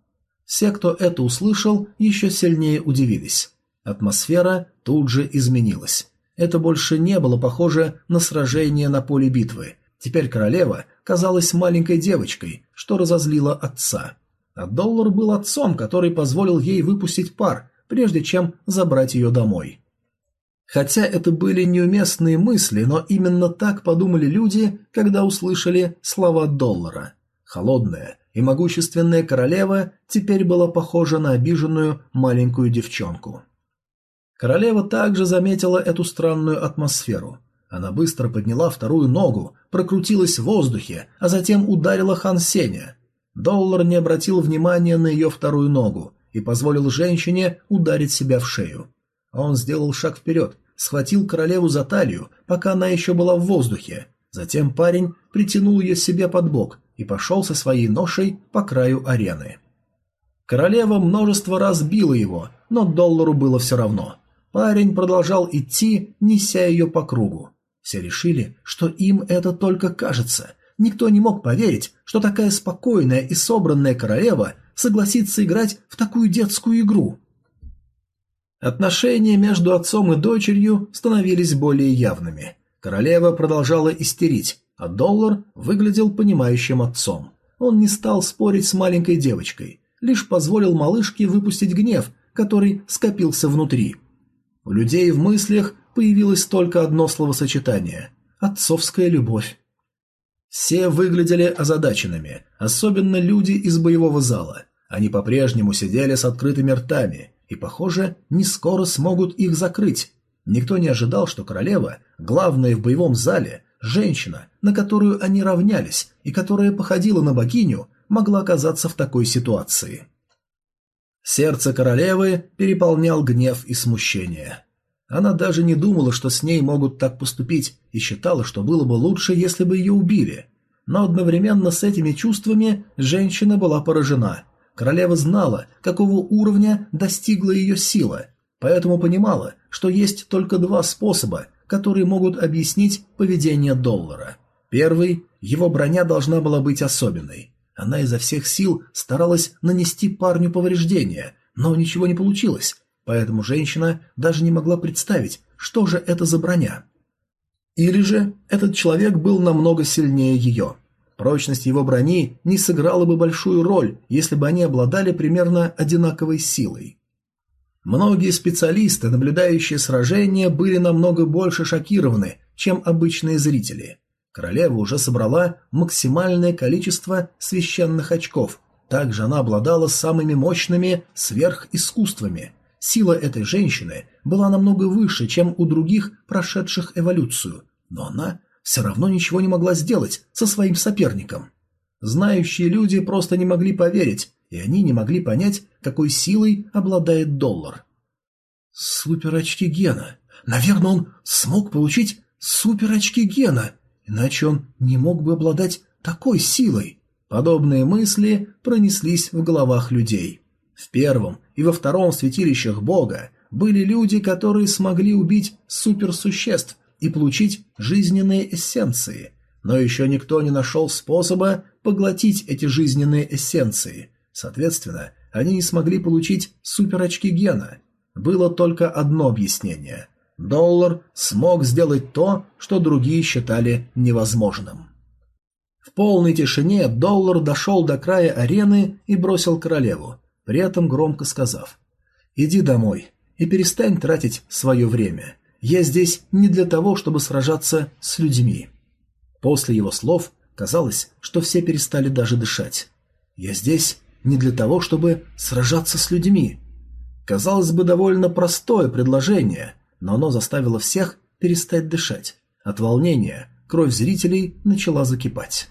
Все, кто это услышал, еще сильнее удивились. Атмосфера тут же изменилась. Это больше не было похоже на сражение на поле битвы. Теперь королева казалась маленькой девочкой, что разозлило отца. А Доллар был отцом, который позволил ей выпустить пар, прежде чем забрать ее домой. Хотя это были неуместные мысли, но именно так подумали люди, когда услышали слова Доллара. Холодная и могущественная королева теперь была похожа на обиженную маленькую девчонку. Королева также заметила эту странную атмосферу. Она быстро подняла вторую ногу, прокрутилась в воздухе, а затем ударила Хан Сеня. Доллар не обратил внимания на ее вторую ногу и позволил женщине ударить себя в шею. Он сделал шаг вперед, схватил королеву за талию, пока она еще была в воздухе. Затем парень притянул ее себе под бок и пошел со своей ношей по краю арены. Королева множество раз била его, но доллару было все равно. Парень продолжал идти, неся ее по кругу. Все решили, что им это только кажется. Никто не мог поверить, что такая спокойная и собранная королева согласится играть в такую детскую игру. Отношения между отцом и дочерью становились более явными. Королева продолжала истерить, а Доллар выглядел понимающим отцом. Он не стал спорить с маленькой девочкой, лишь позволил малышке выпустить гнев, который скопился внутри. У людей в мыслях появилось только одно словосочетание – отцовская любовь. Все выглядели озадаченными, особенно люди из боевого зала. Они по-прежнему сидели с открытыми ртами и, похоже, не скоро смогут их закрыть. Никто не ожидал, что королева, главная в боевом зале, женщина, на которую они равнялись и которая походила на богиню, могла оказаться в такой ситуации. Сердце королевы переполнял гнев и смущение. Она даже не думала, что с ней могут так поступить, и считала, что было бы лучше, если бы ее убили. Но одновременно с этими чувствами женщина была поражена. Королева знала, какого уровня достигла ее сила, поэтому понимала, что есть только два способа, которые могут объяснить поведение доллара. Первый – его броня должна была быть особенной. Она изо всех сил старалась нанести парню повреждения, но ничего не получилось, поэтому женщина даже не могла представить, что же это за броня. Или же этот человек был намного сильнее ее. Прочность его брони не сыграла бы большую роль, если бы они обладали примерно одинаковой силой. Многие специалисты, наблюдающие сражения, были намного больше шокированы, чем обычные зрители. Королева уже собрала максимальное количество священных очков. Также она обладала самыми мощными сверхискусствами. Сила этой женщины была намного выше, чем у других, прошедших эволюцию, но она все равно ничего не могла сделать со своим соперником. Знающие люди просто не могли поверить, и они не могли понять, какой силой обладает доллар. Суперочки Гена. Наверное, он смог получить суперочки Гена, иначе он не мог бы обладать такой силой. Подобные мысли пронеслись в головах людей. В первом и во втором святилищах Бога были люди, которые смогли убить суперсуществ и получить жизненные эссенции, но еще никто не нашел способа поглотить эти жизненные эссенции. Соответственно, они не смогли получить суперочки гена. Было только одно объяснение. Доллар смог сделать то, что другие считали невозможным. В полной тишине Доллар дошел до края арены и бросил королеву, при этом громко сказав «Иди домой и перестань тратить свое время. Я здесь не для того, чтобы сражаться с людьми». После его слов казалось, что все перестали даже дышать. «Я здесь не для того, чтобы сражаться с людьми». Казалось бы, довольно простое предложение, но оно заставило всех перестать дышать. От волнения кровь зрителей начала закипать.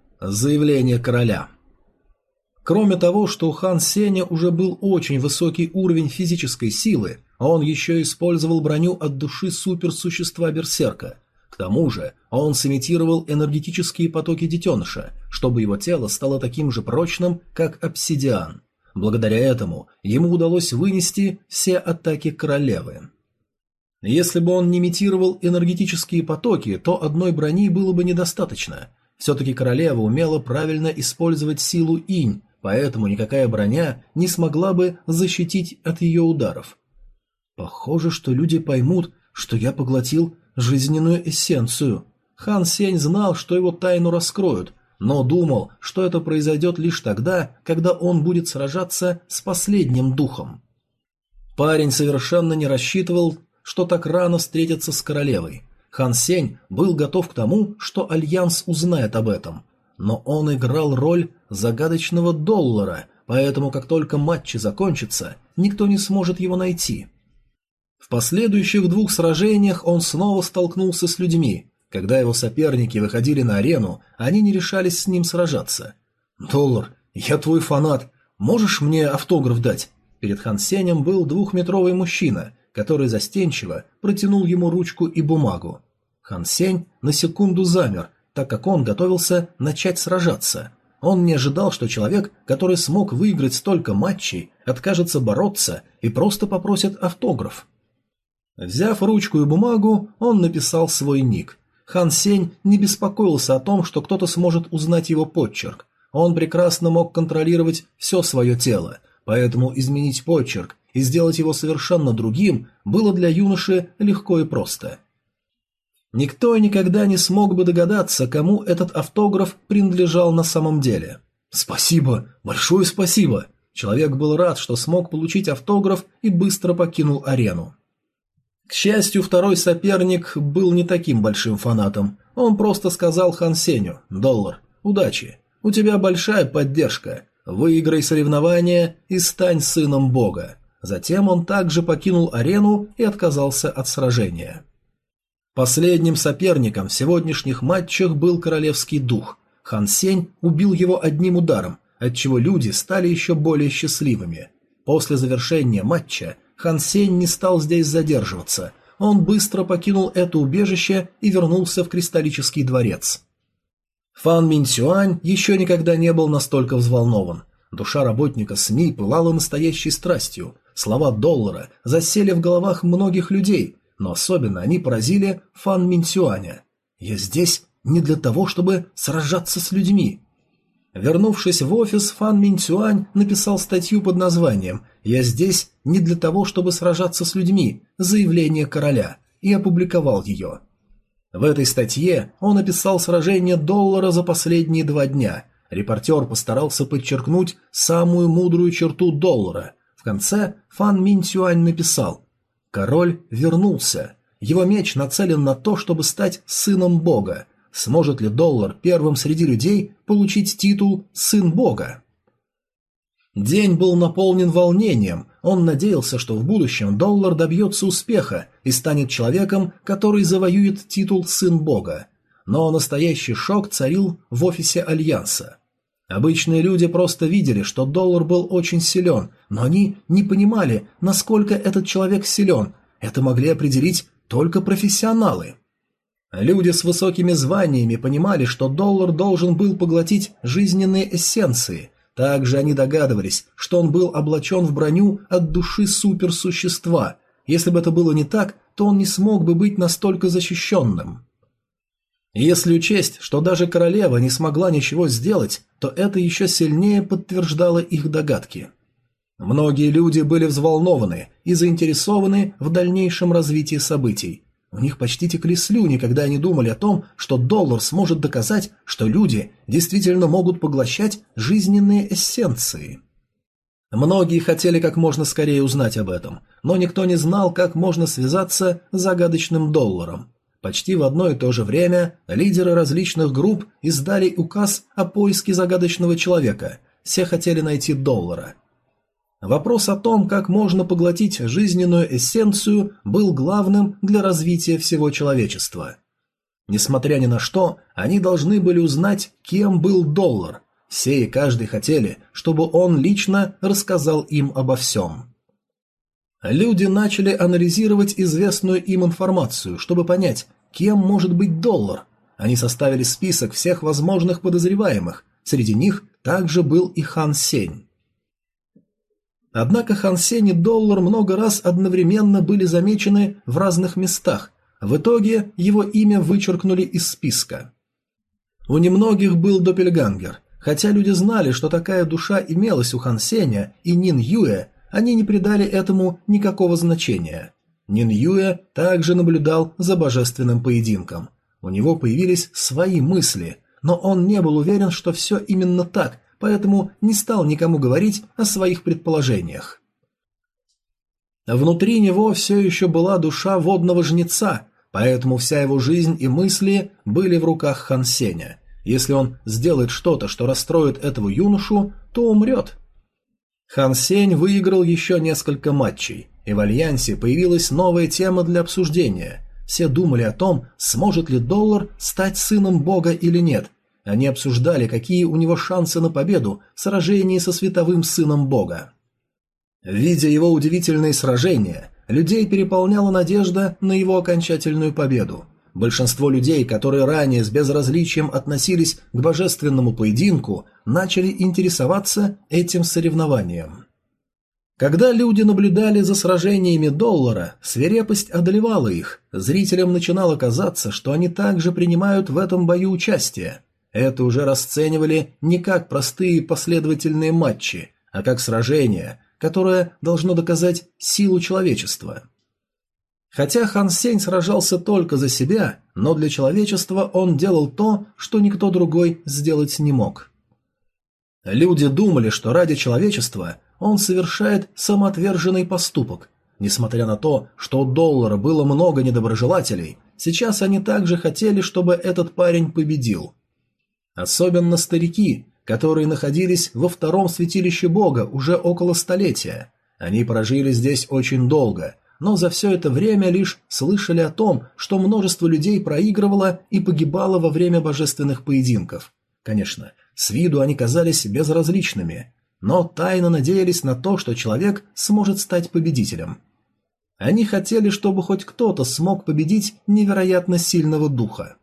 Заявление короля. Кроме того, что у Хан Сеня уже был очень высокий уровень физической силы, он еще использовал броню от души суперсущества Берсерка. К тому же он сымитировал энергетические потоки детеныша, чтобы его тело стало таким же прочным, как обсидиан. Благодаря этому ему удалось вынести все атаки королевы. Если бы он не имитировал энергетические потоки, то одной брони было бы недостаточно. Все-таки королева умела правильно использовать силу инь, поэтому никакая броня не смогла бы защитить от ее ударов. Похоже, что люди поймут, что я поглотил жизненную эссенцию. Хан Сень знал, что его тайну раскроют, но думал, что это произойдет лишь тогда, когда он будет сражаться с последним духом. Парень совершенно не рассчитывал, что так рано встретится с королевой. Хан Сень был готов к тому, что Альянс узнает об этом, но он играл роль загадочного доллара, поэтому как только матчи закончатся, никто не сможет его найти. В последующих двух сражениях он снова столкнулся с людьми. Когда его соперники выходили на арену, они не решались с ним сражаться. «Доллар, я твой фанат. Можешь мне автограф дать?» Перед Хан Сенем был двухметровый мужчина, который застенчиво протянул ему ручку и бумагу. Хан Сень на секунду замер, так как он готовился начать сражаться. Он не ожидал, что человек, который смог выиграть столько матчей, откажется бороться и просто попросит автограф. Взяв ручку и бумагу, он написал свой ник. Хан Сень не беспокоился о том, что кто-то сможет узнать его подчерк. Он прекрасно мог контролировать все свое тело, поэтому изменить подчерк и сделать его совершенно другим было для юноши легко и просто – Никто никогда не смог бы догадаться, кому этот автограф принадлежал на самом деле. «Спасибо! Большое спасибо!» Человек был рад, что смог получить автограф и быстро покинул арену. К счастью, второй соперник был не таким большим фанатом. Он просто сказал Хан Сеню «Доллар, удачи, у тебя большая поддержка, выиграй соревнование и стань сыном бога». Затем он также покинул арену и отказался от сражения. Последним соперником в сегодняшних матчах был королевский дух. Хан Сень убил его одним ударом, отчего люди стали еще более счастливыми. После завершения матча Хан Сень не стал здесь задерживаться. Он быстро покинул это убежище и вернулся в кристаллический дворец. Фан Мин Сюань еще никогда не был настолько взволнован. Душа работника СМИ пылала настоящей страстью. Слова доллара засели в головах многих людей, но особенно они поразили Фан Минсюаня. «Я здесь не для того, чтобы сражаться с людьми». Вернувшись в офис, Фан Минсюань написал статью под названием «Я здесь не для того, чтобы сражаться с людьми. Заявление короля» и опубликовал ее. В этой статье он описал сражение доллара за последние два дня. Репортер постарался подчеркнуть самую мудрую черту доллара. В конце Фан Минсюань написал Король вернулся. Его меч нацелен на то, чтобы стать сыном бога. Сможет ли Доллар первым среди людей получить титул «сын бога»? День был наполнен волнением. Он надеялся, что в будущем Доллар добьется успеха и станет человеком, который завоюет титул «сын бога». Но настоящий шок царил в офисе Альянса. Обычные люди просто видели, что доллар был очень силен, но они не понимали, насколько этот человек силен. Это могли определить только профессионалы. Люди с высокими званиями понимали, что доллар должен был поглотить жизненные эссенции. Также они догадывались, что он был облачен в броню от души суперсущества. Если бы это было не так, то он не смог бы быть настолько защищенным. Если учесть, что даже королева не смогла ничего сделать, то это еще сильнее подтверждало их догадки. Многие люди были взволнованы и заинтересованы в дальнейшем развитии событий. У них почти текли слюни, когда они думали о том, что доллар сможет доказать, что люди действительно могут поглощать жизненные эссенции. Многие хотели как можно скорее узнать об этом, но никто не знал, как можно связаться с загадочным долларом. Почти в одно и то же время лидеры различных групп издали указ о поиске загадочного человека. все хотели найти доллара. Вопрос о том, как можно поглотить жизненную эссенцию, был главным для развития всего человечества. Несмотря ни на что, они должны были узнать, кем был доллар. Все и каждый хотели, чтобы он лично рассказал им обо всем. Люди начали анализировать известную им информацию, чтобы понять, кем может быть доллар. Они составили список всех возможных подозреваемых, среди них также был и Хан Сень. Однако Хан Сень и доллар много раз одновременно были замечены в разных местах, в итоге его имя вычеркнули из списка. У немногих был доппельгангер, хотя люди знали, что такая душа имелась у Хан Сеня и Нин Юэ, они не придали этому никакого значения. Нин Юэ также наблюдал за божественным поединком. У него появились свои мысли, но он не был уверен, что все именно так, поэтому не стал никому говорить о своих предположениях. Внутри него все еще была душа водного жнеца, Поэтому вся его жизнь и мысли были в руках Хан Сеня. Если он сделает что-то, что расстроит этого юношу, то умрет. Хан Сень выиграл еще несколько матчей, и в Альянсе появилась новая тема для обсуждения. Все думали о том, сможет ли доллар стать сыном бога или нет. Они обсуждали, какие у него шансы на победу в сражении со световым сыном бога. Видя его удивительные сражения, людей переполняла надежда на его окончательную победу. Большинство людей, которые ранее с безразличием относились к божественному поединку, начали интересоваться этим соревнованием. Когда люди наблюдали за сражениями доллара, свирепость одолевала их, зрителям начинало казаться, что они также принимают в этом бою участие. Это уже расценивали не как простые последовательные матчи, а как сражения, которое должно доказать силу человечества. Хотя Хан Сень сражался только за себя, но для человечества он делал то, что никто другой сделать не мог. Люди думали, что ради человечества он совершает самоотверженный поступок. Несмотря на то, что у доллара было много недоброжелателей, сейчас они также хотели, чтобы этот парень победил. Особенно старики, которые находились во втором святилище Бога уже около столетия. Они прожили здесь очень долго, но за все это время лишь слышали о том, что множество людей проигрывало и погибало во время божественных поединков. Конечно, с виду они казались безразличными, но тайно надеялись на то, что человек сможет стать победителем. Они хотели, чтобы хоть кто-то смог победить невероятно сильного духа.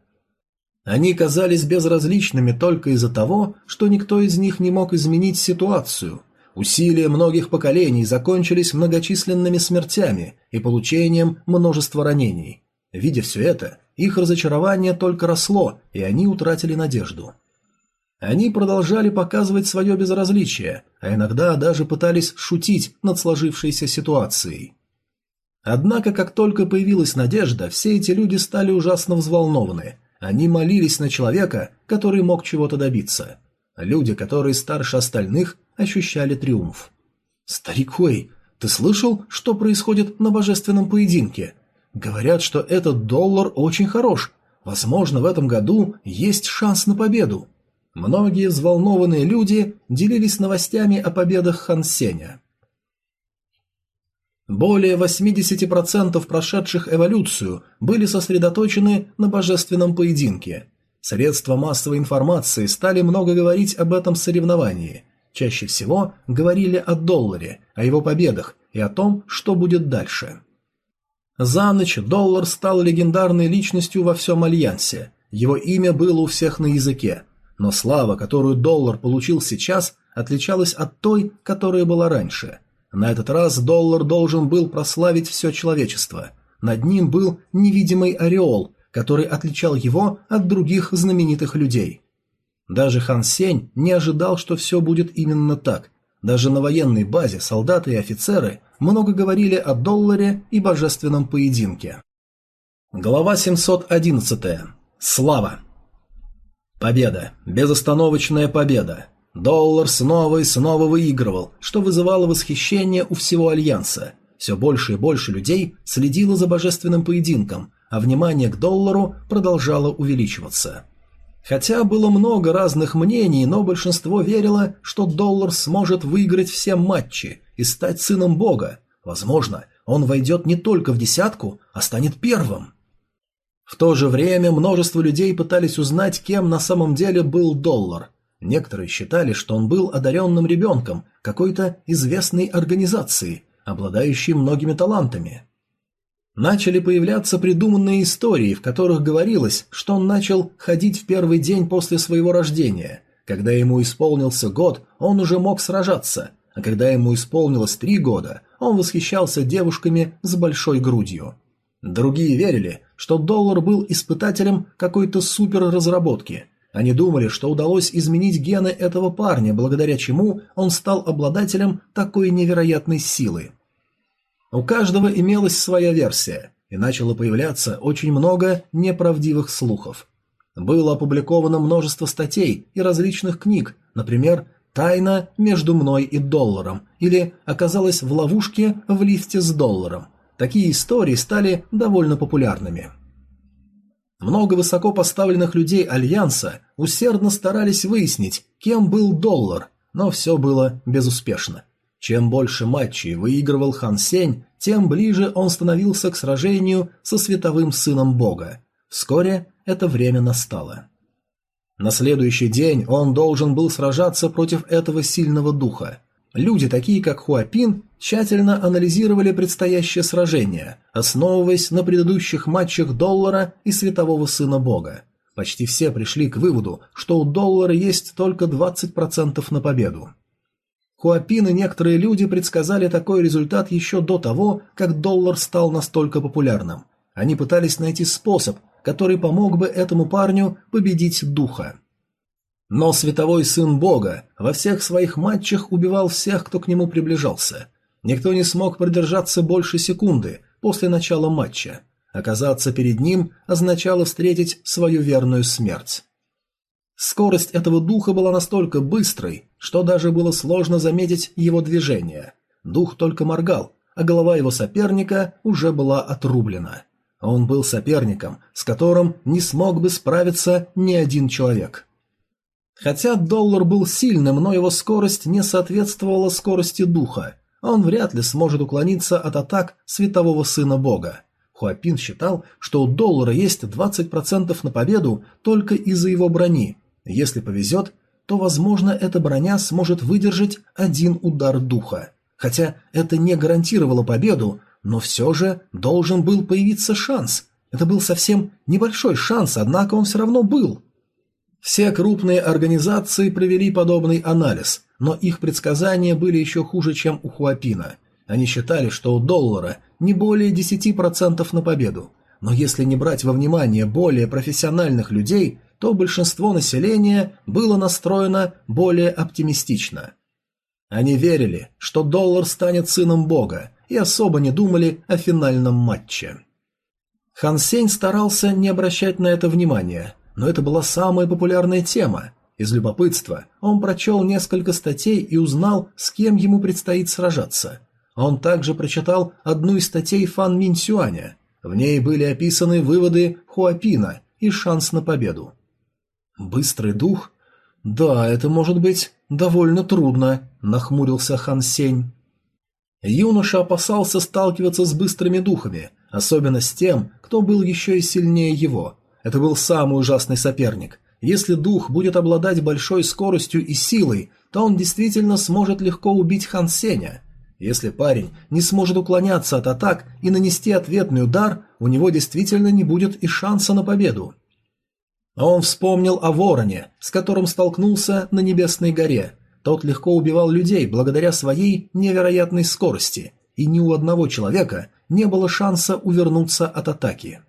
Они казались безразличными только из-за того, что никто из них не мог изменить ситуацию. Усилия многих поколений закончились многочисленными смертями и получением множества ранений. Видя все это, их разочарование только росло, и они утратили надежду. Они продолжали показывать свое безразличие, а иногда даже пытались шутить над сложившейся ситуацией. Однако, как только появилась надежда, все эти люди стали ужасно взволнованы – они молились на человека, который мог чего-то добиться. Люди, которые старше остальных, ощущали триумф. «Старик Хуэй, ты слышал, что происходит на божественном поединке? Говорят, что этот доллар очень хорош. Возможно, в этом году есть шанс на победу». Многие взволнованные люди делились новостями о победах Хан Сеня. Более 80% прошедших эволюцию были сосредоточены на божественном поединке. Средства массовой информации стали много говорить об этом соревновании. Чаще всего говорили о долларе, о его победах и о том, что будет дальше. За ночь доллар стал легендарной личностью во всем Альянсе. Его имя было у всех на языке. Но слава, которую доллар получил сейчас, отличалась от той, которая была раньше – на этот раз доллар должен был прославить все человечество. Над ним был невидимый ореол, который отличал его от других знаменитых людей. Даже Хан Сень не ожидал, что все будет именно так. Даже на военной базе солдаты и офицеры много говорили о долларе и божественном поединке. Глава 711. Слава. Победа. Безостановочная победа. Доллар снова и снова выигрывал, что вызывало восхищение у всего Альянса. Все больше и больше людей следило за божественным поединком, а внимание к доллару продолжало увеличиваться. Хотя было много разных мнений, но большинство верило, что Доллар сможет выиграть все матчи и стать сыном бога. Возможно, он войдет не только в десятку, а станет первым. В то же время множество людей пытались узнать, кем на самом деле был Доллар. Некоторые считали, что он был одаренным ребенком какой-то известной организации, обладающей многими талантами. Начали появляться придуманные истории, в которых говорилось, что он начал ходить в первый день после своего рождения. Когда ему исполнился год, он уже мог сражаться, а когда ему исполнилось три года, он восхищался девушками с большой грудью. Другие верили, что Доллар был испытателем какой-то суперразработки. Они думали, что удалось изменить гены этого парня, благодаря чему он стал обладателем такой невероятной силы. У каждого имелась своя версия, и начало появляться очень много неправдивых слухов. Было опубликовано множество статей и различных книг, например, «Тайна между мной и долларом» или «Оказалась в ловушке в лифте с долларом». Такие истории стали довольно популярными. Много высоко поставленных людей Альянса усердно старались выяснить, кем был доллар, но все было безуспешно. Чем больше матчей выигрывал Хан Сень, тем ближе он становился к сражению со световым сыном бога. Вскоре это время настало. На следующий день он должен был сражаться против этого сильного духа. Люди, такие как Хуапин, тщательно анализировали предстоящее сражение, основываясь на предыдущих матчах Доллара и Светового Сына Бога. Почти все пришли к выводу, что у Доллара есть только 20% на победу. Хуапин и некоторые люди предсказали такой результат еще до того, как доллар стал настолько популярным. Они пытались найти способ, который помог бы этому парню победить духа. Но световой сын бога во всех своих матчах убивал всех, кто к нему приближался. Никто не смог продержаться больше секунды после начала матча. Оказаться перед ним означало встретить свою верную смерть. Скорость этого духа была настолько быстрой, что даже было сложно заметить его движение. Дух только моргал, а голова его соперника уже была отрублена. Он был соперником, с которым не смог бы справиться ни один человек. Хотя доллар был сильным, но его скорость не соответствовала скорости духа. Он вряд ли сможет уклониться от атак светового сына бога. Хуапин считал, что у доллара есть 20% на победу только из-за его брони, если повезет, то, возможно, эта броня сможет выдержать один удар духа. Хотя это не гарантировало победу, но все же должен был появиться шанс. Это был совсем небольшой шанс, однако он все равно был. Все крупные организации провели подобный анализ, но их предсказания были еще хуже, чем у Хуапина. Они считали, что у доллара не более 10% на победу. Но если не брать во внимание более профессиональных людей, то большинство населения было настроено более оптимистично. Они верили, что доллар станет сыном бога, и особо не думали о финальном матче. Хан Сень старался не обращать на это внимания, но это была самая популярная тема. Из любопытства он прочел несколько статей и узнал, с кем ему предстоит сражаться. Он также прочитал одну из статей Фан Минь Сюаня. В ней были описаны выводы Хуапина и шанс на победу. Быстрый дух? Да, это может быть довольно трудно, нахмурился Хан Сень. Юноша опасался сталкиваться с быстрыми духами, особенно с тем, кто был еще и сильнее его. Это был самый ужасный соперник. Если дух будет обладать большой скоростью и силой, то он действительно сможет легко убить Хан Сеня. Если парень не сможет уклоняться от атак и нанести ответный удар, у него действительно не будет и шанса на победу. Он вспомнил о вороне, с которым столкнулся на Небесной горе. Тот легко убивал людей благодаря своей невероятной скорости, и ни у одного человека не было шанса увернуться от атаки.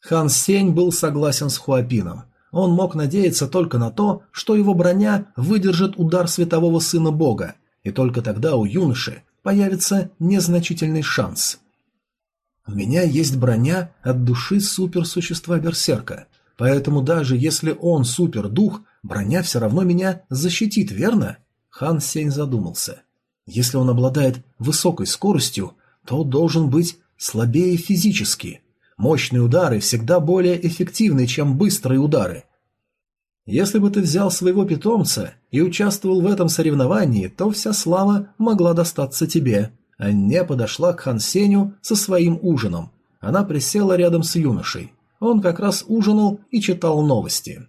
Хан Сень был согласен с Хуапином. Он мог надеяться только на то, что его броня выдержит удар светового сына бога, и только тогда у юноши появится незначительный шанс. «У меня есть броня от души суперсущества Берсерка. Поэтому даже если он супердух, броня все равно меня защитит, верно? Хан Сень задумался. Если он обладает высокой скоростью, то должен быть слабее физически. Мощные удары всегда более эффективны, чем быстрые удары. Если бы ты взял своего питомца и участвовал в этом соревновании, то вся слава могла достаться тебе. Анне подошла к Хан Сеню со своим ужином. Она присела рядом с юношей. Он как раз ужинал и читал новости.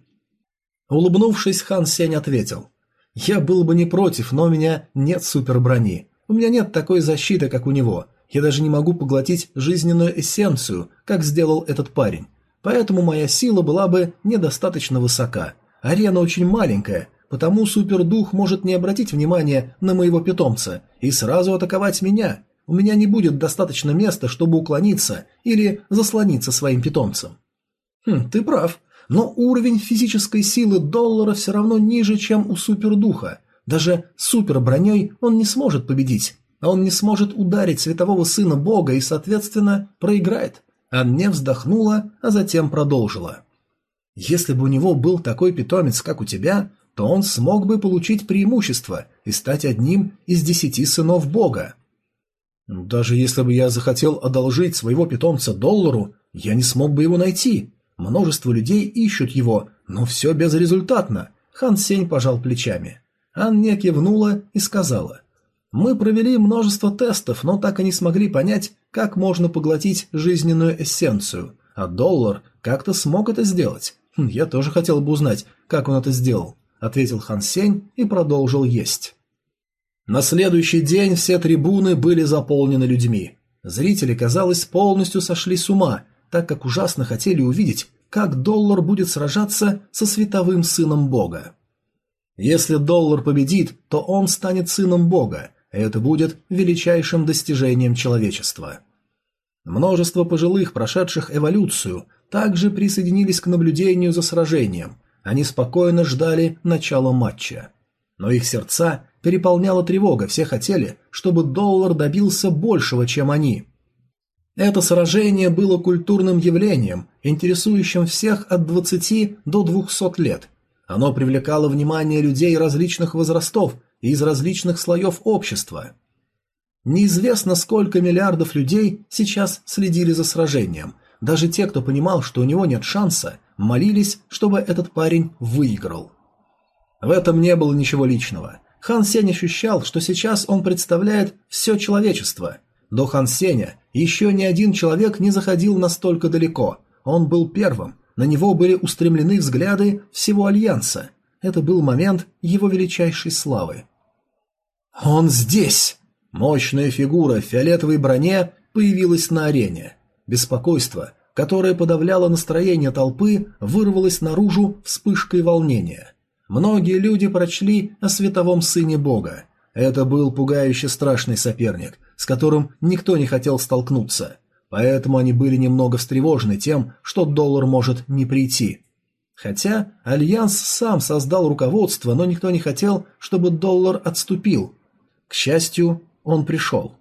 Улыбнувшись, Хан Сень ответил. «Я был бы не против, но у меня нет суперброни. У меня нет такой защиты, как у него. Я даже не могу поглотить жизненную эссенцию, как сделал этот парень. Поэтому моя сила была бы недостаточно высока. Арена очень маленькая, потому супердух может не обратить внимания на моего питомца и сразу атаковать меня. У меня не будет достаточно места, чтобы уклониться или заслониться своим питомцем. Хм, ты прав. Но уровень физической силы доллара все равно ниже, чем у супердуха. Даже суперброней он не сможет победить, а он не сможет ударить светового сына бога и, соответственно, проиграет. Анне вздохнула, а затем продолжила. Если бы у него был такой питомец, как у тебя, то он смог бы получить преимущество и стать одним из десяти сынов бога. Даже если бы я захотел одолжить своего питомца доллару, я не смог бы его найти. Множество людей ищут его, но все безрезультатно. Хан Сень пожал плечами. Анне кивнула и сказала. Мы провели множество тестов, но так и не смогли понять, как можно поглотить жизненную эссенцию, а доллар как-то смог это сделать. Хм, я тоже хотел бы узнать, как он это сделал, ответил Хан Сень и продолжил есть. На следующий день все трибуны были заполнены людьми. Зрители, казалось, полностью сошли с ума, так как ужасно хотели увидеть, как доллар будет сражаться со световым сыном бога. Если доллар победит, то он станет сыном бога, это будет величайшим достижением человечества. Множество пожилых, прошедших эволюцию, также присоединились к наблюдению за сражением. Они спокойно ждали начала матча. Но их сердца переполняла тревога, все хотели, чтобы доллар добился большего, чем они. Это сражение было культурным явлением, интересующим всех от 20 до 200 лет. Оно привлекало внимание людей различных возрастов из различных слоев общества. Неизвестно, сколько миллиардов людей сейчас следили за сражением. Даже те, кто понимал, что у него нет шанса, молились, чтобы этот парень выиграл. В этом не было ничего личного. Хан Сень ощущал, что сейчас он представляет все человечество. До Хан Сеня еще ни один человек не заходил настолько далеко. Он был первым. На него были устремлены взгляды всего Альянса. Это был момент его величайшей славы. «Он здесь!» Мощная фигура в фиолетовой броне появилась на арене. Беспокойство, которое подавляло настроение толпы, вырвалось наружу вспышкой волнения. Многие люди прочли о световом сыне бога. Это был пугающе страшный соперник, с которым никто не хотел столкнуться. Поэтому они были немного встревожены тем, что доллар может не прийти. Хотя Альянс сам создал руководство, но никто не хотел, чтобы доллар отступил. К счастью, он пришел.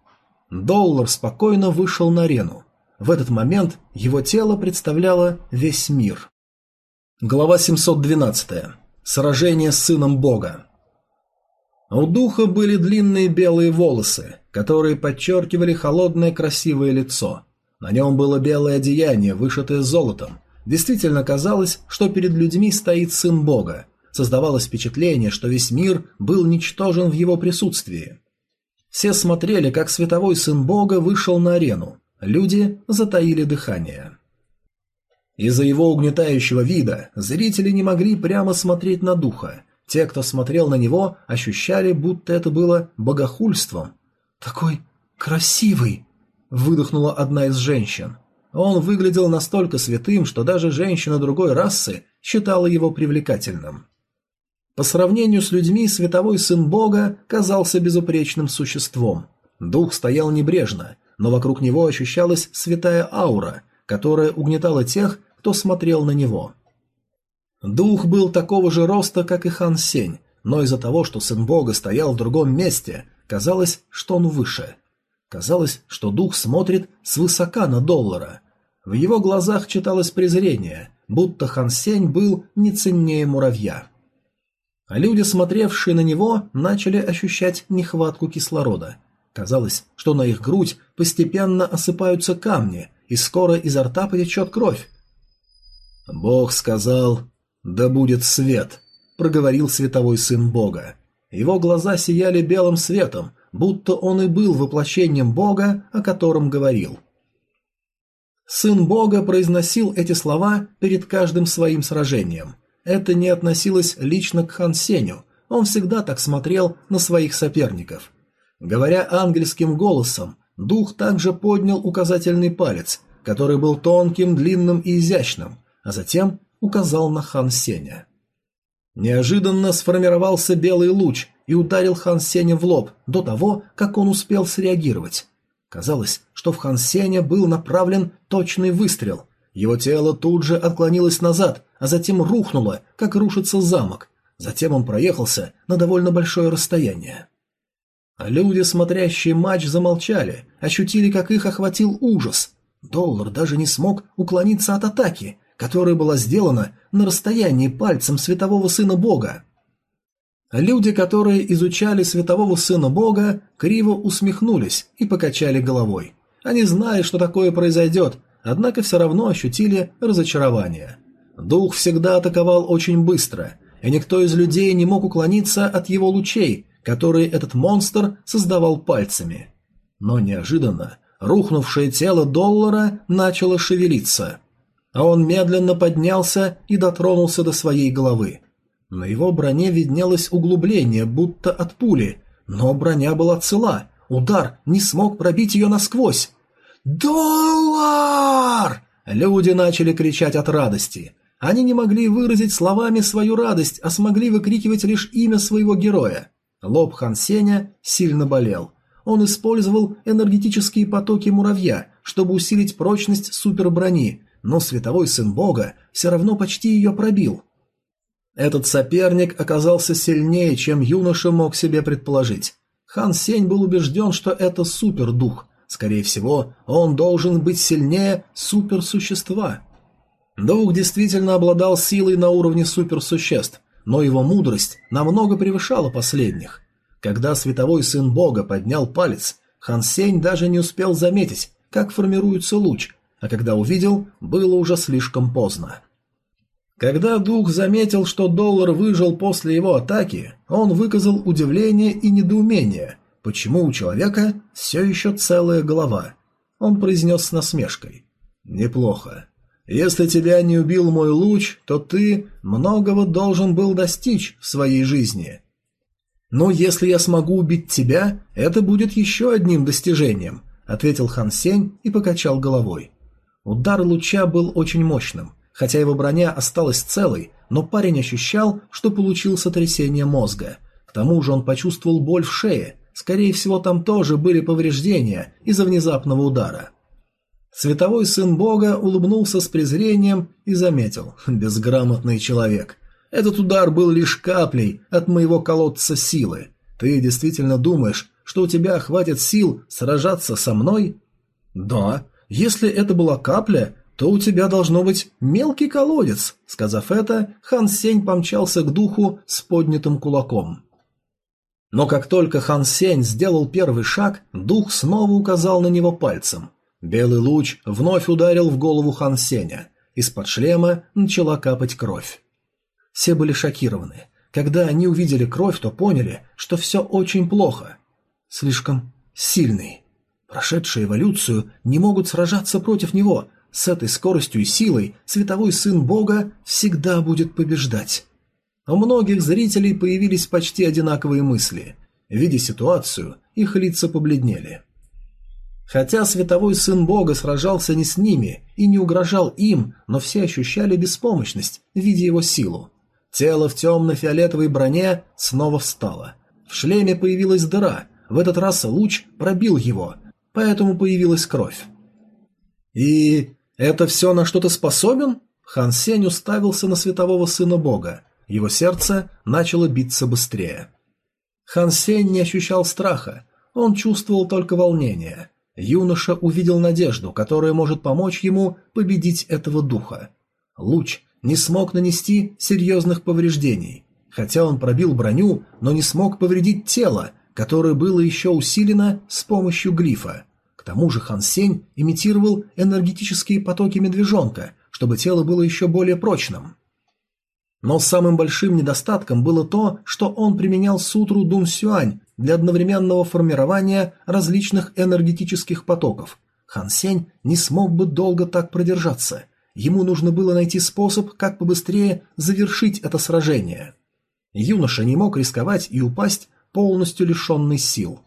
Доллар спокойно вышел на арену. В этот момент его тело представляло весь мир. Глава 712. Сражение с сыном бога. У духа были длинные белые волосы, которые подчеркивали холодное красивое лицо. На нем было белое одеяние, вышитое золотом, Действительно казалось, что перед людьми стоит сын Бога. Создавалось впечатление, что весь мир был ничтожен в его присутствии. Все смотрели, как световой сын Бога вышел на арену. Люди затаили дыхание. Из-за его угнетающего вида зрители не могли прямо смотреть на духа. Те, кто смотрел на него, ощущали, будто это было богохульством. «Такой красивый!» – выдохнула одна из женщин. Он выглядел настолько святым, что даже женщина другой расы считала его привлекательным. По сравнению с людьми, световой сын Бога казался безупречным существом. Дух стоял небрежно, но вокруг него ощущалась святая аура, которая угнетала тех, кто смотрел на него. Дух был такого же роста, как и Хан Сень, но из-за того, что сын Бога стоял в другом месте, казалось, что он выше. Казалось, что дух смотрит свысока на доллара, в его глазах читалось презрение, будто Хан Сень был не ценнее муравья. А люди, смотревшие на него, начали ощущать нехватку кислорода. Казалось, что на их грудь постепенно осыпаются камни, и скоро изо рта потечет кровь. Бог сказал, «Да будет свет!» – проговорил световой сын Бога. Его глаза сияли белым светом, будто он и был воплощением Бога, о котором говорил. Сын Бога произносил эти слова перед каждым своим сражением. Это не относилось лично к Хан Сеню, он всегда так смотрел на своих соперников. Говоря ангельским голосом, дух также поднял указательный палец, который был тонким, длинным и изящным, а затем указал на Хан Сеня. Неожиданно сформировался белый луч и ударил Хан Сеня в лоб до того, как он успел среагировать. Казалось, что в Хан Сеня был направлен точный выстрел. Его тело тут же отклонилось назад, а затем рухнуло, как рушится замок. Затем он проехался на довольно большое расстояние. Люди, смотрящие матч, замолчали, ощутили, как их охватил ужас. Доллар даже не смог уклониться от атаки, которая была сделана на расстоянии пальцем светового сына бога. Люди, которые изучали светового сына бога, криво усмехнулись и покачали головой. Они знали, что такое произойдет, однако все равно ощутили разочарование. Дух всегда атаковал очень быстро, и никто из людей не мог уклониться от его лучей, которые этот монстр создавал пальцами. Но неожиданно рухнувшее тело доллара начало шевелиться – а он медленно поднялся и дотронулся до своей головы. На его броне виднелось углубление, будто от пули, но броня была цела, удар не смог пробить ее насквозь. «Доллар!» Люди начали кричать от радости. Они не могли выразить словами свою радость, а смогли выкрикивать лишь имя своего героя. Лоб Хан Сеня сильно болел. Он использовал энергетические потоки муравья, чтобы усилить прочность суперброни, но световой сын бога все равно почти ее пробил. Этот соперник оказался сильнее, чем юноша мог себе предположить. Хан Сень был убежден, что это супердух. Скорее всего, он должен быть сильнее суперсущества. Дух действительно обладал силой на уровне суперсуществ, но его мудрость намного превышала последних. Когда световой сын бога поднял палец, Хан Сень даже не успел заметить, как формируется луч, а когда увидел, было уже слишком поздно. Когда дух заметил, что доллар выжил после его атаки, он выказал удивление и недоумение, почему у человека все еще целая голова. Он произнес с насмешкой. «Неплохо. Если тебя не убил мой луч, то ты многого должен был достичь в своей жизни. Но если я смогу убить тебя, это будет еще одним достижением», ответил Хан Сень и покачал головой. Удар луча был очень мощным. Хотя его броня осталась целой, но парень ощущал, что получил сотрясение мозга. К тому же он почувствовал боль в шее. Скорее всего, там тоже были повреждения из-за внезапного удара. Световой сын бога улыбнулся с презрением и заметил «Безграмотный человек. Этот удар был лишь каплей от моего колодца силы. Ты действительно думаешь, что у тебя хватит сил сражаться со мной?» «Да, если это была капля, то у тебя должно быть мелкий колодец. Сказав это, Хан Сень помчался к духу с поднятым кулаком. Но как только Хан Сень сделал первый шаг, дух снова указал на него пальцем. Белый луч вновь ударил в голову Хан Сеня. Из-под шлема начала капать кровь. Все были шокированы. Когда они увидели кровь, то поняли, что все очень плохо. Слишком сильный. Прошедшие эволюцию не могут сражаться против него. С этой скоростью и силой световой сын бога всегда будет побеждать. У многих зрителей появились почти одинаковые мысли. Видя ситуацию, их лица побледнели. Хотя световой сын бога сражался не с ними и не угрожал им, но все ощущали беспомощность, видя его силу. Тело в темно-фиолетовой броне снова встало. В шлеме появилась дыра, в этот раз луч пробил его, поэтому появилась кровь. «И это все на что-то способен?» Хан Сень уставился на светового сына бога. Его сердце начало биться быстрее. Хан Сень не ощущал страха, он чувствовал только волнение. Юноша увидел надежду, которая может помочь ему победить этого духа. Луч не смог нанести серьезных повреждений. Хотя он пробил броню, но не смог повредить тело, которое было еще усилено с помощью глифа. Тому же Хан Сень имитировал энергетические потоки медвежонка, чтобы тело было еще более прочным. Но самым большим недостатком было то, что он применял сутру Дун Сюань для одновременного формирования различных энергетических потоков. Хан Сень не смог бы долго так продержаться. Ему нужно было найти способ, как побыстрее завершить это сражение. Юноша не мог рисковать и упасть, полностью лишенный сил.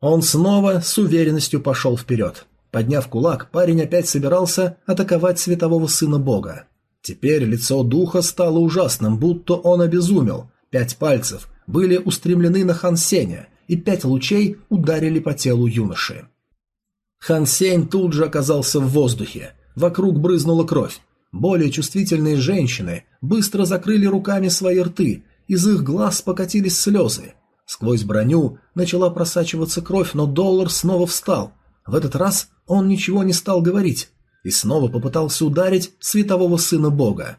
Он снова с уверенностью пошел вперед. Подняв кулак, парень опять собирался атаковать светового сына бога. Теперь лицо духа стало ужасным, будто он обезумел. Пять пальцев были устремлены на Хан Сеня, и пять лучей ударили по телу юноши. Хан Сень тут же оказался в воздухе. Вокруг брызнула кровь. Более чувствительные женщины быстро закрыли руками свои рты, из их глаз покатились слезы. Сквозь броню начала просачиваться кровь, но доллар снова встал. В этот раз он ничего не стал говорить и снова попытался ударить светового сына бога.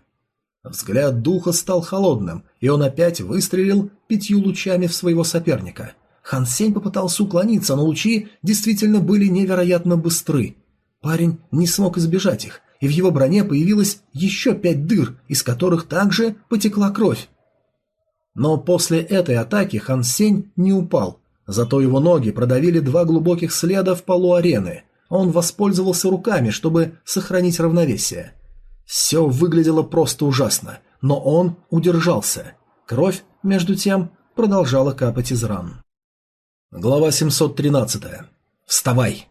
Взгляд духа стал холодным, и он опять выстрелил пятью лучами в своего соперника. Хан Сень попытался уклониться, но лучи действительно были невероятно быстры. Парень не смог избежать их, и в его броне появилось еще пять дыр, из которых также потекла кровь. Но после этой атаки Хан Сень не упал, зато его ноги продавили два глубоких следа в полу арены. Он воспользовался руками, чтобы сохранить равновесие. Все выглядело просто ужасно, но он удержался. Кровь, между тем, продолжала капать из ран. Глава 713. Вставай!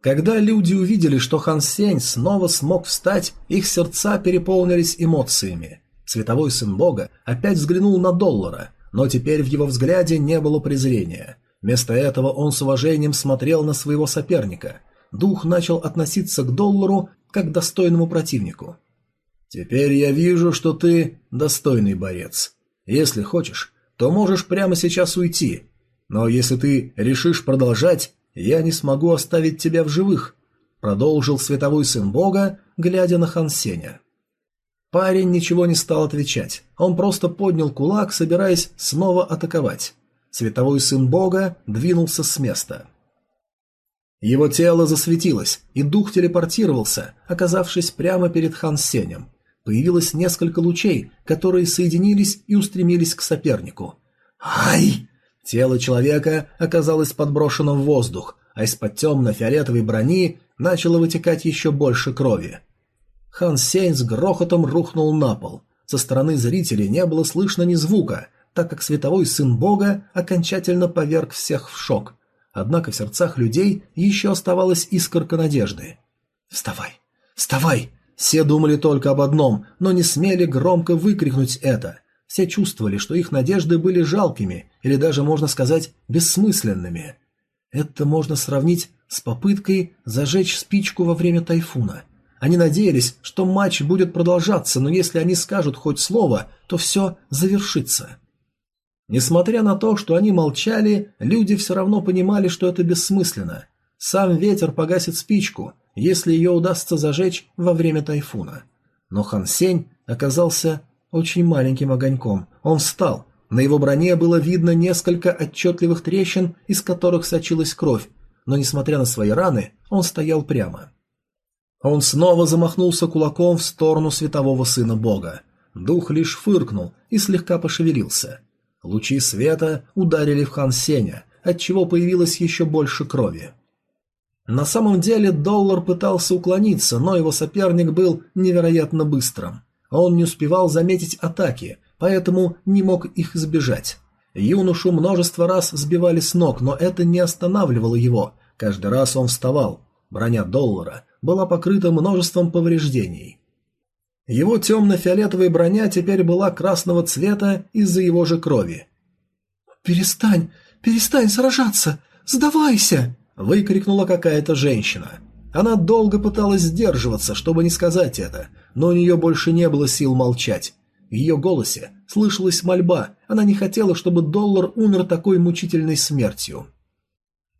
Когда люди увидели, что Хан Сень снова смог встать, их сердца переполнились эмоциями. Световой сын бога опять взглянул на доллара, но теперь в его взгляде не было презрения. Вместо этого он с уважением смотрел на своего соперника. Дух начал относиться к доллару как к достойному противнику. «Теперь я вижу, что ты достойный борец. Если хочешь, то можешь прямо сейчас уйти. Но если ты решишь продолжать, я не смогу оставить тебя в живых», продолжил световой сын бога, глядя на Хан Сеня. Парень ничего не стал отвечать. Он просто поднял кулак, собираясь снова атаковать. Световой сын бога двинулся с места. Его тело засветилось, и дух телепортировался, оказавшись прямо перед Хан Сенем. Появилось несколько лучей, которые соединились и устремились к сопернику. «Ай!» Тело человека оказалось подброшено в воздух, а из-под темно-фиолетовой брони начало вытекать еще больше крови. Хан Сень с грохотом рухнул на пол. Со стороны зрителей не было слышно ни звука, так как световой сын бога окончательно поверг всех в шок. Однако в сердцах людей еще оставалась искорка надежды. «Вставай! Вставай!» Все думали только об одном, но не смели громко выкрикнуть это. Все чувствовали, что их надежды были жалкими, или даже, можно сказать, бессмысленными. Это можно сравнить с попыткой зажечь спичку во время тайфуна – они надеялись, что матч будет продолжаться, но если они скажут хоть слово, то все завершится. Несмотря на то, что они молчали, люди все равно понимали, что это бессмысленно. Сам ветер погасит спичку, если ее удастся зажечь во время тайфуна. Но Хан Сень оказался очень маленьким огоньком. Он встал. На его броне было видно несколько отчетливых трещин, из которых сочилась кровь, но, несмотря на свои раны, он стоял прямо. Он снова замахнулся кулаком в сторону светового сына бога. Дух лишь фыркнул и слегка пошевелился. Лучи света ударили в Хан Сеня, отчего появилось еще больше крови. На самом деле доллар пытался уклониться, но его соперник был невероятно быстрым. Он не успевал заметить атаки, поэтому не мог их избежать. Юношу множество раз сбивали с ног, но это не останавливало его. Каждый раз он вставал. Броня доллара была покрыта множеством повреждений. Его темно-фиолетовая броня теперь была красного цвета из-за его же крови. «Перестань! Перестань сражаться! Сдавайся!» – выкрикнула какая-то женщина. Она долго пыталась сдерживаться, чтобы не сказать это, но у нее больше не было сил молчать. В ее голосе слышалась мольба, она не хотела, чтобы доллар умер такой мучительной смертью.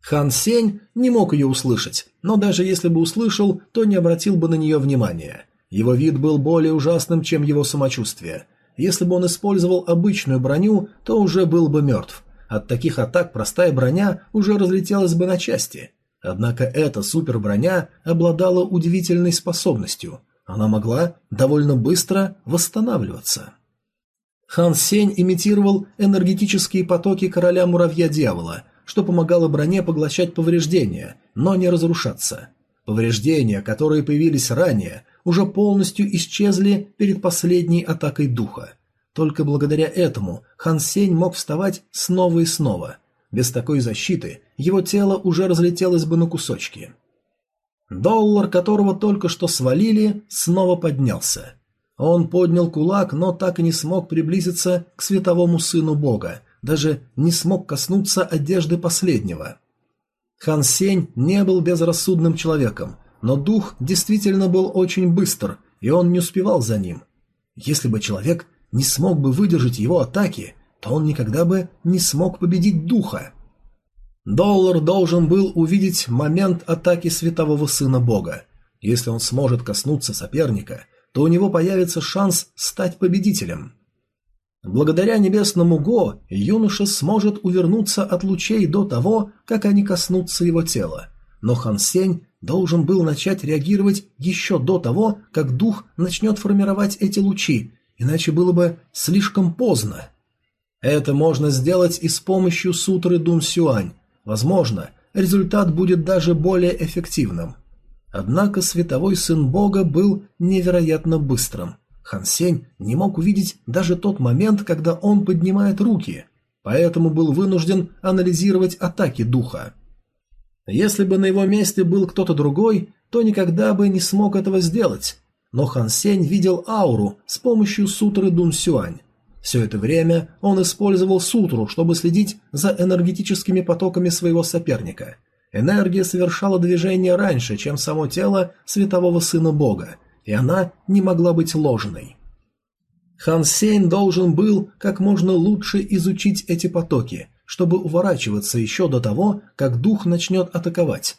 Хан Сень не мог ее услышать, но даже если бы услышал, то не обратил бы на нее внимания. Его вид был более ужасным, чем его самочувствие. Если бы он использовал обычную броню, то уже был бы мертв. От таких атак простая броня уже разлетелась бы на части. Однако эта суперброня обладала удивительной способностью. она могла довольно быстро восстанавливаться. Хан Сень имитировал энергетические потоки короля муравья-дьявола, что помогало броне поглощать повреждения, но не разрушаться. Повреждения, которые появились ранее, уже полностью исчезли перед последней атакой духа. Только благодаря этому Хан Сень мог вставать снова и снова. Без такой защиты его тело уже разлетелось бы на кусочки. Доллар, которого только что свалили, снова поднялся. Он поднял кулак, но так и не смог приблизиться к световому сыну бога, даже не смог коснуться одежды последнего. Хан Сень не был безрассудным человеком, но дух действительно был очень быстр, и он не успевал за ним. Если бы человек не смог бы выдержать его атаки, то он никогда бы не смог победить духа. Доллар должен был увидеть момент атаки светового сына бога. Если он сможет коснуться соперника, то у него появится шанс стать победителем. Благодаря небесному Го юноша сможет увернуться от лучей до того, как они коснутся его тела. Но Хан Сень должен был начать реагировать еще до того, как дух начнет формировать эти лучи, иначе было бы слишком поздно. Это можно сделать и с помощью сутры Дун Сюань. Возможно, результат будет даже более эффективным. Однако световой сын бога был невероятно быстрым. Хан Сень не мог увидеть даже тот момент, когда он поднимает руки, поэтому был вынужден анализировать атаки духа. Если бы на его месте был кто-то другой, то никогда бы не смог этого сделать. Но Хан Сень видел ауру с помощью сутры Дун Сюань. Все это время он использовал сутру, чтобы следить за энергетическими потоками своего соперника. Энергия совершала движение раньше, чем само тело светового сына бога, и она не могла быть ложной. Хан Сень должен был как можно лучше изучить эти потоки, чтобы уворачиваться еще до того, как дух начнет атаковать.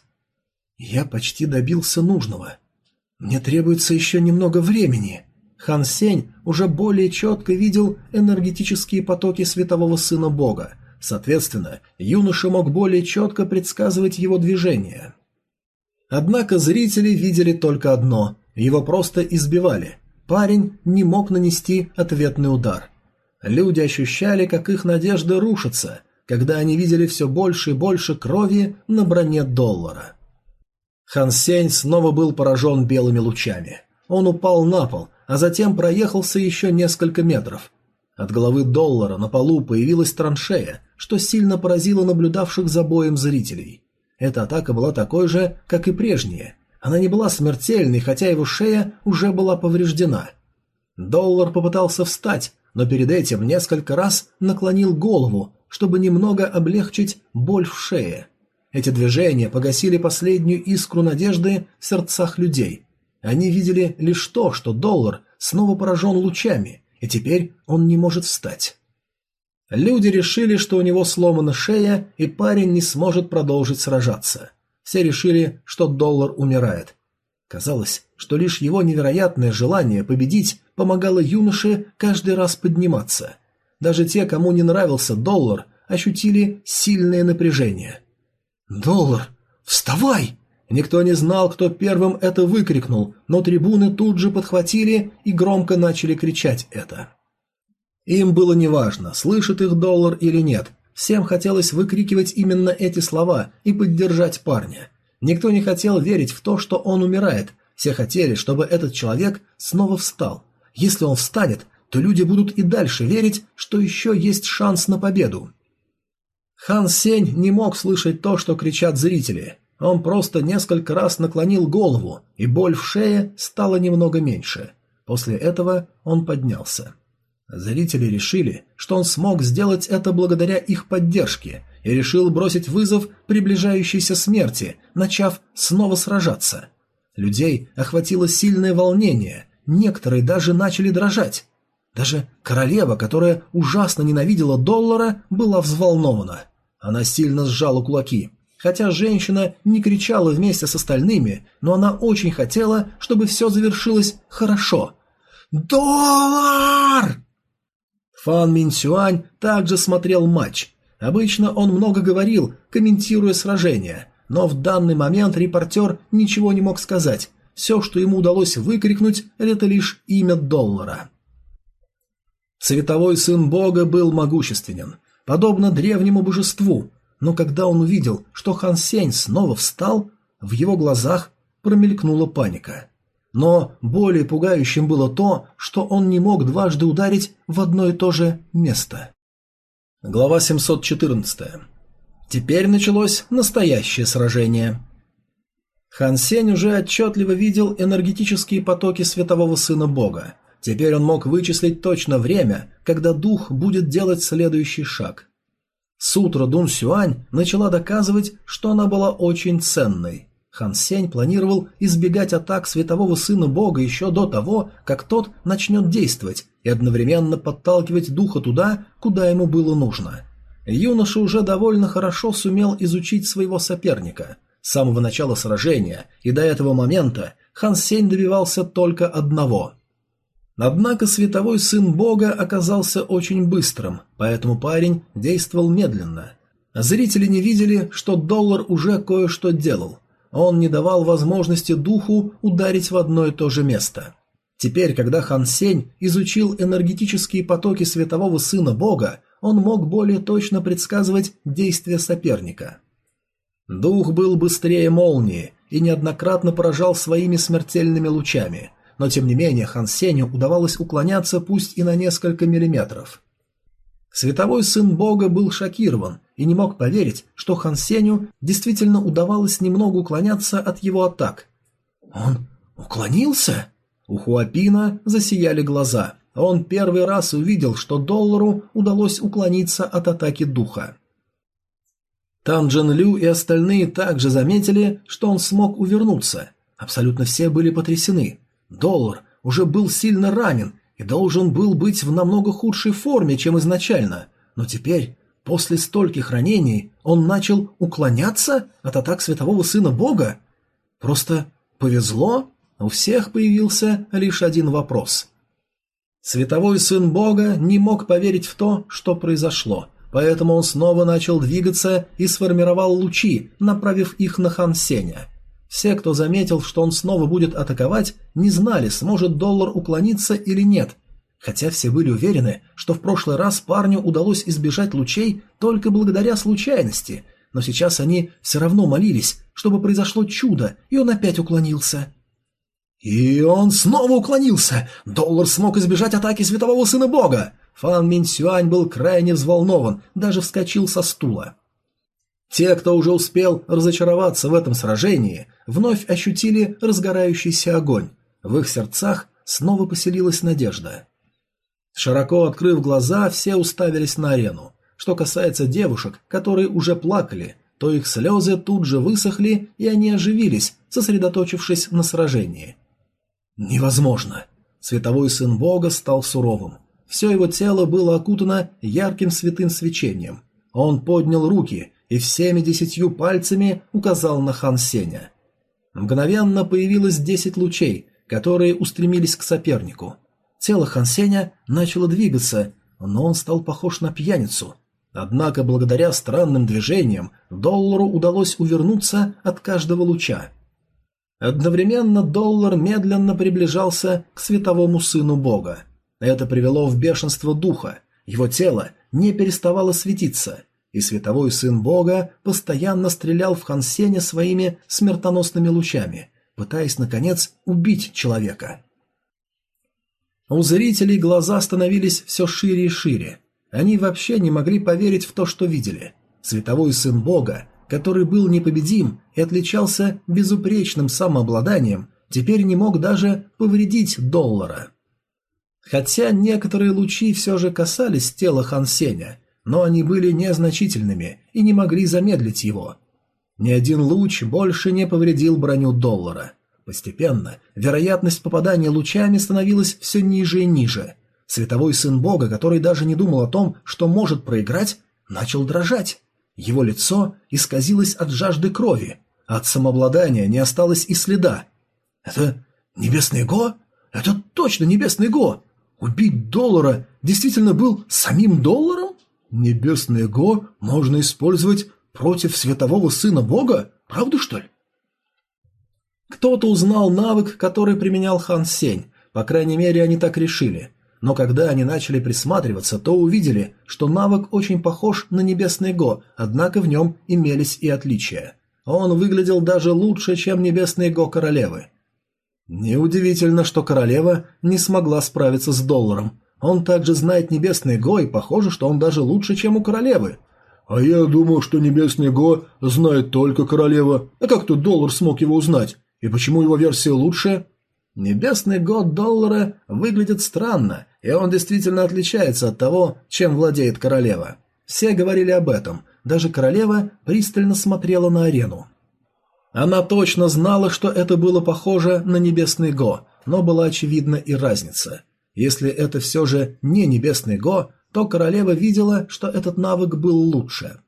Я почти добился нужного. Мне требуется еще немного времени. Хан Сень уже более четко видел энергетические потоки светового сына бога, Соответственно, юноша мог более четко предсказывать его движения. Однако зрители видели только одно – его просто избивали. Парень не мог нанести ответный удар. Люди ощущали, как их надежды рушатся, когда они видели все больше и больше крови на броне доллара. Хан Сень снова был поражен белыми лучами. Он упал на пол, а затем проехался еще несколько метров. От головы доллара на полу появилась траншея, что сильно поразило наблюдавших за боем зрителей. Эта атака была такой же, как и прежняя. Она не была смертельной, хотя его шея уже была повреждена. Доллар попытался встать, но перед этим несколько раз наклонил голову, чтобы немного облегчить боль в шее. Эти движения погасили последнюю искру надежды в сердцах людей. Они видели лишь то, что доллар снова поражен лучами, и теперь он не может встать. Люди решили, что у него сломана шея, и парень не сможет продолжить сражаться. Все решили, что доллар умирает. Казалось, что лишь его невероятное желание победить помогало юноше каждый раз подниматься. Даже те, кому не нравился доллар, ощутили сильное напряжение. «Доллар, вставай!» Никто не знал, кто первым это выкрикнул, но трибуны тут же подхватили и громко начали кричать это. Им было неважно, слышит их доллар или нет. Всем хотелось выкрикивать именно эти слова и поддержать парня. Никто не хотел верить в то, что он умирает. Все хотели, чтобы этот человек снова встал. Если он встанет, то люди будут и дальше верить, что еще есть шанс на победу. Хан Сень не мог слышать то, что кричат зрители. Он просто несколько раз наклонил голову, и боль в шее стала немного меньше. После этого он поднялся. Зрители решили, что он смог сделать это благодаря их поддержке и решил бросить вызов приближающейся смерти, начав снова сражаться. Людей охватило сильное волнение, некоторые даже начали дрожать. Даже королева, которая ужасно ненавидела доллара, была взволнована. Она сильно сжала кулаки. Хотя женщина не кричала вместе с остальными, но она очень хотела, чтобы все завершилось хорошо. «Доллар!» Фан Минсюань также смотрел матч. Обычно он много говорил, комментируя сражения, но в данный момент репортер ничего не мог сказать. все, что ему удалось выкрикнуть, это лишь имя доллара. Световой сын бога был могущественен, подобно древнему божеству, но когда он увидел, что Хан Сень снова встал, в его глазах промелькнула паника. Но более пугающим было то, что он не мог дважды ударить в одно и то же место. Глава 714. Теперь началось настоящее сражение. Хан Сень уже отчетливо видел энергетические потоки светового сына бога. Теперь он мог вычислить точно время, когда дух будет делать следующий шаг. Сутра Дун Сюань начала доказывать, что она была очень ценной. Хан Сень планировал избегать атак светового сына бога еще до того, как тот начнет действовать, и одновременно подталкивать духа туда, куда ему было нужно. Юноша уже довольно хорошо сумел изучить своего соперника. С самого начала сражения и до этого момента Хан Сень добивался только одного Однако световой сын бога оказался очень быстрым, поэтому парень действовал медленно. Зрители не видели, что доллар уже кое-что делал. Он не давал возможности духу ударить в одно и то же место. Теперь, когда Хан Сень изучил энергетические потоки светового сына бога, он мог более точно предсказывать действия соперника. Дух был быстрее молнии и неоднократно поражал своими смертельными лучами – но тем не менее Хан Сеню удавалось уклоняться пусть и на несколько миллиметров. Световой сын бога был шокирован и не мог поверить, что Хан Сеню действительно удавалось немного уклоняться от его атак. «Он уклонился?» У Хуапина засияли глаза. Он первый раз увидел, что доллару удалось уклониться от атаки духа. Тан Джен Лю и остальные также заметили, что он смог увернуться. Абсолютно все были потрясены. Доллар уже был сильно ранен и должен был быть в намного худшей форме, чем изначально, но теперь, после стольких ранений, он начал уклоняться от атак Светового Сына Бога? Просто повезло? У всех появился лишь один вопрос. Световой Сын Бога не мог поверить в то, что произошло, поэтому он снова начал двигаться и сформировал лучи, направив их на Хан Сеня – все, кто заметил, что он снова будет атаковать, не знали, сможет доллар уклониться или нет. Хотя все были уверены, что в прошлый раз парню удалось избежать лучей только благодаря случайности, но сейчас они все равно молились, чтобы произошло чудо, и он опять уклонился. И он снова уклонился! Доллар смог избежать атаки светового сына бога! Фан Минь Сюань был крайне взволнован, даже вскочил со стула. Те, кто уже успел разочароваться в этом сражении, вновь ощутили разгорающийся огонь. В их сердцах снова поселилась надежда. Широко открыв глаза, все уставились на арену. Что касается девушек, которые уже плакали, то их слезы тут же высохли, и они оживились, сосредоточившись на сражении. Невозможно. Световой сын бога стал суровым. Все его тело было окутано ярким святым свечением. Он поднял руки и всеми десятью пальцами указал на Хан Сеня. Мгновенно появилось десять лучей, которые устремились к сопернику. Тело Хан Сеня начало двигаться, но он стал похож на пьяницу. Однако благодаря странным движениям доллару удалось увернуться от каждого луча. Одновременно доллар медленно приближался к световому сыну бога. Это привело в бешенство духа. Его тело не переставало светиться, и световой сын бога постоянно стрелял в Хансеня своими смертоносными лучами, пытаясь, наконец, убить человека. У зрителей глаза становились все шире и шире. Они вообще не могли поверить в то, что видели. Световой сын бога, который был непобедим и отличался безупречным самообладанием, теперь не мог даже повредить доллара. Хотя некоторые лучи все же касались тела Хансеня, но они были незначительными и не могли замедлить его. Ни один луч больше не повредил броню доллара. Постепенно вероятность попадания лучами становилась все ниже и ниже. Световой сын бога, который даже не думал о том, что может проиграть, начал дрожать. Его лицо исказилось от жажды крови, от самообладания не осталось и следа. «Это небесный Го? Это точно небесный Го! Убить доллара действительно был самим долларом?» Небесное Го можно использовать против светового сына бога? Правда, что ли? Кто-то узнал навык, который применял Хан Сень, по крайней мере они так решили. Но когда они начали присматриваться, то увидели, что навык очень похож на Небесный Го, однако в нем имелись и отличия. Он выглядел даже лучше, чем Небесный Го Королевы. Неудивительно, что Королева не смогла справиться с долларом. Он также знает Небесный Го, и похоже, что он даже лучше, чем у Королевы. А я думал, что Небесный Го знает только Королева. А как тут доллар смог его узнать? И почему его версия лучше? Небесный год доллара выглядит странно, и он действительно отличается от того, чем владеет королева. Все говорили об этом, даже королева пристально смотрела на арену. Она точно знала, что это было похоже на небесный Го, но была очевидна и разница. Если это все же не небесный Го, то королева видела, что этот навык был лучше.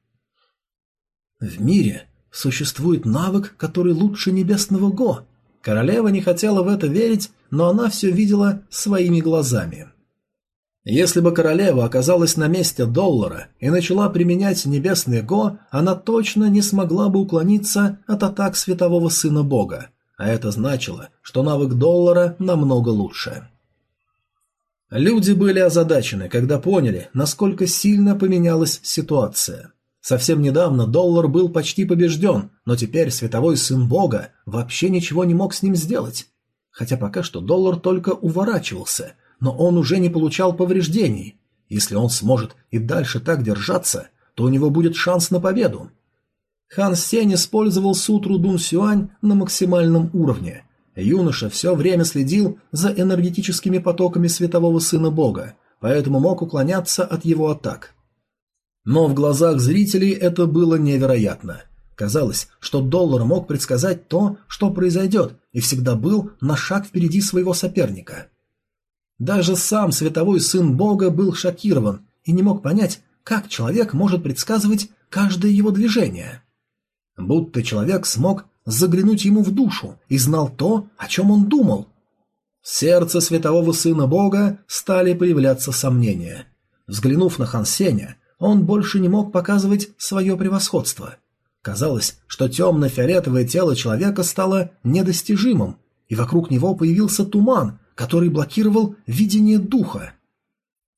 В мире существует навык, который лучше небесного Го, Королева не хотела в это верить, но она все видела своими глазами. Если бы королева оказалась на месте доллара и начала применять небесный Го, она точно не смогла бы уклониться от атак светового сына бога, а это значило, что навык доллара намного лучше. Люди были озадачены, когда поняли, насколько сильно поменялась ситуация. Совсем недавно доллар был почти побежден, но теперь световой сын бога вообще ничего не мог с ним сделать. Хотя пока что доллар только уворачивался, но он уже не получал повреждений. Если он сможет и дальше так держаться, то у него будет шанс на победу. Хан Сень использовал сутру Дун Сюань на максимальном уровне. Юноша все время следил за энергетическими потоками светового сына бога, поэтому мог уклоняться от его атак. Но в глазах зрителей это было невероятно. Казалось, что доллар мог предсказать то, что произойдет, и всегда был на шаг впереди своего соперника. Даже сам световой сын бога был шокирован и не мог понять, как человек может предсказывать каждое его движение. Будто человек смог заглянуть ему в душу и знал то, о чем он думал. Сердце светового сына бога стали появляться сомнения. Взглянув на Хансеня, он больше не мог показывать свое превосходство. Казалось, что темно-фиолетовое тело человека стало недостижимым, и вокруг него появился туман, который блокировал видение духа.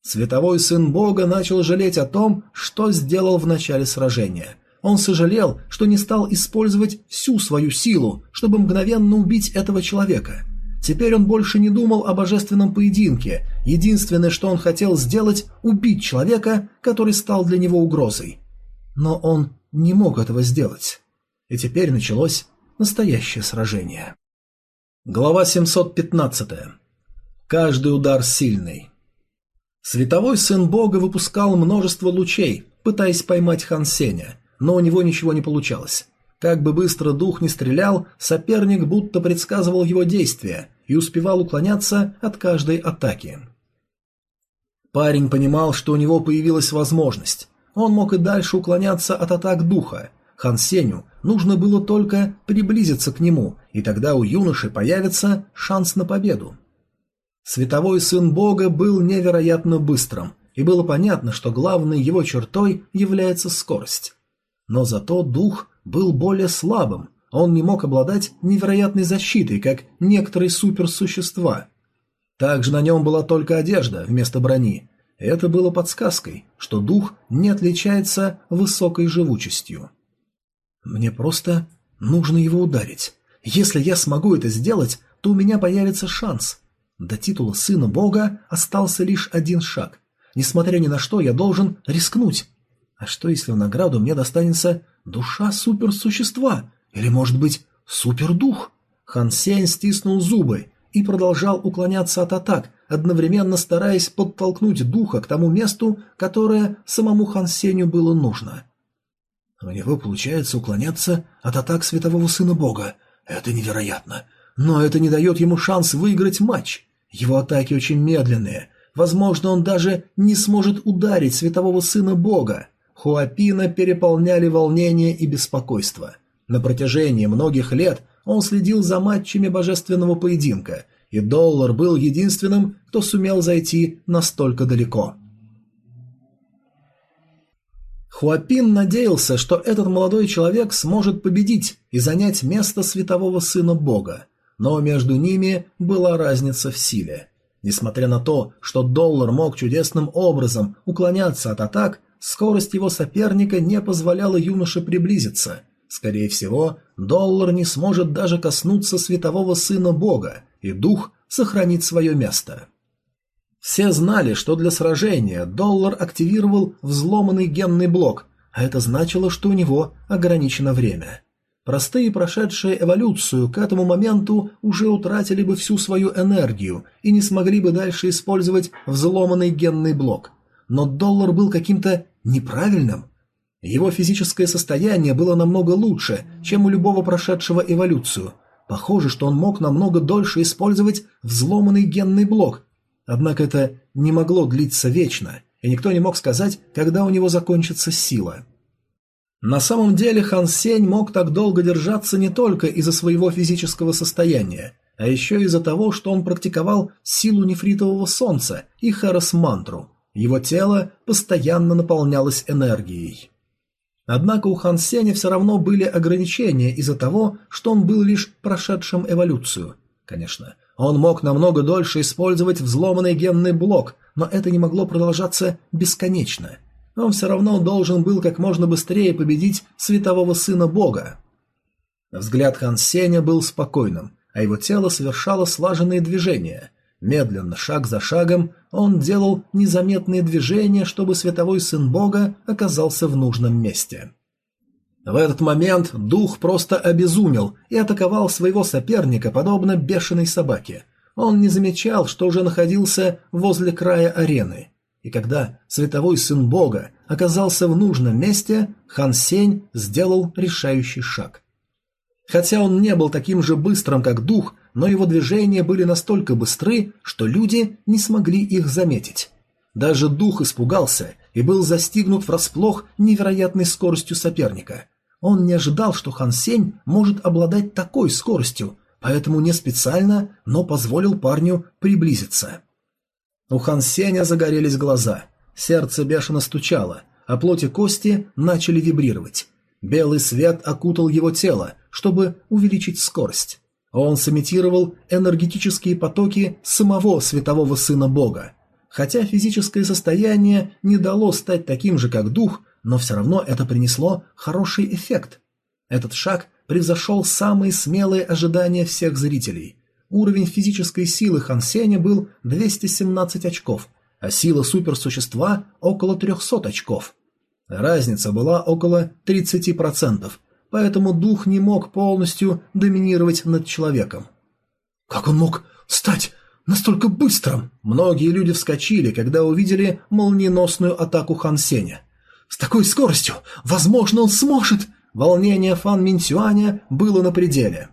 Световой сын бога начал жалеть о том, что сделал в начале сражения. Он сожалел, что не стал использовать всю свою силу, чтобы мгновенно убить этого человека – Теперь он больше не думал о божественном поединке. Единственное, что он хотел сделать – убить человека, который стал для него угрозой. Но он не мог этого сделать. И теперь началось настоящее сражение. Глава 715. Каждый удар сильный. Световой сын бога выпускал множество лучей, пытаясь поймать Хан Сеня, но у него ничего не получалось. Как бы быстро дух не стрелял, соперник будто предсказывал его действия и успевал уклоняться от каждой атаки. Парень понимал, что у него появилась возможность. Он мог и дальше уклоняться от атак духа. Хан Сеню нужно было только приблизиться к нему, и тогда у юноши появится шанс на победу. Световой сын бога был невероятно быстрым, и было понятно, что главной его чертой является скорость. Но зато дух был более слабым, он не мог обладать невероятной защитой, как некоторые суперсущества. Также на нем была только одежда вместо брони. Это было подсказкой, что дух не отличается высокой живучестью. Мне просто нужно его ударить. Если я смогу это сделать, то у меня появится шанс. До титула сына бога остался лишь один шаг. Несмотря ни на что, я должен рискнуть. А что, если в награду мне достанется душа суперсущества? Или, может быть, супердух? Хан Сень стиснул зубы и продолжал уклоняться от атак, одновременно стараясь подтолкнуть духа к тому месту, которое самому Хан Сенью было нужно. У него получается уклоняться от атак светового сына бога. Это невероятно. Но это не дает ему шанс выиграть матч. Его атаки очень медленные. Возможно, он даже не сможет ударить светового сына бога. Хуапина переполняли волнение и беспокойство. На протяжении многих лет он следил за матчами божественного поединка, и Доллар был единственным, кто сумел зайти настолько далеко. Хуапин надеялся, что этот молодой человек сможет победить и занять место светового сына бога, но между ними была разница в силе. Несмотря на то, что доллар мог чудесным образом уклоняться от атак, скорость его соперника не позволяла юноше приблизиться. Скорее всего, доллар не сможет даже коснуться светового сына бога, и дух сохранит свое место. Все знали, что для сражения доллар активировал взломанный генный блок, а это значило, что у него ограничено время. Простые, прошедшие эволюцию, к этому моменту уже утратили бы всю свою энергию и не смогли бы дальше использовать взломанный генный блок. Но доллар был каким-то неправильным. Его физическое состояние было намного лучше, чем у любого прошедшего эволюцию. Похоже, что он мог намного дольше использовать взломанный генный блок. Однако это не могло длиться вечно, и никто не мог сказать, когда у него закончится сила. На самом деле Хан Сень мог так долго держаться не только из-за своего физического состояния, а еще из-за того, что он практиковал силу нефритового солнца и Харас-мантру. Его тело постоянно наполнялось энергией. Однако у Хан Сеня все равно были ограничения из-за того, что он был лишь прошедшим эволюцию. Конечно, он мог намного дольше использовать взломанный генный блок, но это не могло продолжаться бесконечно – он все равно должен был как можно быстрее победить светового сына бога. Взгляд Хан Сеня был спокойным, а его тело совершало слаженные движения. Медленно, шаг за шагом, он делал незаметные движения, чтобы световой сын бога оказался в нужном месте. В этот момент дух просто обезумел и атаковал своего соперника, подобно бешеной собаке. Он не замечал, что уже находился возле края арены. И когда световой сын бога оказался в нужном месте, Хан Сень сделал решающий шаг. Хотя он не был таким же быстрым, как дух, но его движения были настолько быстры, что люди не смогли их заметить. Даже дух испугался и был застигнут врасплох невероятной скоростью соперника. Он не ожидал, что Хан Сень может обладать такой скоростью, поэтому не специально, но позволил парню приблизиться. У Хан Сеня загорелись глаза, сердце бешено стучало, а плоть и кости начали вибрировать. Белый свет окутал его тело, чтобы увеличить скорость. Он сымитировал энергетические потоки самого светового сына бога. Хотя физическое состояние не дало стать таким же, как дух, но все равно это принесло хороший эффект. Этот шаг превзошел самые смелые ожидания всех зрителей. Уровень физической силы Хан Сеня был 217 очков, а сила суперсущества – около 300 очков. Разница была около 30%, поэтому дух не мог полностью доминировать над человеком. «Как он мог стать настолько быстрым?» Многие люди вскочили, когда увидели молниеносную атаку Хан Сеня. «С такой скоростью! Возможно, он сможет!» Волнение Фан Минтюаня было на пределе.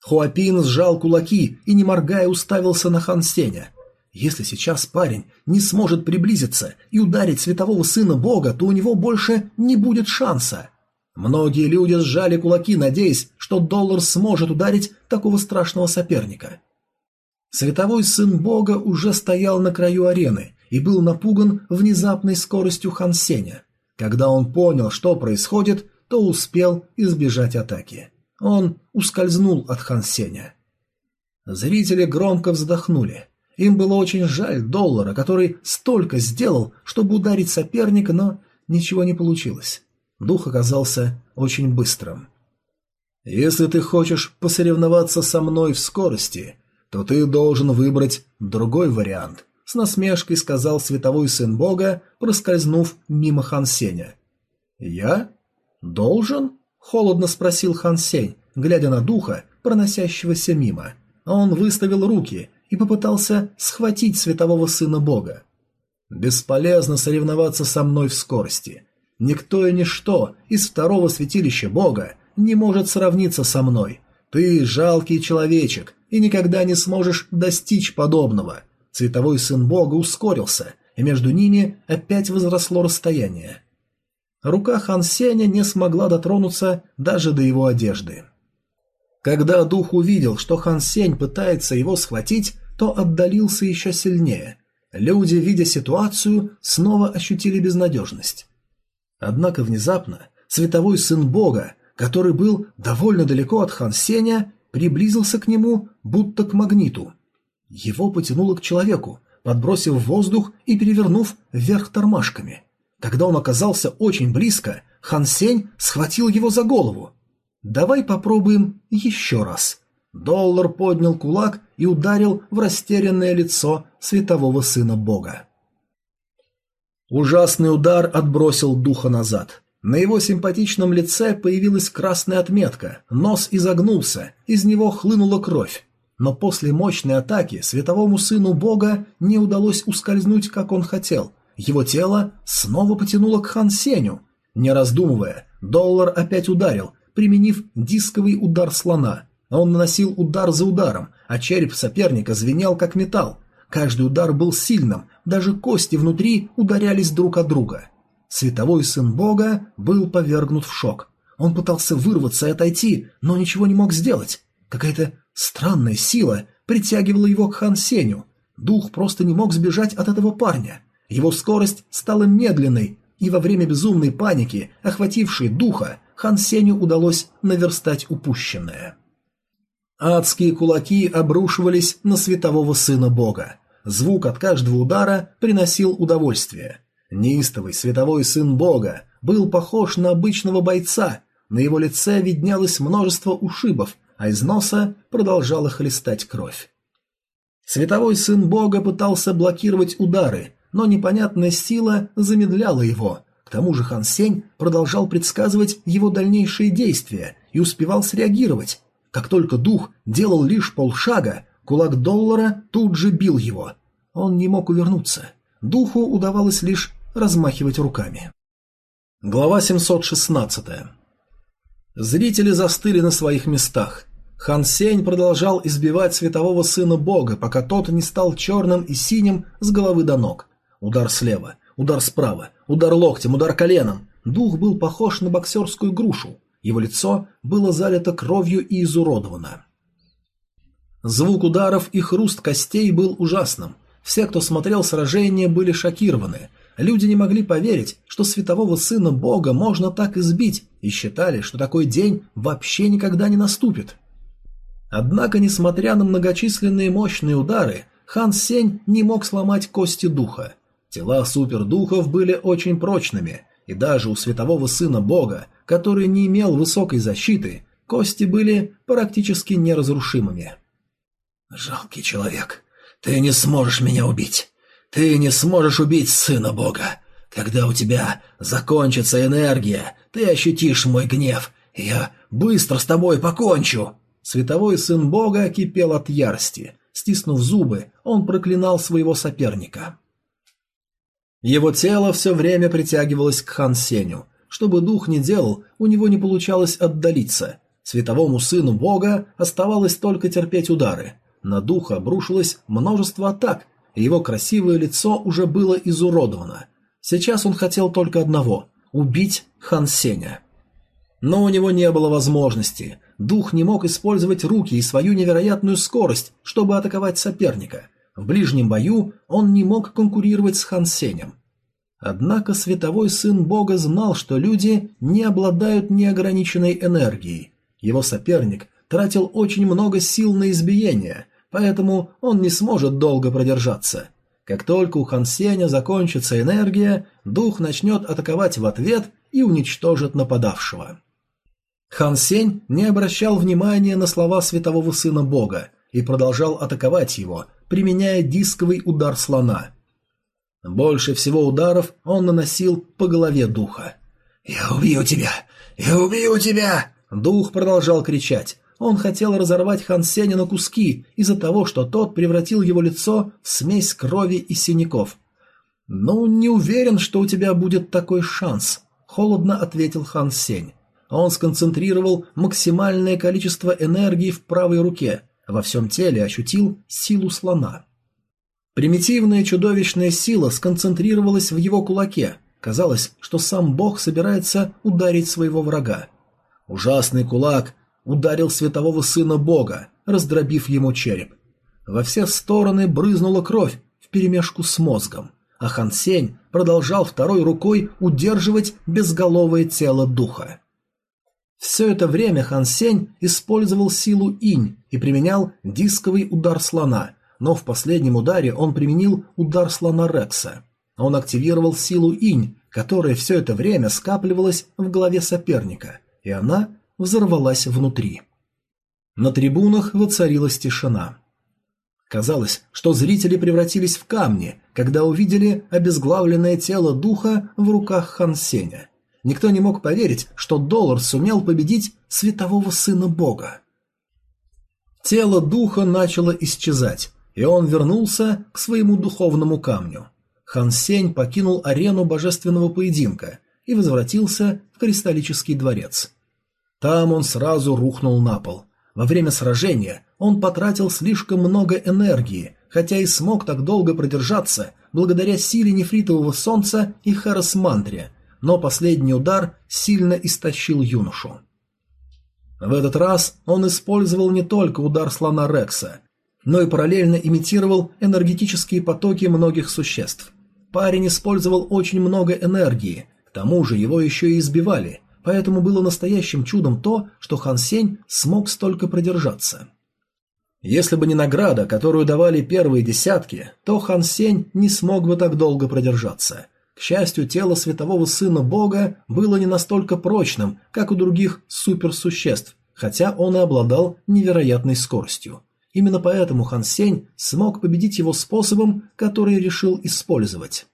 Хуапин сжал кулаки и, не моргая, уставился на Хан Сеня. Если сейчас парень не сможет приблизиться и ударить светового сына бога, то у него больше не будет шанса. Многие люди сжали кулаки, надеясь, что доллар сможет ударить такого страшного соперника. Световой сын бога уже стоял на краю арены и был напуган внезапной скоростью Хан Сеня. Когда он понял, что происходит, то успел избежать атаки. Он ускользнул от Хан Сеня. Зрители громко вздохнули. Им было очень жаль доллара, который столько сделал, чтобы ударить соперника, но ничего не получилось. Дух оказался очень быстрым. «Если ты хочешь посоревноваться со мной в скорости, то ты должен выбрать другой вариант», — с насмешкой сказал световой сын бога, проскользнув мимо Хан Сеня. «Я? Должен?» Холодно спросил Хан Сень, глядя на духа, проносящегося мимо. Он выставил руки и попытался схватить светового сына бога. «Бесполезно соревноваться со мной в скорости. Никто и ничто из второго святилища бога не может сравниться со мной. Ты жалкий человечек и никогда не сможешь достичь подобного». Световой сын бога ускорился, и между ними опять возросло расстояние. Рука Хан Сеня не смогла дотронуться даже до его одежды. Когда дух увидел, что Хан Сень пытается его схватить, то отдалился еще сильнее. Люди, видя ситуацию, снова ощутили безнадежность. Однако внезапно световой сын бога, который был довольно далеко от Хан Сеня, приблизился к нему, будто к магниту. Его потянуло к человеку, подбросив в воздух и перевернув вверх тормашками. Когда он оказался очень близко, Хан Сень схватил его за голову. «Давай попробуем еще раз». Доллар поднял кулак и ударил в растерянное лицо светового сына бога. Ужасный удар отбросил духа назад. На его симпатичном лице появилась красная отметка, нос изогнулся, из него хлынула кровь. Но после мощной атаки световому сыну бога не удалось ускользнуть, как он хотел. Его тело снова потянуло к Хан Сеню. Не раздумывая, доллар опять ударил, применив дисковый удар слона. Он наносил удар за ударом, а череп соперника звенел как металл. Каждый удар был сильным, даже кости внутри ударялись друг от друга. Световой сын бога был повергнут в шок. Он пытался вырваться и отойти, но ничего не мог сделать. Какая-то странная сила притягивала его к Хан Сеню. Дух просто не мог сбежать от этого парня. Его скорость стала медленной, и во время безумной паники, охватившей духа, Хан Сеню удалось наверстать упущенное. Адские кулаки обрушивались на светового сына бога. Звук от каждого удара приносил удовольствие. Неистовый световой сын бога был похож на обычного бойца, на его лице виднелось множество ушибов, а из носа продолжала хлестать кровь. Световой сын бога пытался блокировать удары, но непонятная сила замедляла его. К тому же Хан Сень продолжал предсказывать его дальнейшие действия и успевал среагировать. Как только дух делал лишь полшага, кулак доллара тут же бил его. Он не мог увернуться. Духу удавалось лишь размахивать руками. Глава 716. Зрители застыли на своих местах. Хан Сень продолжал избивать светового сына бога, пока тот не стал черным и синим с головы до ног. Удар слева, удар справа, удар локтем, удар коленом. Дух был похож на боксерскую грушу. Его лицо было залито кровью и изуродовано. Звук ударов и хруст костей был ужасным. Все, кто смотрел сражение, были шокированы. Люди не могли поверить, что светового сына бога можно так избить, и считали, что такой день вообще никогда не наступит. Однако, несмотря на многочисленные мощные удары, Хан Сень не мог сломать кости духа. Тела супердухов были очень прочными, и даже у светового сына бога который не имел высокой защиты, кости были практически неразрушимыми. «Жалкий человек, ты не сможешь меня убить. Ты не сможешь убить сына Бога. Когда у тебя закончится энергия, ты ощутишь мой гнев, и я быстро с тобой покончу». Световой сын Бога кипел от ярости. Стиснув зубы, он проклинал своего соперника. Его тело все время притягивалось к Хан Сеню, что дух ни делал, у него не получалось отдалиться. Световому сыну бога оставалось только терпеть удары. На духа обрушилось множество атак, и его красивое лицо уже было изуродовано. Сейчас он хотел только одного – убить Хан Сеня. Но у него не было возможности. Дух не мог использовать руки и свою невероятную скорость, чтобы атаковать соперника. В ближнем бою он не мог конкурировать с Хан Сенем. Однако световой сын бога знал, что люди не обладают неограниченной энергией. Его соперник тратил очень много сил на избиение, поэтому он не сможет долго продержаться. Как только у Хан Сеня закончится энергия, дух начнет атаковать в ответ и уничтожит нападавшего. Хан Сень не обращал внимания на слова светового сына бога и продолжал атаковать его, применяя дисковый удар слона – больше всего ударов он наносил по голове духа. «Я убью тебя! Я убью тебя!» Дух продолжал кричать. Он хотел разорвать Хан Сеня на куски из-за того, что тот превратил его лицо в смесь крови и синяков. «Ну, не уверен, что у тебя будет такой шанс», — холодно ответил Хан Сень. Он сконцентрировал максимальное количество энергии в правой руке, во всем теле ощутил силу слона. Примитивная чудовищная сила сконцентрировалась в его кулаке. Казалось, что сам бог собирается ударить своего врага. Ужасный кулак ударил светового сына бога, раздробив ему череп. Во все стороны брызнула кровь вперемешку с мозгом, а Хан Сень продолжал второй рукой удерживать безголовое тело духа. Все это время Хан Сень использовал силу инь и применял дисковый удар слона, но в последнем ударе он применил удар слона Рекса. Он активировал силу инь, которая все это время скапливалась в голове соперника, и она взорвалась внутри. На трибунах воцарилась тишина. Казалось, что зрители превратились в камни, когда увидели обезглавленное тело духа в руках Хан Сеня. Никто не мог поверить, что доллар сумел победить светового сына бога. Тело духа начало исчезать, и он вернулся к своему духовному камню. Хан Сень покинул арену божественного поединка и возвратился в кристаллический дворец. Там он сразу рухнул на пол. Во время сражения он потратил слишком много энергии, хотя и смог так долго продержаться благодаря силе нефритового солнца и Харас-мантре, но последний удар сильно истощил юношу. В этот раз он использовал не только удар слона Рекса, но и параллельно имитировал энергетические потоки многих существ. Парень использовал очень много энергии, к тому же его еще и избивали, поэтому было настоящим чудом то, что Хан Сень смог столько продержаться. Если бы не награда, которую давали первые десятки, то Хан Сень не смог бы так долго продержаться – к счастью, тело светового сына бога было не настолько прочным, как у других суперсуществ, хотя он и обладал невероятной скоростью. Именно поэтому Хан Сень смог победить его способом, который решил использовать.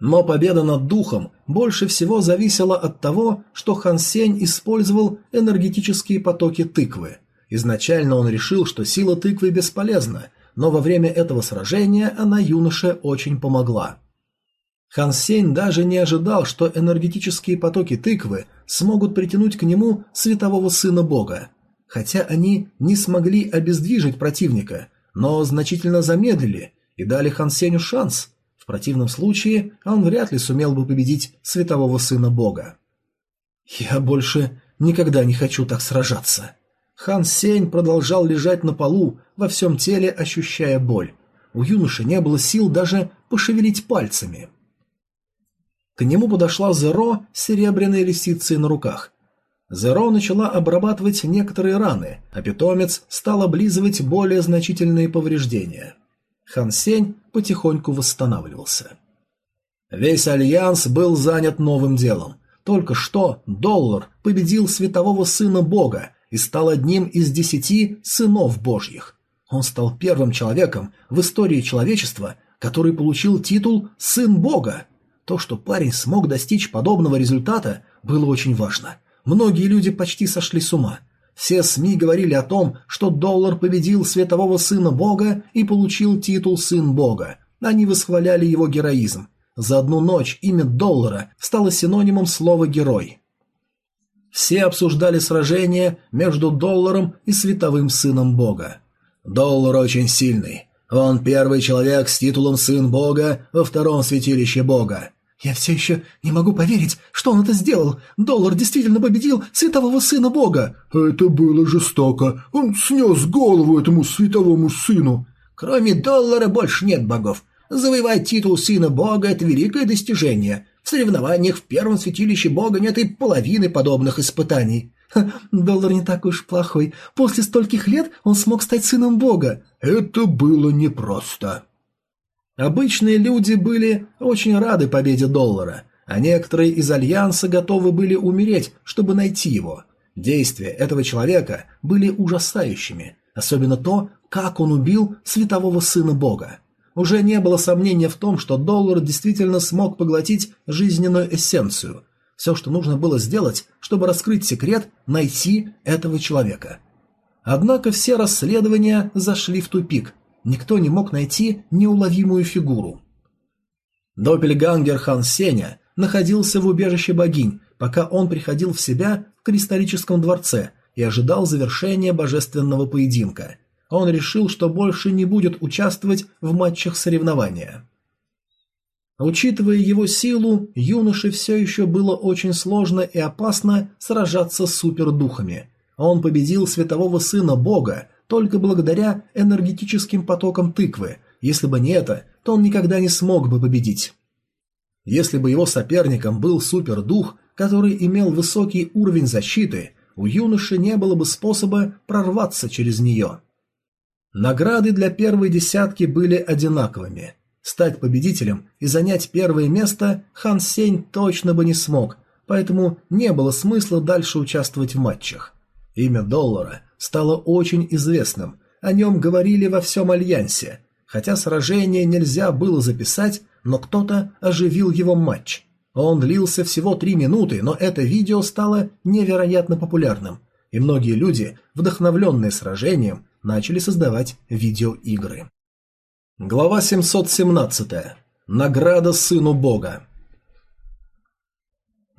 Но победа над духом больше всего зависела от того, что Хан Сень использовал энергетические потоки тыквы. Изначально он решил, что сила тыквы бесполезна, но во время этого сражения она юноше очень помогла. Хан Сень даже не ожидал, что энергетические потоки тыквы смогут притянуть к нему светового сына бога. Хотя они не смогли обездвижить противника, но значительно замедлили и дали Хан Сенью шанс. Противном случае он вряд ли сумел бы победить светового сына бога. «Я больше никогда не хочу так сражаться». Хан Сень продолжал лежать на полу, во всем теле ощущая боль. У юноши не было сил даже пошевелить пальцами. К нему подошла Зеро с серебряной лисицей на руках. Зеро начала обрабатывать некоторые раны, а питомец стал облизывать более значительные повреждения. Хан Сень потихоньку восстанавливался. Весь Альянс был занят новым делом. Только что Доллар победил светового сына Бога и стал одним из десяти сынов Божьих. Он стал первым человеком в истории человечества, который получил титул «Сын Бога», то, что парень смог достичь подобного результата, было очень важно. Многие люди почти сошли с ума. Все СМИ говорили о том, что Доллар победил светового сына Бога и получил титул «Сын Бога». Они восхваляли его героизм. За одну ночь имя Доллара стало синонимом слова «герой». Все обсуждали сражение между Долларом и световым сыном Бога. Доллар очень сильный. Он первый человек с титулом «Сын Бога» во втором святилище Бога. «Я все еще не могу поверить, что он это сделал. Доллар действительно победил светового сына бога». «Это было жестоко. Он снес голову этому световому сыну». «Кроме доллара больше нет богов. Завоевать титул сына бога – это великое достижение. В соревнованиях в первом святилище бога нет и половины подобных испытаний». «Доллар не такой уж плохой. После стольких лет он смог стать сыном бога». «Это было непросто». Обычные люди были очень рады победе доллара, а некоторые из Альянса готовы были умереть, чтобы найти его. Действия этого человека были ужасающими, особенно то, как он убил светового сына бога. Уже не было сомнения в том, что доллар действительно смог поглотить жизненную эссенцию. Все, что нужно было сделать, чтобы раскрыть секрет, найти этого человека. Однако все расследования зашли в тупик, никто не мог найти неуловимую фигуру. Доппельгангер Хан Сеня находился в убежище богинь, пока он приходил в себя в кристаллическом дворце и ожидал завершения божественного поединка. Он решил, что больше не будет участвовать в матчах соревнования. Учитывая его силу, юноше все еще было очень сложно и опасно сражаться с супердухами. Он победил светового сына бога, только благодаря энергетическим потокам тыквы. Если бы не это, то он никогда не смог бы победить. Если бы его соперником был супердух, который имел высокий уровень защиты, у юноши не было бы способа прорваться через нее. Награды для первой десятки были одинаковыми. Стать победителем и занять первое место Хан Сень точно бы не смог, поэтому не было смысла дальше участвовать в матчах. Имя Доллара стало очень известным, о нем говорили во всем Альянсе, хотя сражение нельзя было записать, но кто-то оживил его матч. Он длился всего три минуты, но это видео стало невероятно популярным, и многие люди, вдохновленные сражением, начали создавать видеоигры. Глава 717. Награда сыну бога.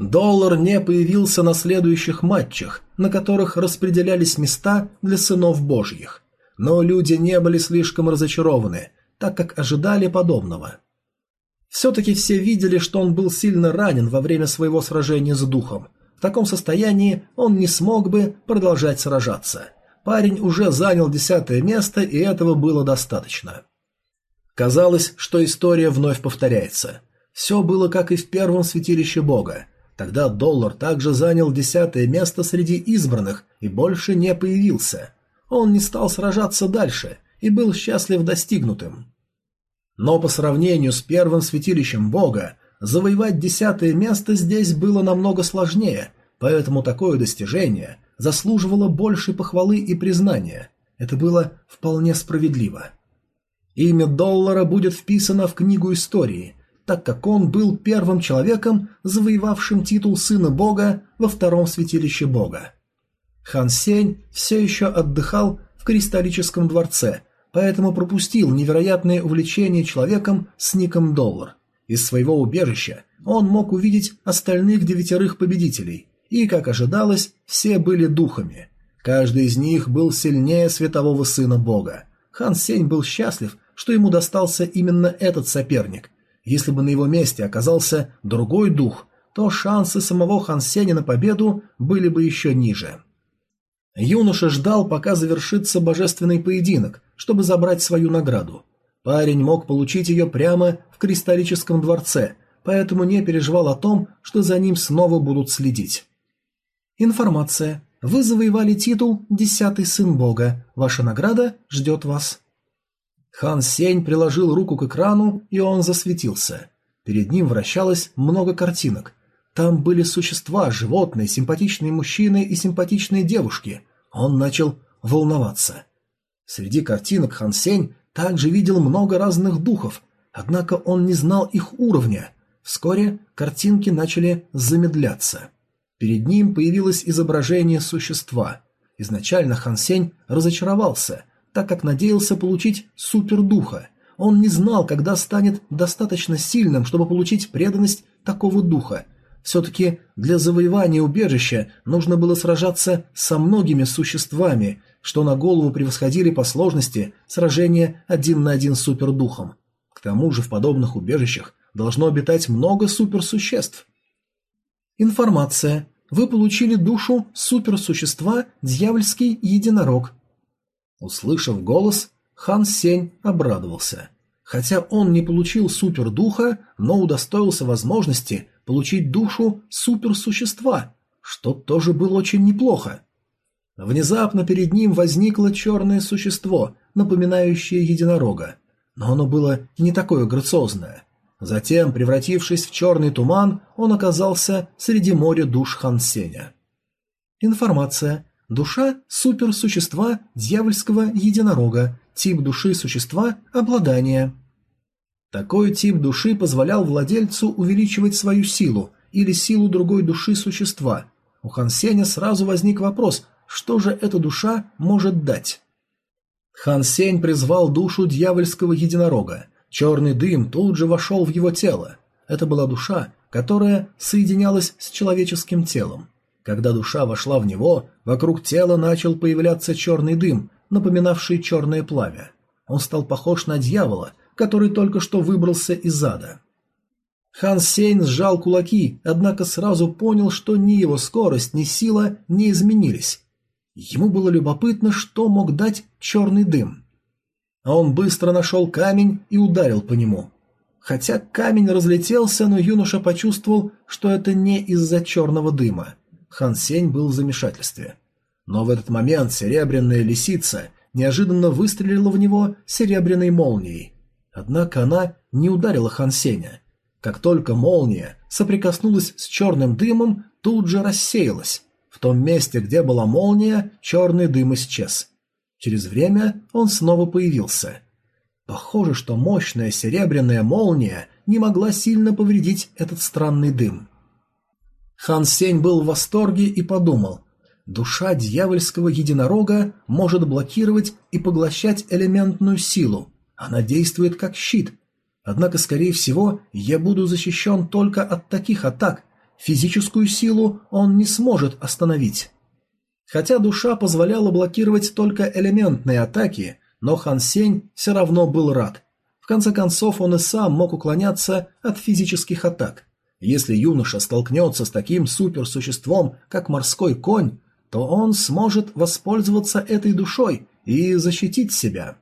Доллар не появился на следующих матчах, на которых распределялись места для сынов божьих. Но люди не были слишком разочарованы, так как ожидали подобного. Все-таки все видели, что он был сильно ранен во время своего сражения с духом. В таком состоянии он не смог бы продолжать сражаться. Парень уже занял десятое место, и этого было достаточно. Казалось, что история вновь повторяется. Все было как и в первом святилище бога. Тогда Доллар также занял десятое место среди избранных и больше не появился. Он не стал сражаться дальше и был счастлив достигнутым. Но по сравнению с первым святилищем бога, завоевать десятое место здесь было намного сложнее, поэтому такое достижение заслуживало большей похвалы и признания. Это было вполне справедливо. Имя Доллара будет вписано в книгу истории, так как он был первым человеком, завоевавшим титул Сына Бога во втором святилище Бога. Хан Сень все еще отдыхал в кристаллическом дворце, поэтому пропустил невероятное увлечение человеком с ником Доллар. Из своего убежища он мог увидеть остальных девятерых победителей, и, как ожидалось, все были духами. Каждый из них был сильнее светового сына бога. Хан Сень был счастлив, что ему достался именно этот соперник. Если бы на его месте оказался другой дух, то шансы самого Хан Сеня на победу были бы еще ниже. Юноша ждал, пока завершится божественный поединок, чтобы забрать свою награду. Парень мог получить ее прямо в кристаллическом дворце, поэтому не переживал о том, что за ним снова будут следить. Информация. Вы завоевали титул «Десятый сын бога». Ваша награда ждет вас. Хан Сень приложил руку к экрану, и он засветился. Перед ним вращалось много картинок. Там были существа, животные, симпатичные мужчины и симпатичные девушки. Он начал волноваться. Среди картинок Хан Сень также видел много разных духов, однако он не знал их уровня. Вскоре картинки начали замедляться. Перед ним появилось изображение существа. Изначально Хан Сень разочаровался, так как надеялся получить супердуха. Он не знал, когда станет достаточно сильным, чтобы получить преданность такого духа, все-таки для завоевания убежища нужно было сражаться со многими существами, что на голову превосходили по сложности сражения один на один с супердухом. К тому же в подобных убежищах должно обитать много суперсуществ. Информация. Вы получили душу суперсущества «Дьявольский единорог». Услышав голос, Хан Сень обрадовался. Хотя он не получил супердуха, но удостоился возможности получить душу суперсущества, что тоже было очень неплохо. Внезапно перед ним возникло черное существо, напоминающее единорога, но оно было не такое грациозное. Затем, превратившись в черный туман, он оказался среди моря душ Хансеня. Информация. Душа суперсущества дьявольского единорога. Тип души существа – обладание. Такой тип души позволял владельцу увеличивать свою силу или силу другой души существа. У Хан Сеня сразу возник вопрос, что же эта душа может дать? Хан Сень призвал душу дьявольского единорога. Черный дым тут же вошел в его тело. Это была душа, которая соединялась с человеческим телом. Когда душа вошла в него, вокруг тела начал появляться черный дым, напоминавший черное пламя. Он стал похож на дьявола, который только что выбрался из ада. Хан Сейн сжал кулаки, однако сразу понял, что ни его скорость, ни сила не изменились. Ему было любопытно, что мог дать черный дым. А он быстро нашел камень и ударил по нему. Хотя камень разлетелся, но юноша почувствовал, что это не из-за черного дыма. Хан Сень был в замешательстве. Но в этот момент серебряная лисица неожиданно выстрелила в него серебряной молнией. Однако она не ударила Хан Сеня. Как только молния соприкоснулась с черным дымом, тут же рассеялась. В том месте, где была молния, черный дым исчез. Через время он снова появился. Похоже, что мощная серебряная молния не могла сильно повредить этот странный дым. Хан Сень был в восторге и подумал, душа дьявольского единорога может блокировать и поглощать элементную силу. Она действует как щит. Однако, скорее всего, я буду защищен только от таких атак. Физическую силу он не сможет остановить. Хотя душа позволяла блокировать только элементные атаки, но Хан Сень все равно был рад. В конце концов, он и сам мог уклоняться от физических атак. Если юноша столкнется с таким суперсуществом, как морской конь, то он сможет воспользоваться этой душой и защитить себя.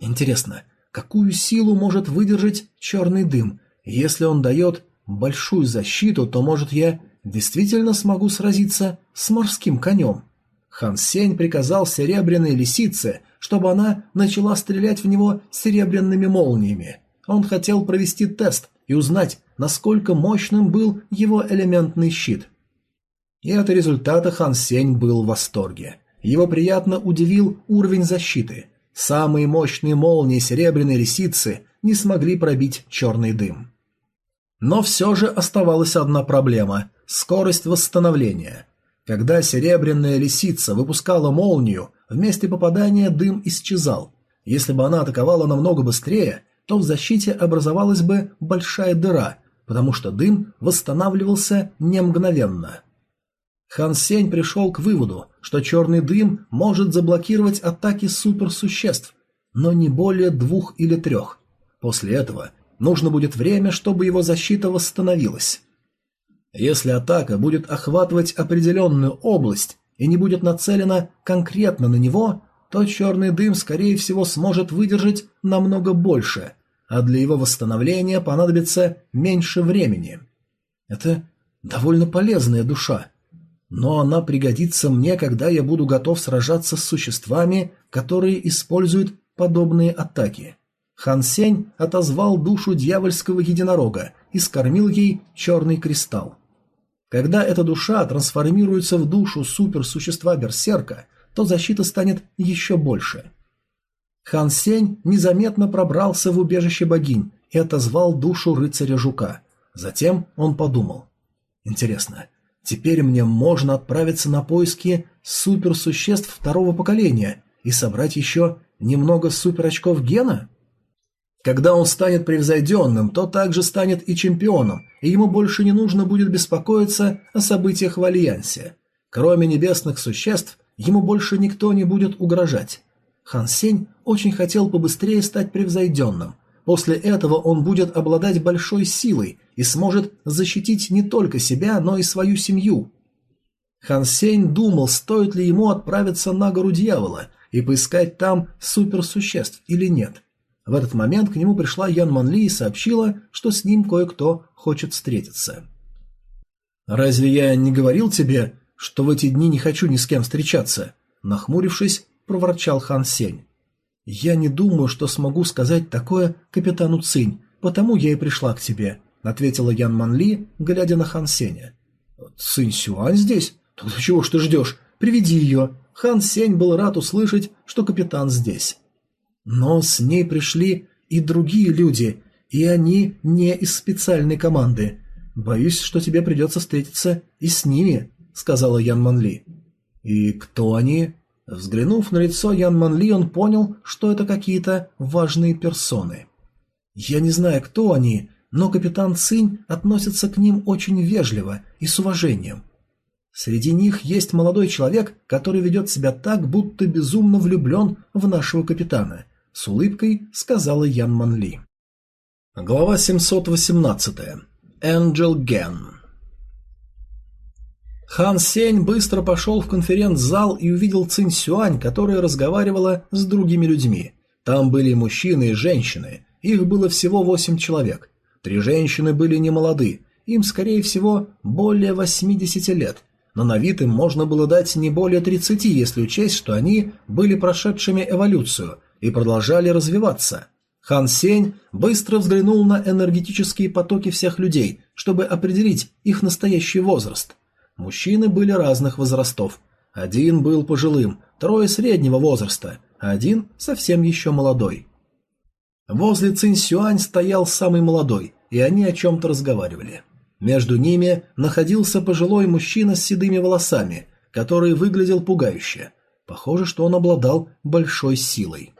Интересно, какую силу может выдержать черный дым? Если он дает большую защиту, то, может, я действительно смогу сразиться с морским конем. Хан Сень приказал серебряной лисице, чтобы она начала стрелять в него серебряными молниями. Он хотел провести тест и узнать, насколько мощным был его элементный щит. И от результата Хан Сень был в восторге. Его приятно удивил уровень защиты. Самые мощные молнии серебряной лисицы не смогли пробить черный дым. Но все же оставалась одна проблема – скорость восстановления. Когда серебряная лисица выпускала молнию, в месте попадания дым исчезал. Если бы она атаковала намного быстрее, то в защите образовалась бы большая дыра, потому что дым восстанавливался не мгновенно. Хан Сень пришел к выводу, что черный дым может заблокировать атаки суперсуществ, но не более двух или трех. После этого Нужно будет время, чтобы его защита восстановилась. Если атака будет охватывать определенную область и не будет нацелена конкретно на него, то черный дым, скорее всего, сможет выдержать намного больше, а для его восстановления понадобится меньше времени. Это довольно полезная душа, но она пригодится мне, когда я буду готов сражаться с существами, которые используют подобные атаки. Хан Сень отозвал душу дьявольского единорога и скормил ей черный кристалл. Когда эта душа трансформируется в душу суперсущества Берсерка, то защита станет еще больше. Хан Сень незаметно пробрался в убежище богинь и отозвал душу рыцаря-жука. Затем он подумал. «Интересно, теперь мне можно отправиться на поиски суперсуществ второго поколения и собрать еще немного суперочков гена?» Когда он станет превзойденным, то также станет и чемпионом, и ему больше не нужно будет беспокоиться о событиях в Альянсе. Кроме небесных существ, ему больше никто не будет угрожать. Хан Сень очень хотел побыстрее стать превзойденным. После этого он будет обладать большой силой и сможет защитить не только себя, но и свою семью. Хан Сень думал, стоит ли ему отправиться на гору дьявола и поискать там суперсуществ или нет. В этот момент к нему пришла Ян Манли и сообщила, что с ним кое-кто хочет встретиться. «Разве я не говорил тебе, что в эти дни не хочу ни с кем встречаться?» Нахмурившись, проворчал Хан Сень. «Я не думаю, что смогу сказать такое капитану Цинь, потому я и пришла к тебе», ответила Ян Манли, глядя на Хан Сеня. «Цинь Сюань здесь? Тогда чего ж ты ждешь? Приведи ее». Хан Сень был рад услышать, что капитан здесь. Но с ней пришли и другие люди, и они не из специальной команды. Боюсь, что тебе придется встретиться и с ними, сказала Ян Манли. И кто они? Взглянув на лицо Ян Манли, он понял, что это какие-то важные персоны. Я не знаю, кто они, но капитан Цинь относится к ним очень вежливо и с уважением. Среди них есть молодой человек, который ведет себя так, будто безумно влюблен в нашего капитана. — с улыбкой сказала Ян Манли. Глава 718. Энджел Ген. Хан Сень быстро пошел в конференц-зал и увидел Цинь Сюань, которая разговаривала с другими людьми. Там были мужчины и женщины. Их было всего восемь человек. Три женщины были немолоды, им, скорее всего, более 80 лет, но на вид им можно было дать не более 30, если учесть, что они были прошедшими эволюцию и продолжали развиваться. Хан Сень быстро взглянул на энергетические потоки всех людей, чтобы определить их настоящий возраст. Мужчины были разных возрастов. Один был пожилым, трое среднего возраста, а один совсем еще молодой. Возле Цинь Сюань стоял самый молодой, и они о чем-то разговаривали. Между ними находился пожилой мужчина с седыми волосами, который выглядел пугающе. Похоже, что он обладал большой силой.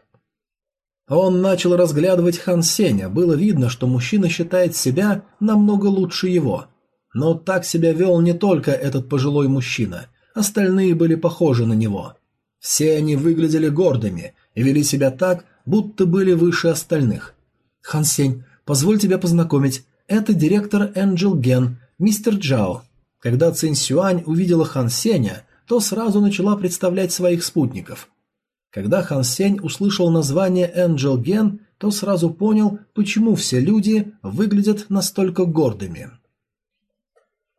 Он начал разглядывать Хан Сеня, было видно, что мужчина считает себя намного лучше его. Но так себя вел не только этот пожилой мужчина, остальные были похожи на него. Все они выглядели гордыми и вели себя так, будто были выше остальных. «Хан Сень, позволь тебя познакомить, это директор Энджел Ген, мистер Джао». Когда Цинь Сюань увидела Хан Сеня, то сразу начала представлять своих спутников. Когда Хан Сень услышал название Angel Gen, то сразу понял, почему все люди выглядят настолько гордыми.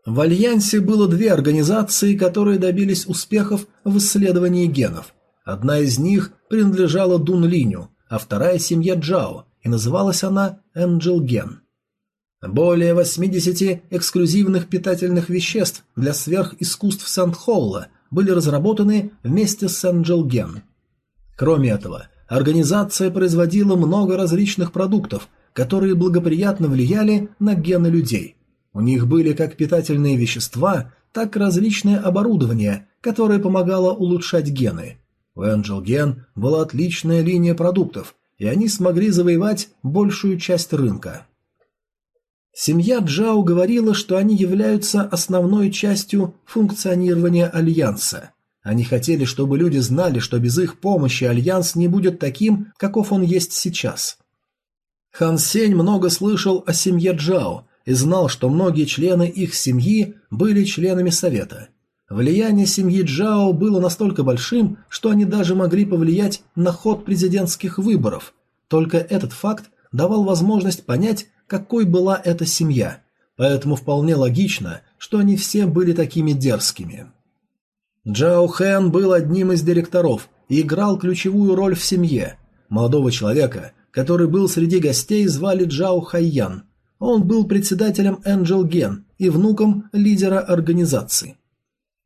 В Альянсе было две организации, которые добились успехов в исследовании генов. Одна из них принадлежала Дун Линю, а вторая – семье Джао, и называлась она Angel Gen. Более 80 эксклюзивных питательных веществ для сверхискусств Сент-Холла были разработаны вместе с Angel Gen – Кроме этого, организация производила много различных продуктов, которые благоприятно влияли на гены людей. У них были как питательные вещества, так и различное оборудование, которое помогало улучшать гены. У Angel Gen была отличная линия продуктов, и они смогли завоевать большую часть рынка. Семья Джао говорила, что они являются основной частью функционирования Альянса – они хотели, чтобы люди знали, что без их помощи Альянс не будет таким, каков он есть сейчас. Хан Сень много слышал о семье Джао и знал, что многие члены их семьи были членами Совета. Влияние семьи Джао было настолько большим, что они даже могли повлиять на ход президентских выборов. Только этот факт давал возможность понять, какой была эта семья, поэтому вполне логично, что они все были такими дерзкими. Джао Хэн был одним из директоров и играл ключевую роль в семье. Молодого человека, который был среди гостей, звали Джао Хайян. Он был председателем Angel Gen и внуком лидера организации.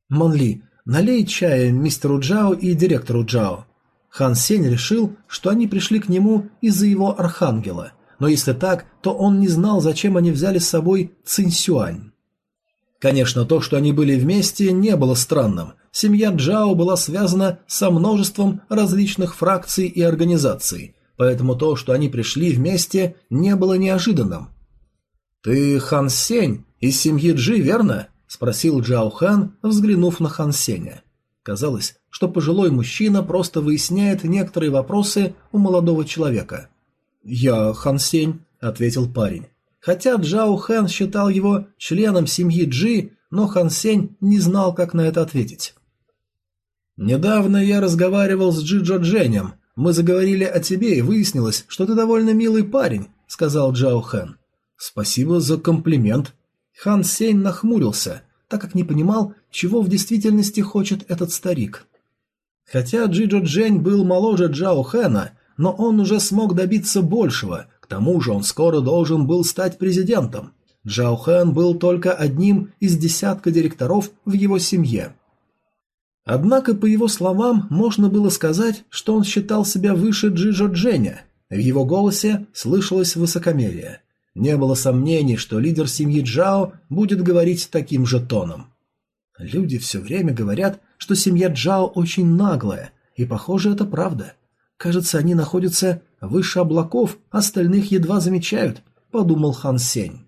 Монли, налей чая мистеру Джао и директору Джао. Хан Сень решил, что они пришли к нему из-за его архангела, но если так, то он не знал, зачем они взяли с собой Цинь Сюань. Конечно, то, что они были вместе, не было странным, семья Джао была связана со множеством различных фракций и организаций, поэтому то, что они пришли вместе, не было неожиданным. «Ты Хан Сень из семьи Джи, верно?» – спросил Джао Хан, взглянув на Хан Сеня. Казалось, что пожилой мужчина просто выясняет некоторые вопросы у молодого человека. «Я Хан Сень», – ответил парень. Хотя Джао Хан считал его членом семьи Джи, но Хан Сень не знал, как на это ответить. «Недавно я разговаривал с Джиджо Дженем. Мы заговорили о тебе, и выяснилось, что ты довольно милый парень», — сказал Джао Хэн. «Спасибо за комплимент». Хан Сень нахмурился, так как не понимал, чего в действительности хочет этот старик. Хотя Джиджо Джень был моложе Джао Хэна, но он уже смог добиться большего, к тому же он скоро должен был стать президентом. Джао Хэн был только одним из десятка директоров в его семье. Однако, по его словам, можно было сказать, что он считал себя выше Джиджо Дженя. В его голосе слышалось высокомерие. Не было сомнений, что лидер семьи Джао будет говорить таким же тоном. Люди все время говорят, что семья Джао очень наглая, и, похоже, это правда. Кажется, они находятся выше облаков, остальных едва замечают, подумал Хан Сень.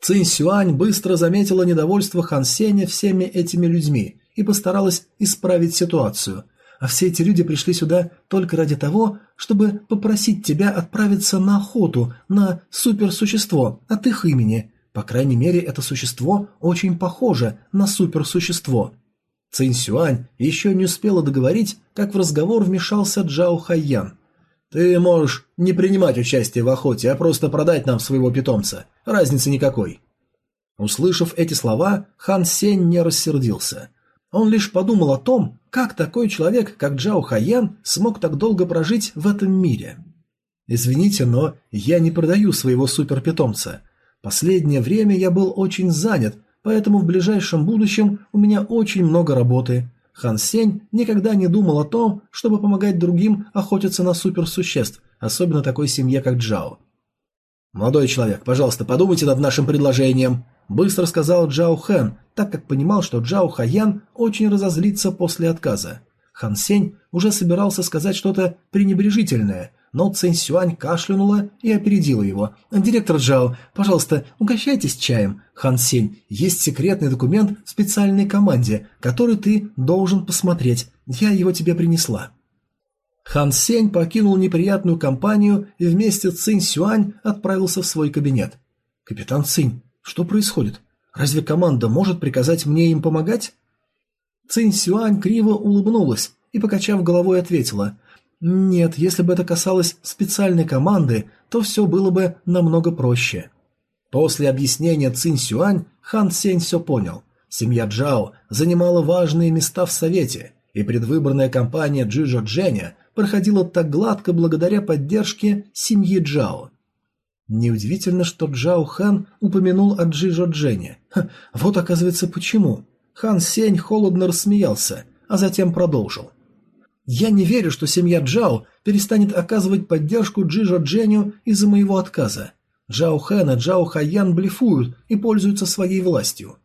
Цинь Сюань быстро заметила недовольство Хан Сеня всеми этими людьми и постаралась исправить ситуацию. А все эти люди пришли сюда только ради того, чтобы попросить тебя отправиться на охоту на суперсущество от их имени. По крайней мере, это существо очень похоже на суперсущество. Цинь Сюань еще не успела договорить, как в разговор вмешался Джао Хайян. Ты можешь не принимать участие в охоте, а просто продать нам своего питомца. Разницы никакой. Услышав эти слова, Хан Сень не рассердился. Он лишь подумал о том, как такой человек, как Джао Хаян, смог так долго прожить в этом мире. Извините, но я не продаю своего суперпитомца. Последнее время я был очень занят, поэтому в ближайшем будущем у меня очень много работы. Хан Сень никогда не думал о том, чтобы помогать другим охотиться на суперсуществ, особенно такой семье, как Джао. «Молодой человек, пожалуйста, подумайте над нашим предложением», – быстро сказал Джао Хэн, так как понимал, что Джао Хаян очень разозлится после отказа. Хан Сень уже собирался сказать что-то пренебрежительное, но Цэнь Сюань кашлянула и опередила его. «Директор Джао, пожалуйста, угощайтесь чаем. Хан Сень, есть секретный документ в специальной команде, который ты должен посмотреть. Я его тебе принесла». Хан Сень покинул неприятную компанию и вместе с Цинь Сюань отправился в свой кабинет. «Капитан Цинь, что происходит? Разве команда может приказать мне им помогать?» Цинь Сюань криво улыбнулась и, покачав головой, ответила – нет, если бы это касалось специальной команды, то все было бы намного проще. После объяснения Цинь Сюань Хан Сень все понял. Семья Джао занимала важные места в Совете, и предвыборная кампания Джиджо Дженя проходила так гладко благодаря поддержке семьи Джао. Неудивительно, что Джао Хан упомянул о Джиджо Джене. Ха, вот оказывается почему. Хан Сень холодно рассмеялся, а затем продолжил. Я не верю, что семья Джао перестанет оказывать поддержку Джижо Дженю из-за моего отказа. Джао Хэн и Джао Хайян блефуют и пользуются своей властью.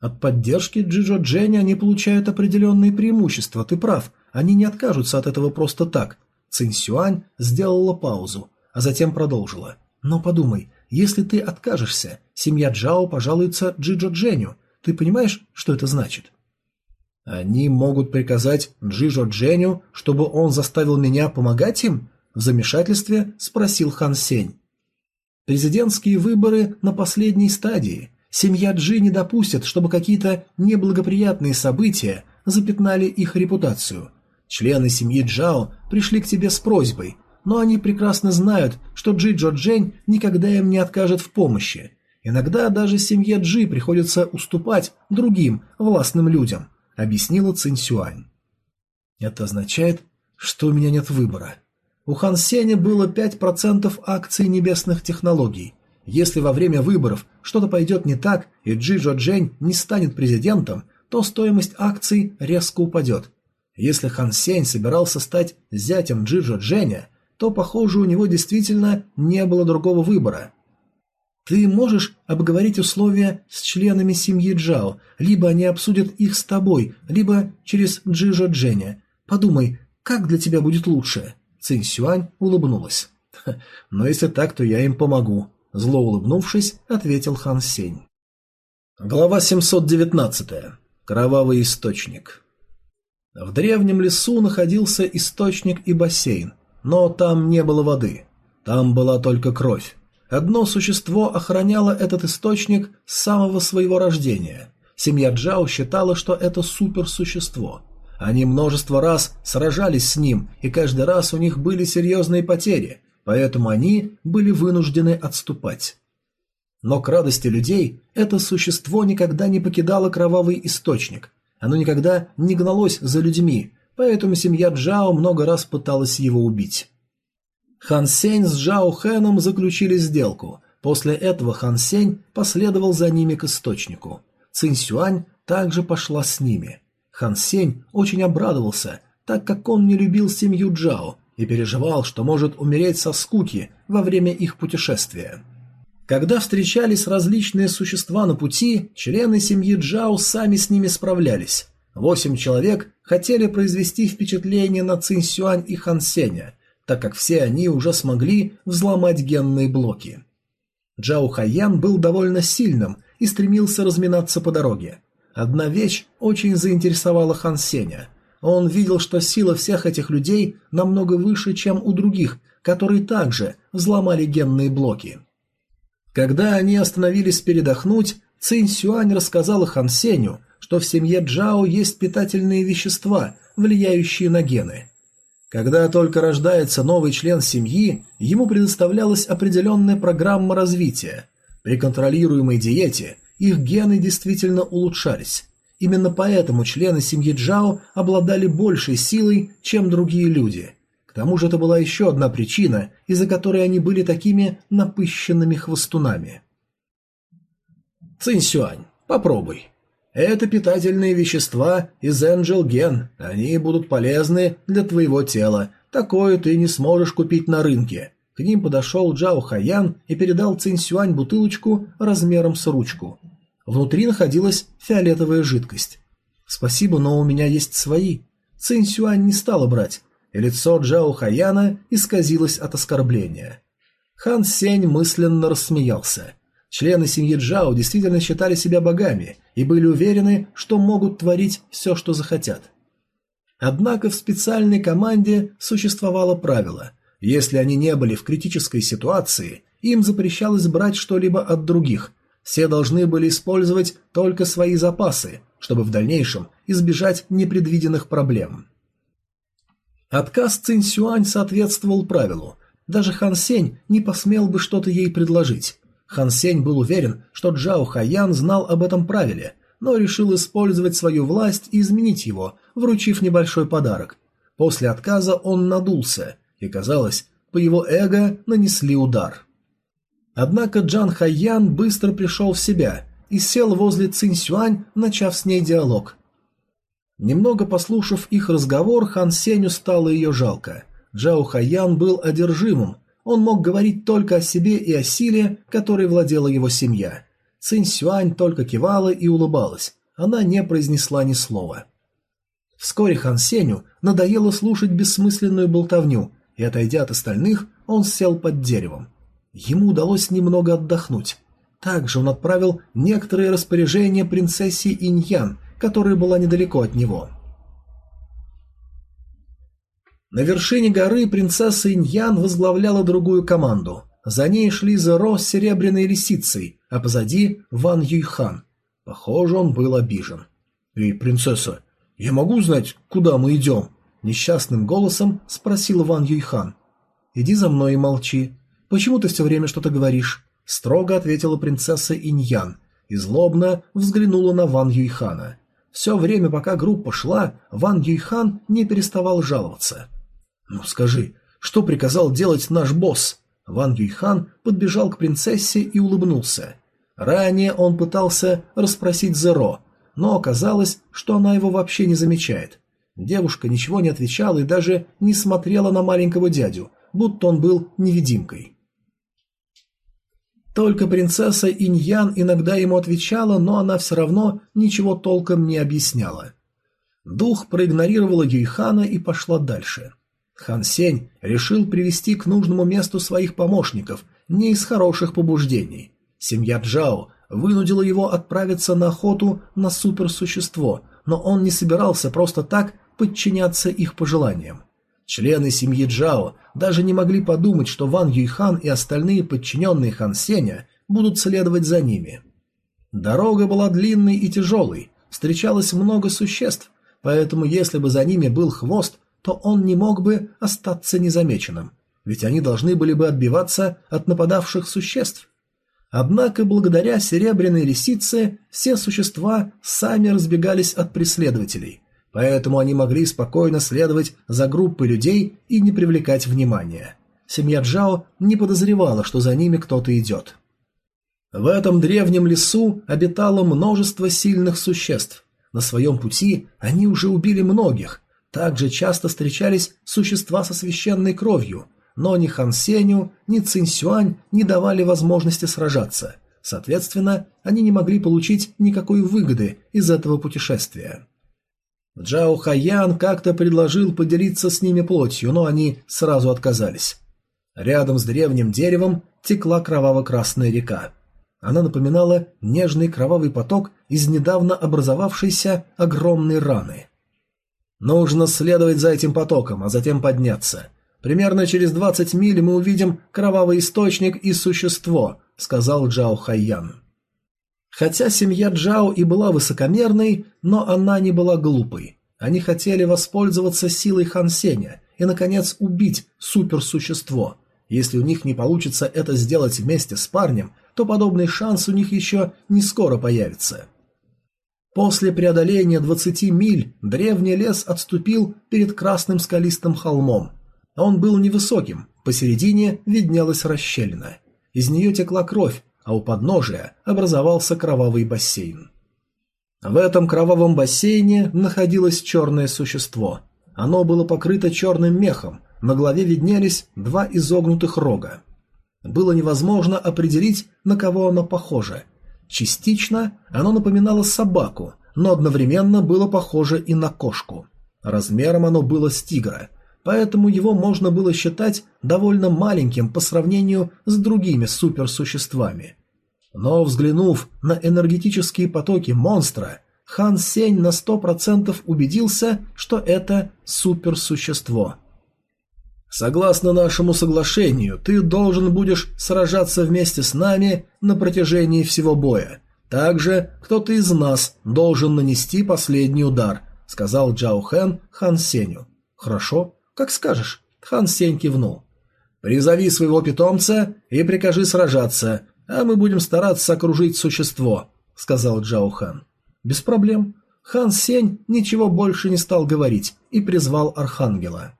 От поддержки Джижо Дженя они получают определенные преимущества, ты прав, они не откажутся от этого просто так. Цинь Сюань сделала паузу, а затем продолжила. Но подумай, если ты откажешься, семья Джао пожалуется Джиджо Дженю. Ты понимаешь, что это значит? Они могут приказать Джижо Дженю, чтобы он заставил меня помогать им? В замешательстве спросил Хан Сень. Президентские выборы на последней стадии. Семья Джи не допустит, чтобы какие-то неблагоприятные события запятнали их репутацию. Члены семьи Джао пришли к тебе с просьбой, но они прекрасно знают, что Джи Джо Джень никогда им не откажет в помощи. Иногда даже семье Джи приходится уступать другим властным людям – объяснила Цинсюань. Это означает, что у меня нет выбора. У Хан Сеня было 5% акций небесных технологий. Если во время выборов что-то пойдет не так и Джи Джень не станет президентом, то стоимость акций резко упадет. Если Хан Сень собирался стать зятем Джи Дженя, то, похоже, у него действительно не было другого выбора. Ты можешь обговорить условия с членами семьи Джао, либо они обсудят их с тобой, либо через Джижо Дженя. Подумай, как для тебя будет лучше?» Цинь Сюань улыбнулась. «Но если так, то я им помогу», – зло улыбнувшись, ответил Хан Сень. Глава 719. Кровавый источник. В древнем лесу находился источник и бассейн, но там не было воды. Там была только кровь. Одно существо охраняло этот источник с самого своего рождения. Семья Джао считала, что это суперсущество. Они множество раз сражались с ним, и каждый раз у них были серьезные потери, поэтому они были вынуждены отступать. Но к радости людей это существо никогда не покидало кровавый источник. Оно никогда не гналось за людьми, поэтому семья Джао много раз пыталась его убить. Хан Сень с Джао Хэном заключили сделку. После этого Хан Сень последовал за ними к источнику. Цинь Сюань также пошла с ними. Хан Сень очень обрадовался, так как он не любил семью Джао и переживал, что может умереть со скуки во время их путешествия. Когда встречались различные существа на пути, члены семьи Джао сами с ними справлялись. Восемь человек хотели произвести впечатление на Цинь Сюань и Хан Сеня, так как все они уже смогли взломать генные блоки. Джао Хайян был довольно сильным и стремился разминаться по дороге. Одна вещь очень заинтересовала Хан Сеня. Он видел, что сила всех этих людей намного выше, чем у других, которые также взломали генные блоки. Когда они остановились передохнуть, Цинь Сюань рассказала Хан Сеню, что в семье Джао есть питательные вещества, влияющие на гены. Когда только рождается новый член семьи, ему предоставлялась определенная программа развития. При контролируемой диете их гены действительно улучшались. Именно поэтому члены семьи Джао обладали большей силой, чем другие люди. К тому же это была еще одна причина, из-за которой они были такими напыщенными хвостунами. Цинсюань, попробуй. Это питательные вещества из Angel Gen. Они будут полезны для твоего тела. Такое ты не сможешь купить на рынке. К ним подошел Джао Хаян и передал Цинсюань бутылочку размером с ручку. Внутри находилась фиолетовая жидкость. «Спасибо, но у меня есть свои». Цинсюань не стала брать, и лицо Джао Хаяна исказилось от оскорбления. Хан Сень мысленно рассмеялся. Члены семьи Джао действительно считали себя богами и были уверены, что могут творить все, что захотят. Однако в специальной команде существовало правило. Если они не были в критической ситуации, им запрещалось брать что-либо от других. Все должны были использовать только свои запасы, чтобы в дальнейшем избежать непредвиденных проблем. Отказ Цинсюань соответствовал правилу. Даже Хан Сень не посмел бы что-то ей предложить. Хан Сень был уверен, что Джао Хаян знал об этом правиле, но решил использовать свою власть и изменить его, вручив небольшой подарок. После отказа он надулся, и, казалось, по его эго нанесли удар. Однако Джан Хайян быстро пришел в себя и сел возле Цинь Сюань, начав с ней диалог. Немного послушав их разговор, Хан Сенью стало ее жалко. Джао Хайян был одержимым, он мог говорить только о себе и о силе, которой владела его семья. Цинь Сюань только кивала и улыбалась. Она не произнесла ни слова. Вскоре Хан Сеню надоело слушать бессмысленную болтовню, и, отойдя от остальных, он сел под деревом. Ему удалось немного отдохнуть. Также он отправил некоторые распоряжения принцессе Иньян, которая была недалеко от него. На вершине горы принцесса Иньян возглавляла другую команду. За ней шли Зеро с серебряной лисицей, а позади Ван Юйхан. Похоже, он был обижен. «Эй, принцесса, я могу знать, куда мы идем?» Несчастным голосом спросил Ван Юйхан. «Иди за мной и молчи. Почему ты все время что-то говоришь?» Строго ответила принцесса Иньян и злобно взглянула на Ван Юйхана. Все время, пока группа шла, Ван Юйхан не переставал жаловаться. «Ну скажи, что приказал делать наш босс?» Ван Юйхан подбежал к принцессе и улыбнулся. Ранее он пытался расспросить Зеро, но оказалось, что она его вообще не замечает. Девушка ничего не отвечала и даже не смотрела на маленького дядю, будто он был невидимкой. Только принцесса Иньян иногда ему отвечала, но она все равно ничего толком не объясняла. Дух проигнорировала Юйхана и пошла дальше. Хан Сень решил привести к нужному месту своих помощников не из хороших побуждений. Семья Джао вынудила его отправиться на охоту на суперсущество, но он не собирался просто так подчиняться их пожеланиям. Члены семьи Джао даже не могли подумать, что Ван Юйхан и остальные подчиненные Хан Сеня будут следовать за ними. Дорога была длинной и тяжелой, встречалось много существ, поэтому если бы за ними был хвост, то он не мог бы остаться незамеченным, ведь они должны были бы отбиваться от нападавших существ. Однако благодаря серебряной лисице все существа сами разбегались от преследователей, поэтому они могли спокойно следовать за группой людей и не привлекать внимания. Семья Джао не подозревала, что за ними кто-то идет. В этом древнем лесу обитало множество сильных существ. На своем пути они уже убили многих, также часто встречались существа со священной кровью, но ни Хан Сеню, ни Цинь Сюань не давали возможности сражаться. Соответственно, они не могли получить никакой выгоды из этого путешествия. Джао Хаян как-то предложил поделиться с ними плотью, но они сразу отказались. Рядом с древним деревом текла кроваво-красная река. Она напоминала нежный кровавый поток из недавно образовавшейся огромной раны. Нужно следовать за этим потоком, а затем подняться. Примерно через 20 миль мы увидим кровавый источник и существо, сказал Джао Хайян. Хотя семья Джао и была высокомерной, но она не была глупой. Они хотели воспользоваться силой Хан Сеня и, наконец, убить суперсущество. Если у них не получится это сделать вместе с парнем, то подобный шанс у них еще не скоро появится. После преодоления 20 миль древний лес отступил перед красным скалистым холмом. Он был невысоким, посередине виднелась расщелина. Из нее текла кровь, а у подножия образовался кровавый бассейн. В этом кровавом бассейне находилось черное существо. Оно было покрыто черным мехом, на голове виднелись два изогнутых рога. Было невозможно определить, на кого оно похоже. Частично оно напоминало собаку, но одновременно было похоже и на кошку. Размером оно было с тигра, поэтому его можно было считать довольно маленьким по сравнению с другими суперсуществами. Но взглянув на энергетические потоки монстра, Хан Сень на сто процентов убедился, что это суперсущество. Согласно нашему соглашению, ты должен будешь сражаться вместе с нами на протяжении всего боя. Также кто-то из нас должен нанести последний удар, сказал Джао Хэн Хан Сенью. Хорошо, как скажешь. Хан Сень кивнул. Призови своего питомца и прикажи сражаться, а мы будем стараться окружить существо, сказал Джао Хэн. Без проблем. Хан Сень ничего больше не стал говорить и призвал Архангела.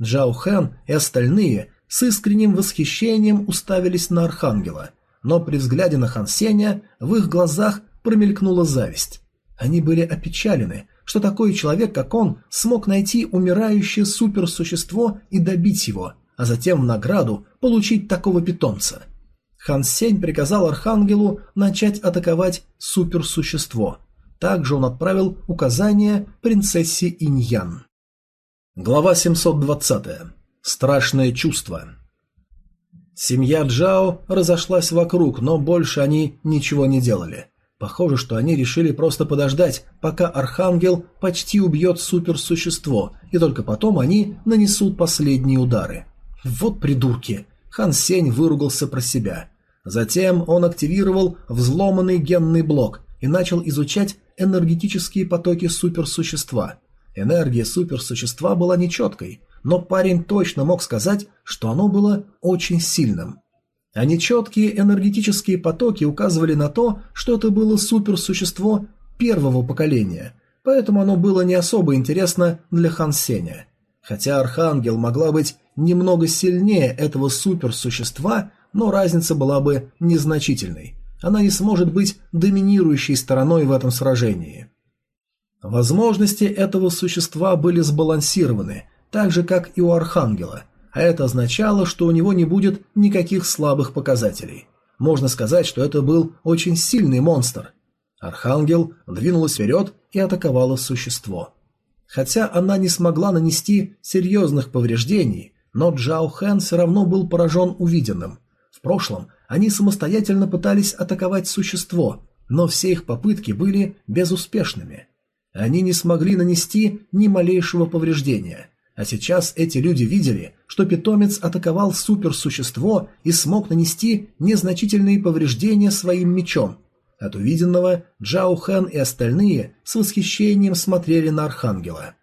Джао Хэн и остальные с искренним восхищением уставились на Архангела, но при взгляде на Хан Сеня в их глазах промелькнула зависть. Они были опечалены, что такой человек, как он, смог найти умирающее суперсущество и добить его, а затем в награду получить такого питомца. Хан Сень приказал Архангелу начать атаковать суперсущество. Также он отправил указание принцессе Иньян. Глава 720. Страшное чувство. Семья Джао разошлась вокруг, но больше они ничего не делали. Похоже, что они решили просто подождать, пока Архангел почти убьет суперсущество, и только потом они нанесут последние удары. Вот придурки! Хан Сень выругался про себя. Затем он активировал взломанный генный блок и начал изучать энергетические потоки суперсущества – Энергия суперсущества была нечеткой, но парень точно мог сказать, что оно было очень сильным. А нечеткие энергетические потоки указывали на то, что это было суперсущество первого поколения, поэтому оно было не особо интересно для Хан. Хотя Архангел могла быть немного сильнее этого суперсущества, но разница была бы незначительной. Она не сможет быть доминирующей стороной в этом сражении. Возможности этого существа были сбалансированы, так же как и у Архангела, а это означало, что у него не будет никаких слабых показателей. Можно сказать, что это был очень сильный монстр. Архангел двинулась вперед и атаковала существо. Хотя она не смогла нанести серьезных повреждений, но Джао Хэн все равно был поражен увиденным. В прошлом они самостоятельно пытались атаковать существо, но все их попытки были безуспешными – они не смогли нанести ни малейшего повреждения. А сейчас эти люди видели, что питомец атаковал суперсущество и смог нанести незначительные повреждения своим мечом. От увиденного Джао Хэн и остальные с восхищением смотрели на Архангела.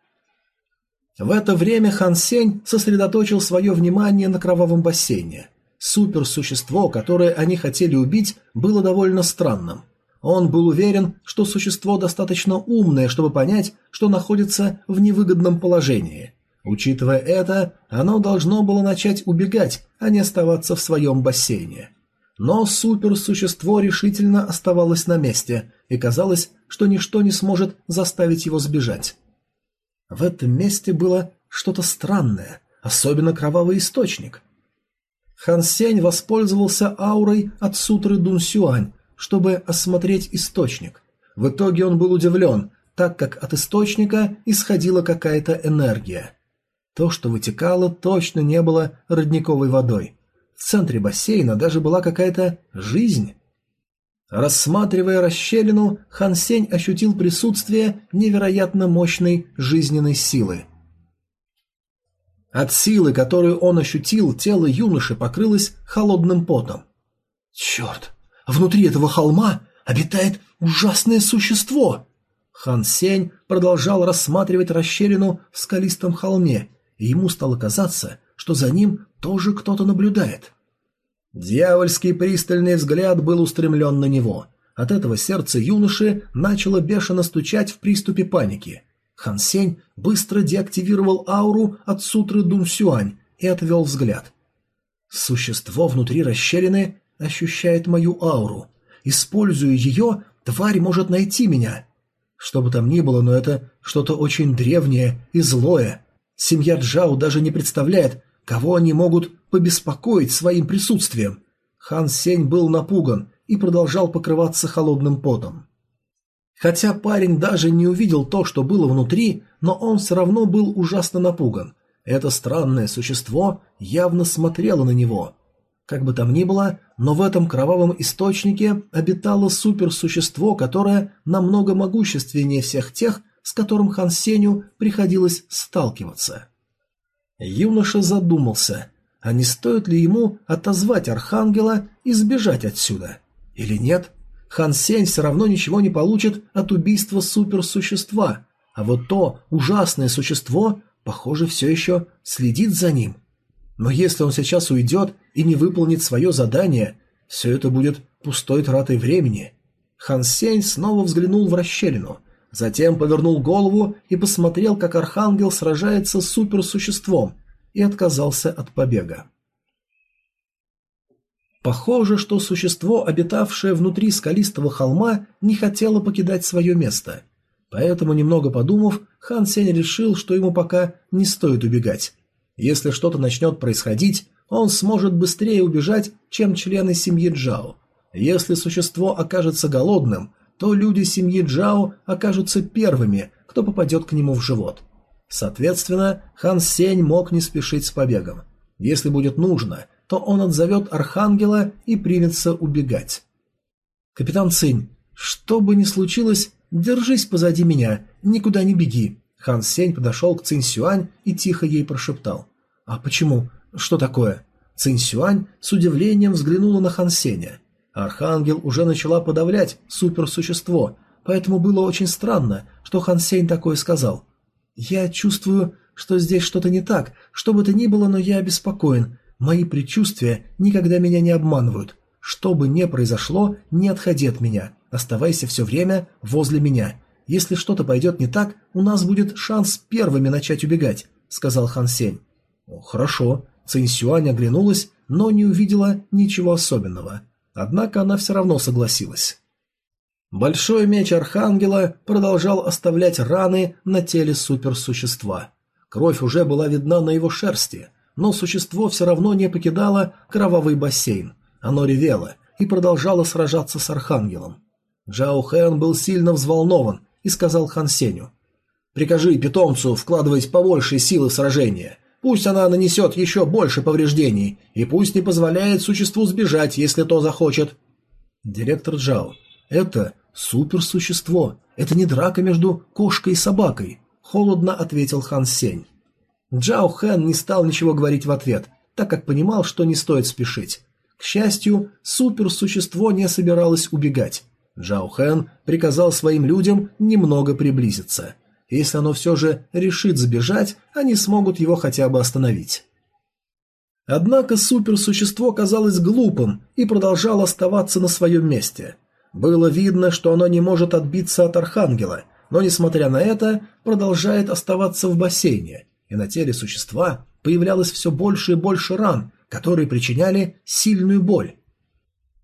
В это время Хан Сень сосредоточил свое внимание на кровавом бассейне. Суперсущество, которое они хотели убить, было довольно странным. Он был уверен, что существо достаточно умное, чтобы понять, что находится в невыгодном положении. Учитывая это, оно должно было начать убегать, а не оставаться в своем бассейне. Но суперсущество решительно оставалось на месте, и казалось, что ничто не сможет заставить его сбежать. В этом месте было что-то странное, особенно кровавый источник. Хан Сень воспользовался аурой от сутры Дун Сюань, чтобы осмотреть источник. В итоге он был удивлен, так как от источника исходила какая-то энергия. То, что вытекало, точно не было родниковой водой. В центре бассейна даже была какая-то жизнь. Рассматривая расщелину, Хан Сень ощутил присутствие невероятно мощной жизненной силы. От силы, которую он ощутил, тело юноши покрылось холодным потом. «Черт! Внутри этого холма обитает ужасное существо. Хан Сень продолжал рассматривать расщелину в скалистом холме, и ему стало казаться, что за ним тоже кто-то наблюдает. Дьявольский пристальный взгляд был устремлен на него. От этого сердце юноши начало бешено стучать в приступе паники. Хан Сень быстро деактивировал ауру от сутры Дун Сюань и отвел взгляд. Существо внутри расщелины ощущает мою ауру. Используя ее, тварь может найти меня. Что бы там ни было, но это что-то очень древнее и злое. Семья Джао даже не представляет, кого они могут побеспокоить своим присутствием. Хан Сень был напуган и продолжал покрываться холодным потом. Хотя парень даже не увидел то, что было внутри, но он все равно был ужасно напуган. Это странное существо явно смотрело на него. Как бы там ни было, но в этом кровавом источнике обитало суперсущество, которое намного могущественнее всех тех, с которым Хан Сеню приходилось сталкиваться. Юноша задумался, а не стоит ли ему отозвать Архангела и сбежать отсюда? Или нет? Хан Сень все равно ничего не получит от убийства суперсущества, а вот то ужасное существо, похоже, все еще следит за ним. Но если он сейчас уйдет и не выполнит свое задание, все это будет пустой тратой времени. Хан Сень снова взглянул в расщелину, затем повернул голову и посмотрел, как Архангел сражается с суперсуществом, и отказался от побега. Похоже, что существо, обитавшее внутри скалистого холма, не хотело покидать свое место. Поэтому, немного подумав, Хан Сень решил, что ему пока не стоит убегать. Если что-то начнет происходить, он сможет быстрее убежать, чем члены семьи Джао. Если существо окажется голодным, то люди семьи Джао окажутся первыми, кто попадет к нему в живот. Соответственно, Хан Сень мог не спешить с побегом. Если будет нужно, то он отзовет Архангела и примется убегать. «Капитан Цинь, что бы ни случилось, держись позади меня, никуда не беги». Хан Сень подошел к Цинь Сюань и тихо ей прошептал. «А почему? Что такое?» Цинь Сюань с удивлением взглянула на Хан Сеня. Архангел уже начала подавлять суперсущество, поэтому было очень странно, что Хан Сень такое сказал. «Я чувствую, что здесь что-то не так, что бы то ни было, но я обеспокоен. Мои предчувствия никогда меня не обманывают. Что бы ни произошло, не отходи от меня. Оставайся все время возле меня. Если что-то пойдет не так, у нас будет шанс первыми начать убегать», — сказал Хан Сень. «Хорошо». Цинь Сюань оглянулась, но не увидела ничего особенного. Однако она все равно согласилась. Большой меч Архангела продолжал оставлять раны на теле суперсущества. Кровь уже была видна на его шерсти — но существо все равно не покидало кровавый бассейн. Оно ревело и продолжало сражаться с Архангелом. Джао Хэн был сильно взволнован и сказал Хан Сеню. «Прикажи питомцу вкладывать побольше силы в сражение. Пусть она нанесет еще больше повреждений, и пусть не позволяет существу сбежать, если то захочет». Директор Джао. «Это суперсущество. Это не драка между кошкой и собакой», — холодно ответил Хан Сень. Джао Хэн не стал ничего говорить в ответ, так как понимал, что не стоит спешить. К счастью, суперсущество не собиралось убегать. Джао Хэн приказал своим людям немного приблизиться. Если оно все же решит сбежать, они смогут его хотя бы остановить. Однако суперсущество казалось глупым и продолжало оставаться на своем месте. Было видно, что оно не может отбиться от Архангела, но, несмотря на это, продолжает оставаться в бассейне и на теле существа появлялось все больше и больше ран, которые причиняли сильную боль.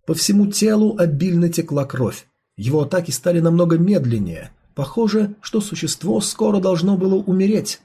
По всему телу обильно текла кровь. Его атаки стали намного медленнее. Похоже, что существо скоро должно было умереть.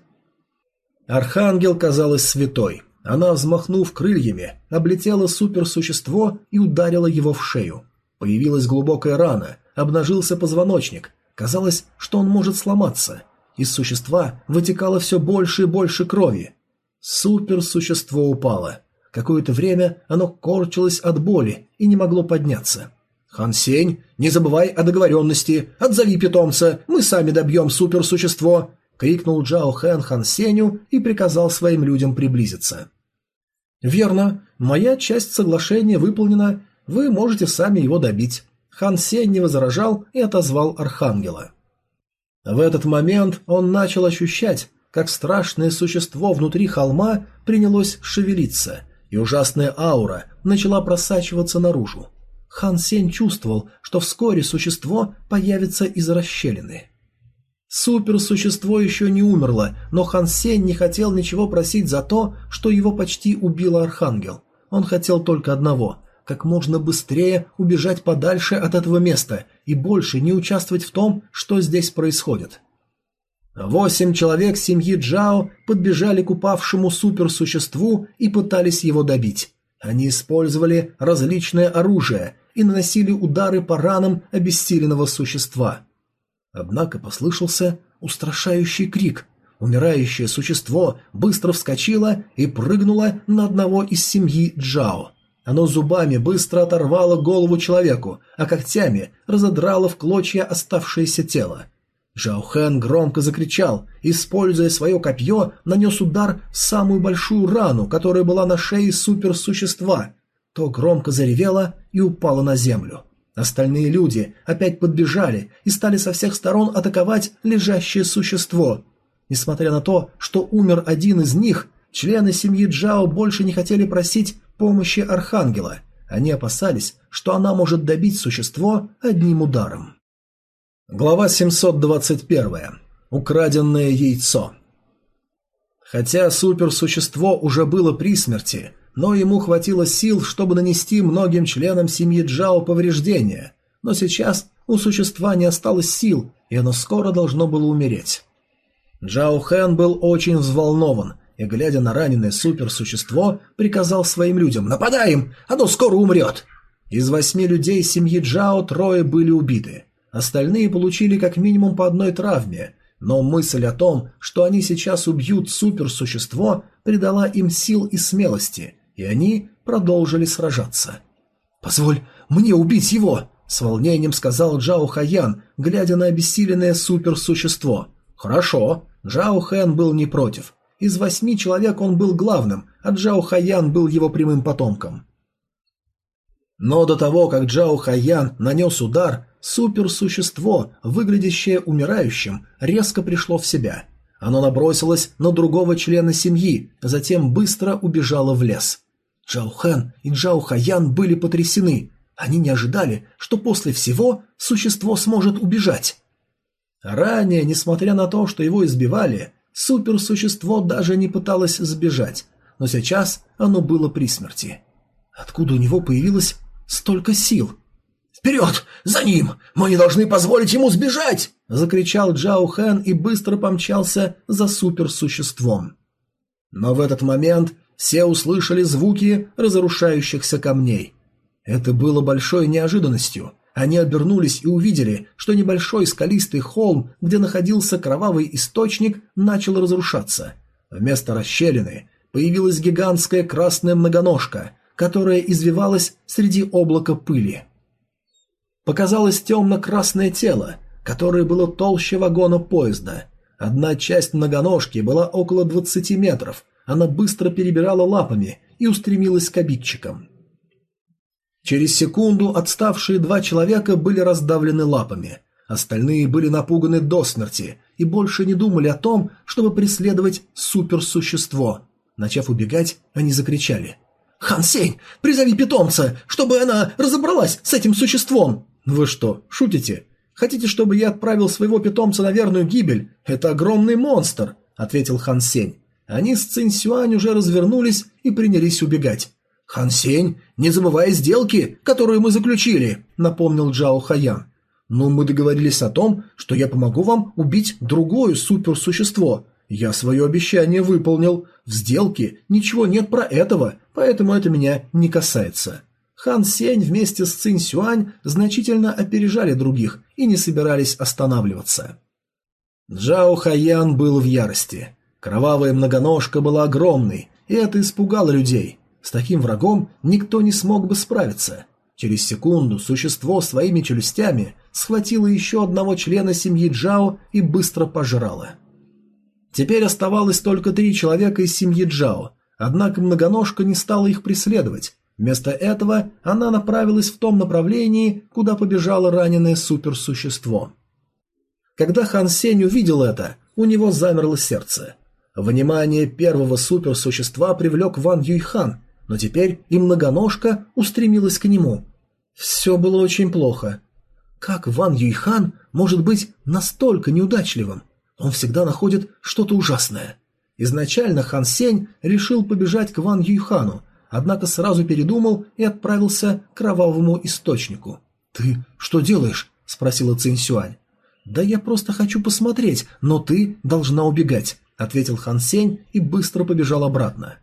Архангел казалась святой. Она, взмахнув крыльями, облетела суперсущество и ударила его в шею. Появилась глубокая рана, обнажился позвоночник. Казалось, что он может сломаться. Из существа вытекало все больше и больше крови. Суперсущество упало. Какое-то время оно корчилось от боли и не могло подняться. «Хан Сень, не забывай о договоренности. Отзови питомца, мы сами добьем суперсущество!» — крикнул Джао Хэн Хан Сеню и приказал своим людям приблизиться. «Верно. Моя часть соглашения выполнена. Вы можете сами его добить». Хан Сень не возражал и отозвал Архангела. В этот момент он начал ощущать, как страшное существо внутри холма принялось шевелиться, и ужасная аура начала просачиваться наружу. Хан Сень чувствовал, что вскоре существо появится из расщелины. Суперсущество еще не умерло, но Хан Сень не хотел ничего просить за то, что его почти убил Архангел. Он хотел только одного – как можно быстрее убежать подальше от этого места и больше не участвовать в том, что здесь происходит. Восемь человек семьи Джао подбежали к упавшему суперсуществу и пытались его добить. Они использовали различное оружие и наносили удары по ранам обессиленного существа. Однако послышался устрашающий крик. Умирающее существо быстро вскочило и прыгнуло на одного из семьи Джао. Оно зубами быстро оторвало голову человеку, а когтями разодрало в клочья оставшееся тело. Жаохэн громко закричал, используя свое копье, нанес удар в самую большую рану, которая была на шее суперсущества. То громко заревело и упало на землю. Остальные люди опять подбежали и стали со всех сторон атаковать лежащее существо. Несмотря на то, что умер один из них, члены семьи Джао больше не хотели просить помощи Архангела. Они опасались, что она может добить существо одним ударом. Глава 721. Украденное яйцо. Хотя суперсущество уже было при смерти, но ему хватило сил, чтобы нанести многим членам семьи Джао повреждения. Но сейчас у существа не осталось сил, и оно скоро должно было умереть. Джао Хэн был очень взволнован, и, глядя на раненое суперсущество, приказал своим людям «Нападаем! Оно скоро умрет!» Из восьми людей семьи Джао трое были убиты – Остальные получили как минимум по одной травме, но мысль о том, что они сейчас убьют суперсущество, придала им сил и смелости, и они продолжили сражаться. «Позволь мне убить его!» – с волнением сказал Джао Хаян, глядя на обессиленное суперсущество. «Хорошо». Джао Хэн был не против. Из восьми человек он был главным, а Джао Хаян был его прямым потомком. Но до того, как Джао Хаян нанес удар, суперсущество, выглядящее умирающим, резко пришло в себя. Оно набросилось на другого члена семьи, затем быстро убежало в лес. Джао Хэн и Джао Хаян были потрясены. Они не ожидали, что после всего существо сможет убежать. Ранее, несмотря на то, что его избивали, суперсущество даже не пыталось сбежать, но сейчас оно было при смерти. Откуда у него появилось столько сил? «Вперед! За ним! Мы не должны позволить ему сбежать!» – закричал Джао Хэн и быстро помчался за суперсуществом. Но в этот момент все услышали звуки разрушающихся камней. Это было большой неожиданностью. Они обернулись и увидели, что небольшой скалистый холм, где находился кровавый источник, начал разрушаться. Вместо расщелины появилась гигантская красная многоножка, которая извивалась среди облака пыли. Показалось темно-красное тело, которое было толще вагона поезда. Одна часть многоножки была около 20 метров, она быстро перебирала лапами и устремилась к обидчикам. Через секунду отставшие два человека были раздавлены лапами. Остальные были напуганы до смерти и больше не думали о том, чтобы преследовать суперсущество. Начав убегать, они закричали. «Хан Сень, призови питомца, чтобы она разобралась с этим существом!» «Вы что, шутите? Хотите, чтобы я отправил своего питомца на верную гибель? Это огромный монстр!» – ответил Хан Сень. Они с Цинь Сюань уже развернулись и принялись убегать. «Хан Сень, не забывай сделки, которую мы заключили», – напомнил Джао Хаян. «Но мы договорились о том, что я помогу вам убить другое суперсущество. Я свое обещание выполнил. В сделке ничего нет про этого, поэтому это меня не касается». Хан Сень вместе с Цинь Сюань значительно опережали других и не собирались останавливаться. Джао Хаян был в ярости. Кровавая многоножка была огромной, и это испугало людей. С таким врагом никто не смог бы справиться. Через секунду существо своими челюстями схватило еще одного члена семьи Джао и быстро пожрало. Теперь оставалось только три человека из семьи Джао, однако многоножка не стала их преследовать, Вместо этого она направилась в том направлении, куда побежало раненое суперсущество. Когда Хан Сень увидел это, у него замерло сердце. Внимание первого суперсущества привлек Ван Юйхан, но теперь и многоножка устремилась к нему. Все было очень плохо. Как Ван Юйхан может быть настолько неудачливым? Он всегда находит что-то ужасное. Изначально Хан Сень решил побежать к Ван Юйхану, однако сразу передумал и отправился к кровавому источнику. «Ты что делаешь?» – спросила Цинь Сюань. «Да я просто хочу посмотреть, но ты должна убегать», – ответил Хан Сень и быстро побежал обратно.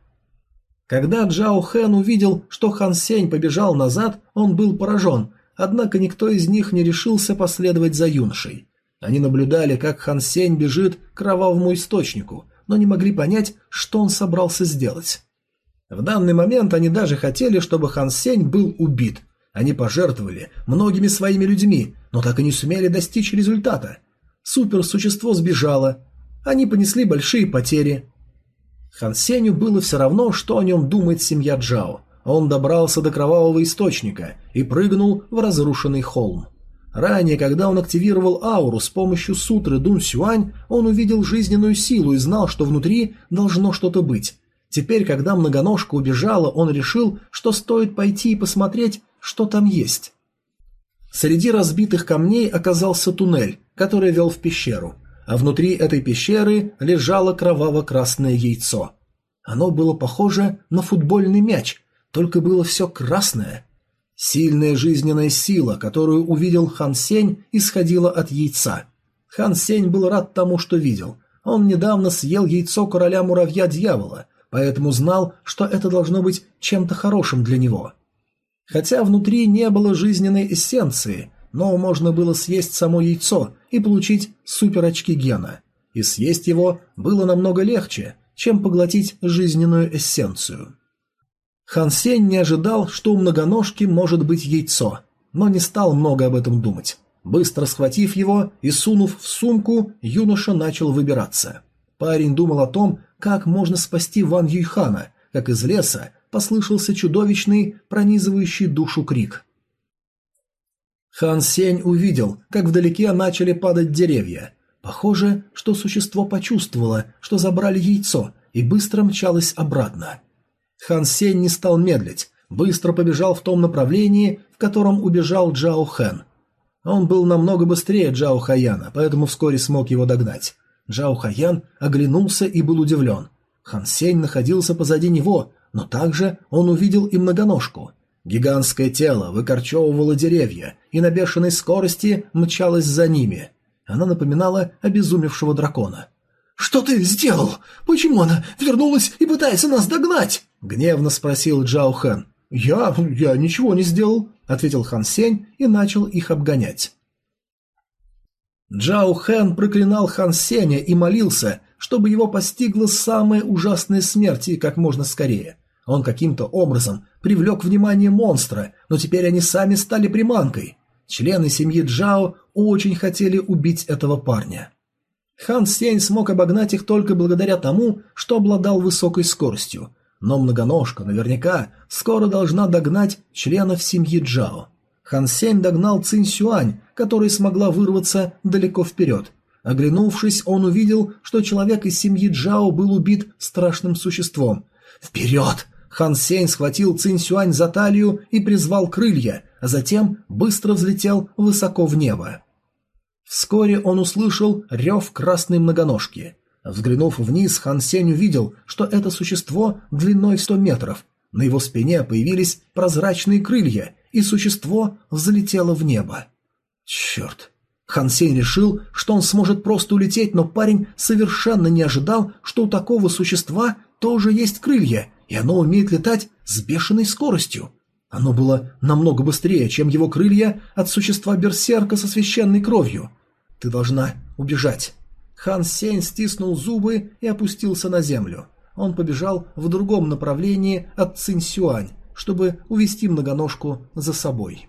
Когда Джао Хэн увидел, что Хан Сень побежал назад, он был поражен, однако никто из них не решился последовать за юношей. Они наблюдали, как Хан Сень бежит к кровавому источнику, но не могли понять, что он собрался сделать. В данный момент они даже хотели, чтобы Хан Сень был убит. Они пожертвовали многими своими людьми, но так и не сумели достичь результата. Суперсущество сбежало. Они понесли большие потери. Хан Сенью было все равно, что о нем думает семья Джао. Он добрался до кровавого источника и прыгнул в разрушенный холм. Ранее, когда он активировал ауру с помощью сутры Дун Сюань, он увидел жизненную силу и знал, что внутри должно что-то быть. Теперь, когда многоножка убежала, он решил, что стоит пойти и посмотреть, что там есть. Среди разбитых камней оказался туннель, который вел в пещеру – а внутри этой пещеры лежало кроваво-красное яйцо. Оно было похоже на футбольный мяч, только было все красное. Сильная жизненная сила, которую увидел Хан Сень, исходила от яйца. Хан Сень был рад тому, что видел. Он недавно съел яйцо короля муравья-дьявола, поэтому знал, что это должно быть чем-то хорошим для него. Хотя внутри не было жизненной эссенции, но можно было съесть само яйцо и получить суперочки гена. И съесть его было намного легче, чем поглотить жизненную эссенцию. Хан Сень не ожидал, что у многоножки может быть яйцо, но не стал много об этом думать. Быстро схватив его и сунув в сумку, юноша начал выбираться. Парень думал о том, как можно спасти Ван Юйхана, как из леса послышался чудовищный, пронизывающий душу крик. Хан Сень увидел, как вдалеке начали падать деревья. Похоже, что существо почувствовало, что забрали яйцо, и быстро мчалось обратно. Хан Сень не стал медлить, быстро побежал в том направлении, в котором убежал Джао Хэн. Он был намного быстрее Джао Хаяна, поэтому вскоре смог его догнать. Джао Хаян оглянулся и был удивлен. Хан Сень находился позади него, но также он увидел и многоножку. Гигантское тело выкорчевывало деревья и на бешеной скорости мчалось за ними. Она напоминала обезумевшего дракона. «Что ты сделал? Почему она вернулась и пытается нас догнать?» — гневно спросил Джао Хэн. «Я... я ничего не сделал», — ответил Хан Сень и начал их обгонять. Джао Хэн проклинал Хан Сеня и молился, чтобы его постигла самая ужасная смерть и как можно скорее. Он каким-то образом привлек внимание монстра, но теперь они сами стали приманкой. Члены семьи Джао очень хотели убить этого парня. Хан Сень смог обогнать их только благодаря тому, что обладал высокой скоростью, но многоножка наверняка скоро должна догнать членов семьи Джао. Хан Сень догнал Цинь Сюань, которая смогла вырваться далеко вперед. Оглянувшись, он увидел, что человек из семьи Джао был убит страшным существом. «Вперед!» Хан Сень схватил Цинь Сюань за талию и призвал крылья, а затем быстро взлетел высоко в небо. Вскоре он услышал рев красной многоножки. Взглянув вниз, Хан Сень увидел, что это существо длиной в сто метров. На его спине появились прозрачные крылья, и существо взлетело в небо. Черт! Хан Сень решил, что он сможет просто улететь, но парень совершенно не ожидал, что у такого существа тоже есть крылья, и оно умеет летать с бешеной скоростью. Оно было намного быстрее, чем его крылья от существа берсерка со священной кровью. Ты должна убежать. Хан Сень стиснул зубы и опустился на землю. Он побежал в другом направлении от Цинь Сюань, чтобы увести многоножку за собой.